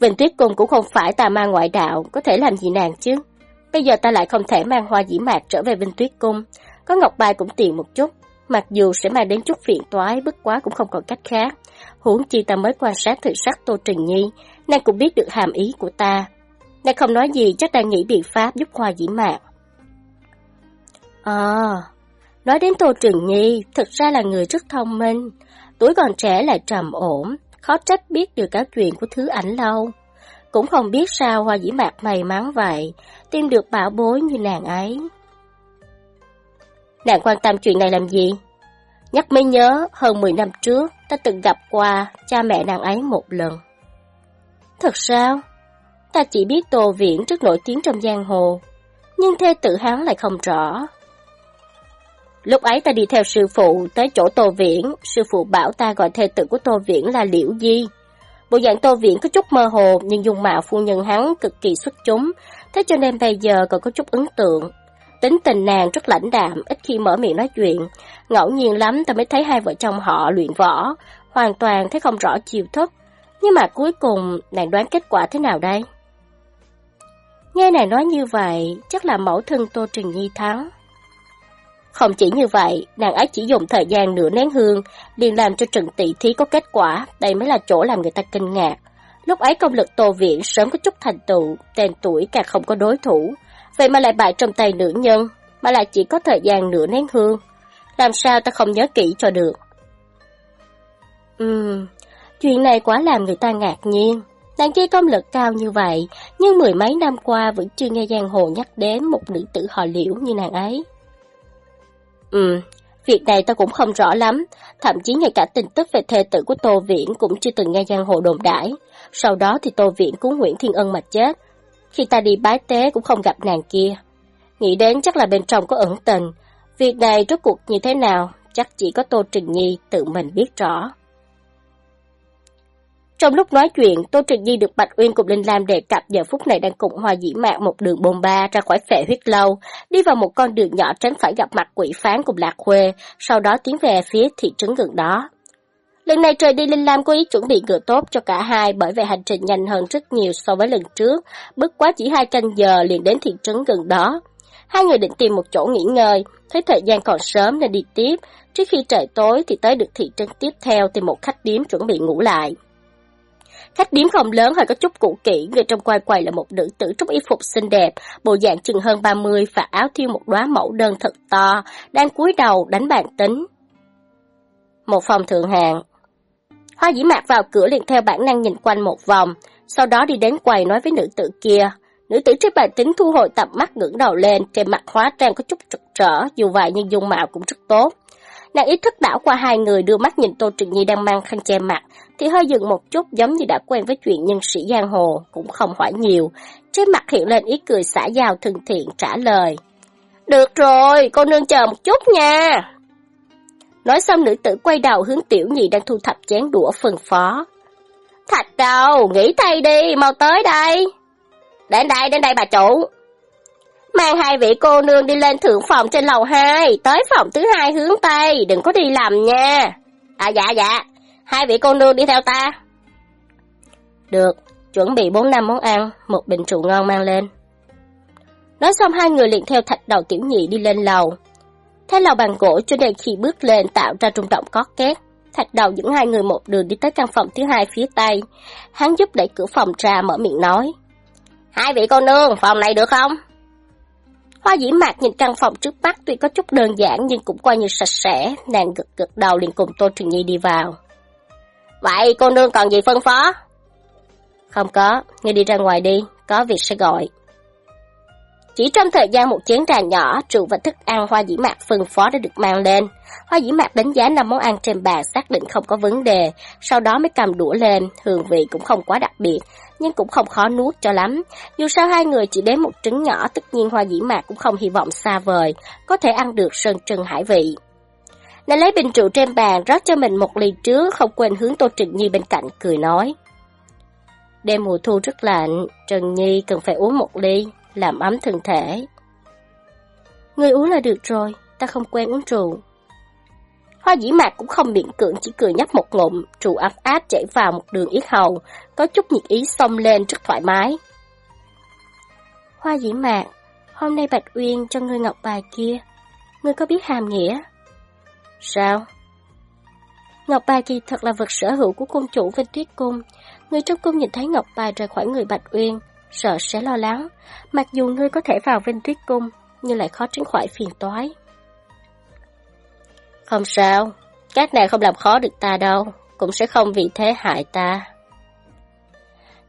Vinh Tuyết Cung cũng không phải tà ma ngoại đạo, có thể làm gì nàng chứ? Bây giờ ta lại không thể mang Hoa Dĩ Mạc trở về Vinh Tuyết Cung, có ngọc bài cũng tiện một chút, mặc dù sẽ mang đến chút phiền toái, bất quá cũng không còn cách khác. Huống chi ta mới quan sát thử sắc Tô Trình Nhi, nàng cũng biết được hàm ý của ta. Nàng không nói gì, chắc đang nghĩ biện pháp giúp Hoa Dĩ Mạc. À, nói đến Tô Trừng Nhi, thực ra là người rất thông minh, tuổi còn trẻ lại trầm ổn, khó trách biết được cả chuyện của thứ ảnh lâu. Cũng không biết sao Hoa Dĩ Mạc may mắn vậy, tìm được bảo bối như nàng ấy. Nàng quan tâm chuyện này làm gì? Nhắc mới nhớ, hơn 10 năm trước, ta từng gặp qua cha mẹ nàng ấy một lần. Thật sao? Ta chỉ biết Tô Viễn rất nổi tiếng trong giang hồ, nhưng thê tự hắn lại không rõ. Lúc ấy ta đi theo sư phụ tới chỗ Tô Viễn, sư phụ bảo ta gọi thê tự của Tô Viễn là Liễu Di. Bộ dạng Tô Viễn có chút mơ hồ nhưng dung mạo phu nhân hắn cực kỳ xuất chúng, thế cho nên bây giờ còn có chút ấn tượng. Tính tình nàng rất lãnh đạm, ít khi mở miệng nói chuyện. Ngẫu nhiên lắm ta mới thấy hai vợ chồng họ luyện võ, hoàn toàn thấy không rõ chiều thức. Nhưng mà cuối cùng nàng đoán kết quả thế nào đây? Nghe nàng nói như vậy, chắc là mẫu thân Tô Trình Nhi thắng. Không chỉ như vậy, nàng ấy chỉ dùng thời gian nửa nén hương, liền làm cho Trần Tỷ Thí có kết quả, đây mới là chỗ làm người ta kinh ngạc. Lúc ấy công lực Tô Viện sớm có chút thành tựu, tên tuổi càng không có đối thủ, vậy mà lại bại trong tay nữ nhân, mà lại chỉ có thời gian nửa nén hương. Làm sao ta không nhớ kỹ cho được? Ừm, chuyện này quá làm người ta ngạc nhiên. Nàng kia công lực cao như vậy, nhưng mười mấy năm qua vẫn chưa nghe giang hồ nhắc đến một nữ tử họ liễu như nàng ấy. Ừ, việc này ta cũng không rõ lắm, thậm chí ngay cả tin tức về thê tử của Tô Viễn cũng chưa từng nghe giang hồ đồn đãi. Sau đó thì Tô Viễn cứu Nguyễn Thiên Ân mà chết. Khi ta đi bái tế cũng không gặp nàng kia. Nghĩ đến chắc là bên trong có ẩn tình. Việc này rốt cuộc như thế nào, chắc chỉ có Tô Trình Nhi tự mình biết rõ. Trong lúc nói chuyện, Tô trịnh Nhi được Bạch Uyên cùng Linh Lam đề cập giờ phút này đang cùng Hoa Dĩ Mạc một đường bồn ba ra khỏi phệ huyết lâu, đi vào một con đường nhỏ tránh phải gặp mặt quỷ phán cùng Lạc Khuê, sau đó tiến về phía thị trấn gần đó. Lần này trời đi Linh Lam có ý chuẩn bị ngựa tốt cho cả hai bởi vì hành trình nhanh hơn rất nhiều so với lần trước, bước quá chỉ hai canh giờ liền đến thị trấn gần đó. Hai người định tìm một chỗ nghỉ ngơi, thấy thời gian còn sớm nên đi tiếp, trước khi trời tối thì tới được thị trấn tiếp theo tìm một khách điếm chuẩn bị ngủ lại. Khách điếm không lớn hơi có chút cũ kỹ, người trong quay quầy là một nữ tử trong y phục xinh đẹp, bộ dạng chừng hơn 30 và áo thiêu một đóa mẫu đơn thật to, đang cúi đầu đánh bàn tính. Một phòng thượng hạng. Hoa dĩ mạc vào cửa liền theo bản năng nhìn quanh một vòng, sau đó đi đến quầy nói với nữ tử kia. Nữ tử trên bàn tính thu hồi tầm mắt ngưỡng đầu lên, trên mặt hóa trang có chút trực trở, dù vậy nhưng dung mạo cũng rất tốt. Nàng ý thức đảo qua hai người đưa mắt nhìn Tô trịnh Nhi đang mang khăn che mặt, thì hơi dừng một chút giống như đã quen với chuyện nhân sĩ giang hồ, cũng không hỏi nhiều. Trên mặt hiện lên ý cười xả giao thân thiện trả lời. Được rồi, cô nương chờ một chút nha. Nói xong nữ tử quay đầu hướng tiểu nhị đang thu thập chén đũa phân phó. Thạch đầu, nghỉ tay đi, mau tới đây. Đến đây, đến đây bà chủ. Mang hai vị cô nương đi lên thượng phòng trên lầu 2, tới phòng thứ hai hướng Tây, đừng có đi lầm nha. À dạ dạ, hai vị cô nương đi theo ta. Được, chuẩn bị bốn năm món ăn, một bình rượu ngon mang lên. Nói xong hai người liền theo thạch đầu tiểu nhị đi lên lầu. Thế lầu bằng gỗ cho nên khi bước lên tạo ra trung động có két. Thạch đầu dẫn hai người một đường đi tới căn phòng thứ hai phía tây. Hắn giúp đẩy cửa phòng ra mở miệng nói. Hai vị cô nương, phòng này được không? Hoa dĩ mạc nhìn căn phòng trước mắt tuy có chút đơn giản nhưng cũng coi như sạch sẽ, nàng gật gật đầu liền cùng Tô trường Nhi đi vào. Vậy cô nương còn gì phân phó? Không có, ngươi đi ra ngoài đi, có việc sẽ gọi. Chỉ trong thời gian một chén trà nhỏ, rượu và thức ăn hoa dĩ mạc phân phó đã được mang lên. Hoa dĩ mạc đánh giá năm món ăn trên bàn xác định không có vấn đề, sau đó mới cầm đũa lên, hương vị cũng không quá đặc biệt, nhưng cũng không khó nuốt cho lắm. Dù sao hai người chỉ đến một trứng nhỏ, tất nhiên hoa dĩ mạc cũng không hy vọng xa vời, có thể ăn được sơn trừng hải vị nên lấy bình rượu trên bàn rót cho mình một ly trước, không quên hướng Tô trịnh Nhi bên cạnh cười nói. Đêm mùa thu rất lạnh, Trần Nhi cần phải uống một ly, làm ấm thân thể. Người uống là được rồi, ta không quen uống rượu. Hoa dĩ mạc cũng không miệng cưỡng chỉ cười nhấp một ngụm, rượu ấm áp chảy vào một đường yết hầu, có chút nhiệt ý xông lên rất thoải mái. Hoa dĩ mạc, hôm nay Bạch Uyên cho ngươi ngọc bài kia, ngươi có biết hàm nghĩa? Sao? Ngọc bài kỳ thật là vật sở hữu của cung chủ Vinh Tuyết Cung. Người trong cung nhìn thấy ngọc bài rời khỏi người Bạch Uyên, sợ sẽ lo lắng. Mặc dù ngươi có thể vào Vinh Tuyết Cung, nhưng lại khó tránh khỏi phiền toái. Không sao, các nàng không làm khó được ta đâu, cũng sẽ không vì thế hại ta.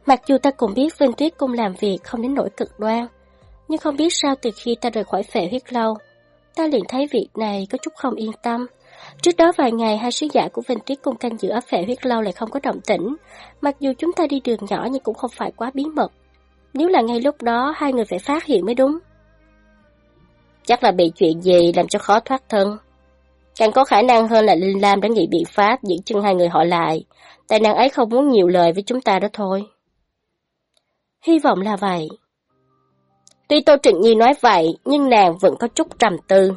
Mặc dù ta cũng biết Vinh Tuyết Cung làm việc không đến nỗi cực đoan, nhưng không biết sao từ khi ta rời khỏi phệ huyết lâu, ta liền thấy việc này có chút không yên tâm. Trước đó vài ngày, hai sứ giả của Vinh Tuyết Cung canh giữ ở phệ huyết lâu lại không có động tĩnh. Mặc dù chúng ta đi đường nhỏ nhưng cũng không phải quá bí mật. Nếu là ngay lúc đó, hai người phải phát hiện mới đúng. Chắc là bị chuyện gì làm cho khó thoát thân. Càng có khả năng hơn là Linh Lam đã nghĩ biện pháp giữ chân hai người họ lại. Tại nàng ấy không muốn nhiều lời với chúng ta đó thôi. Hy vọng là vậy. Tuy Tô Trịnh Nhi nói vậy, nhưng nàng vẫn có chút trầm tư.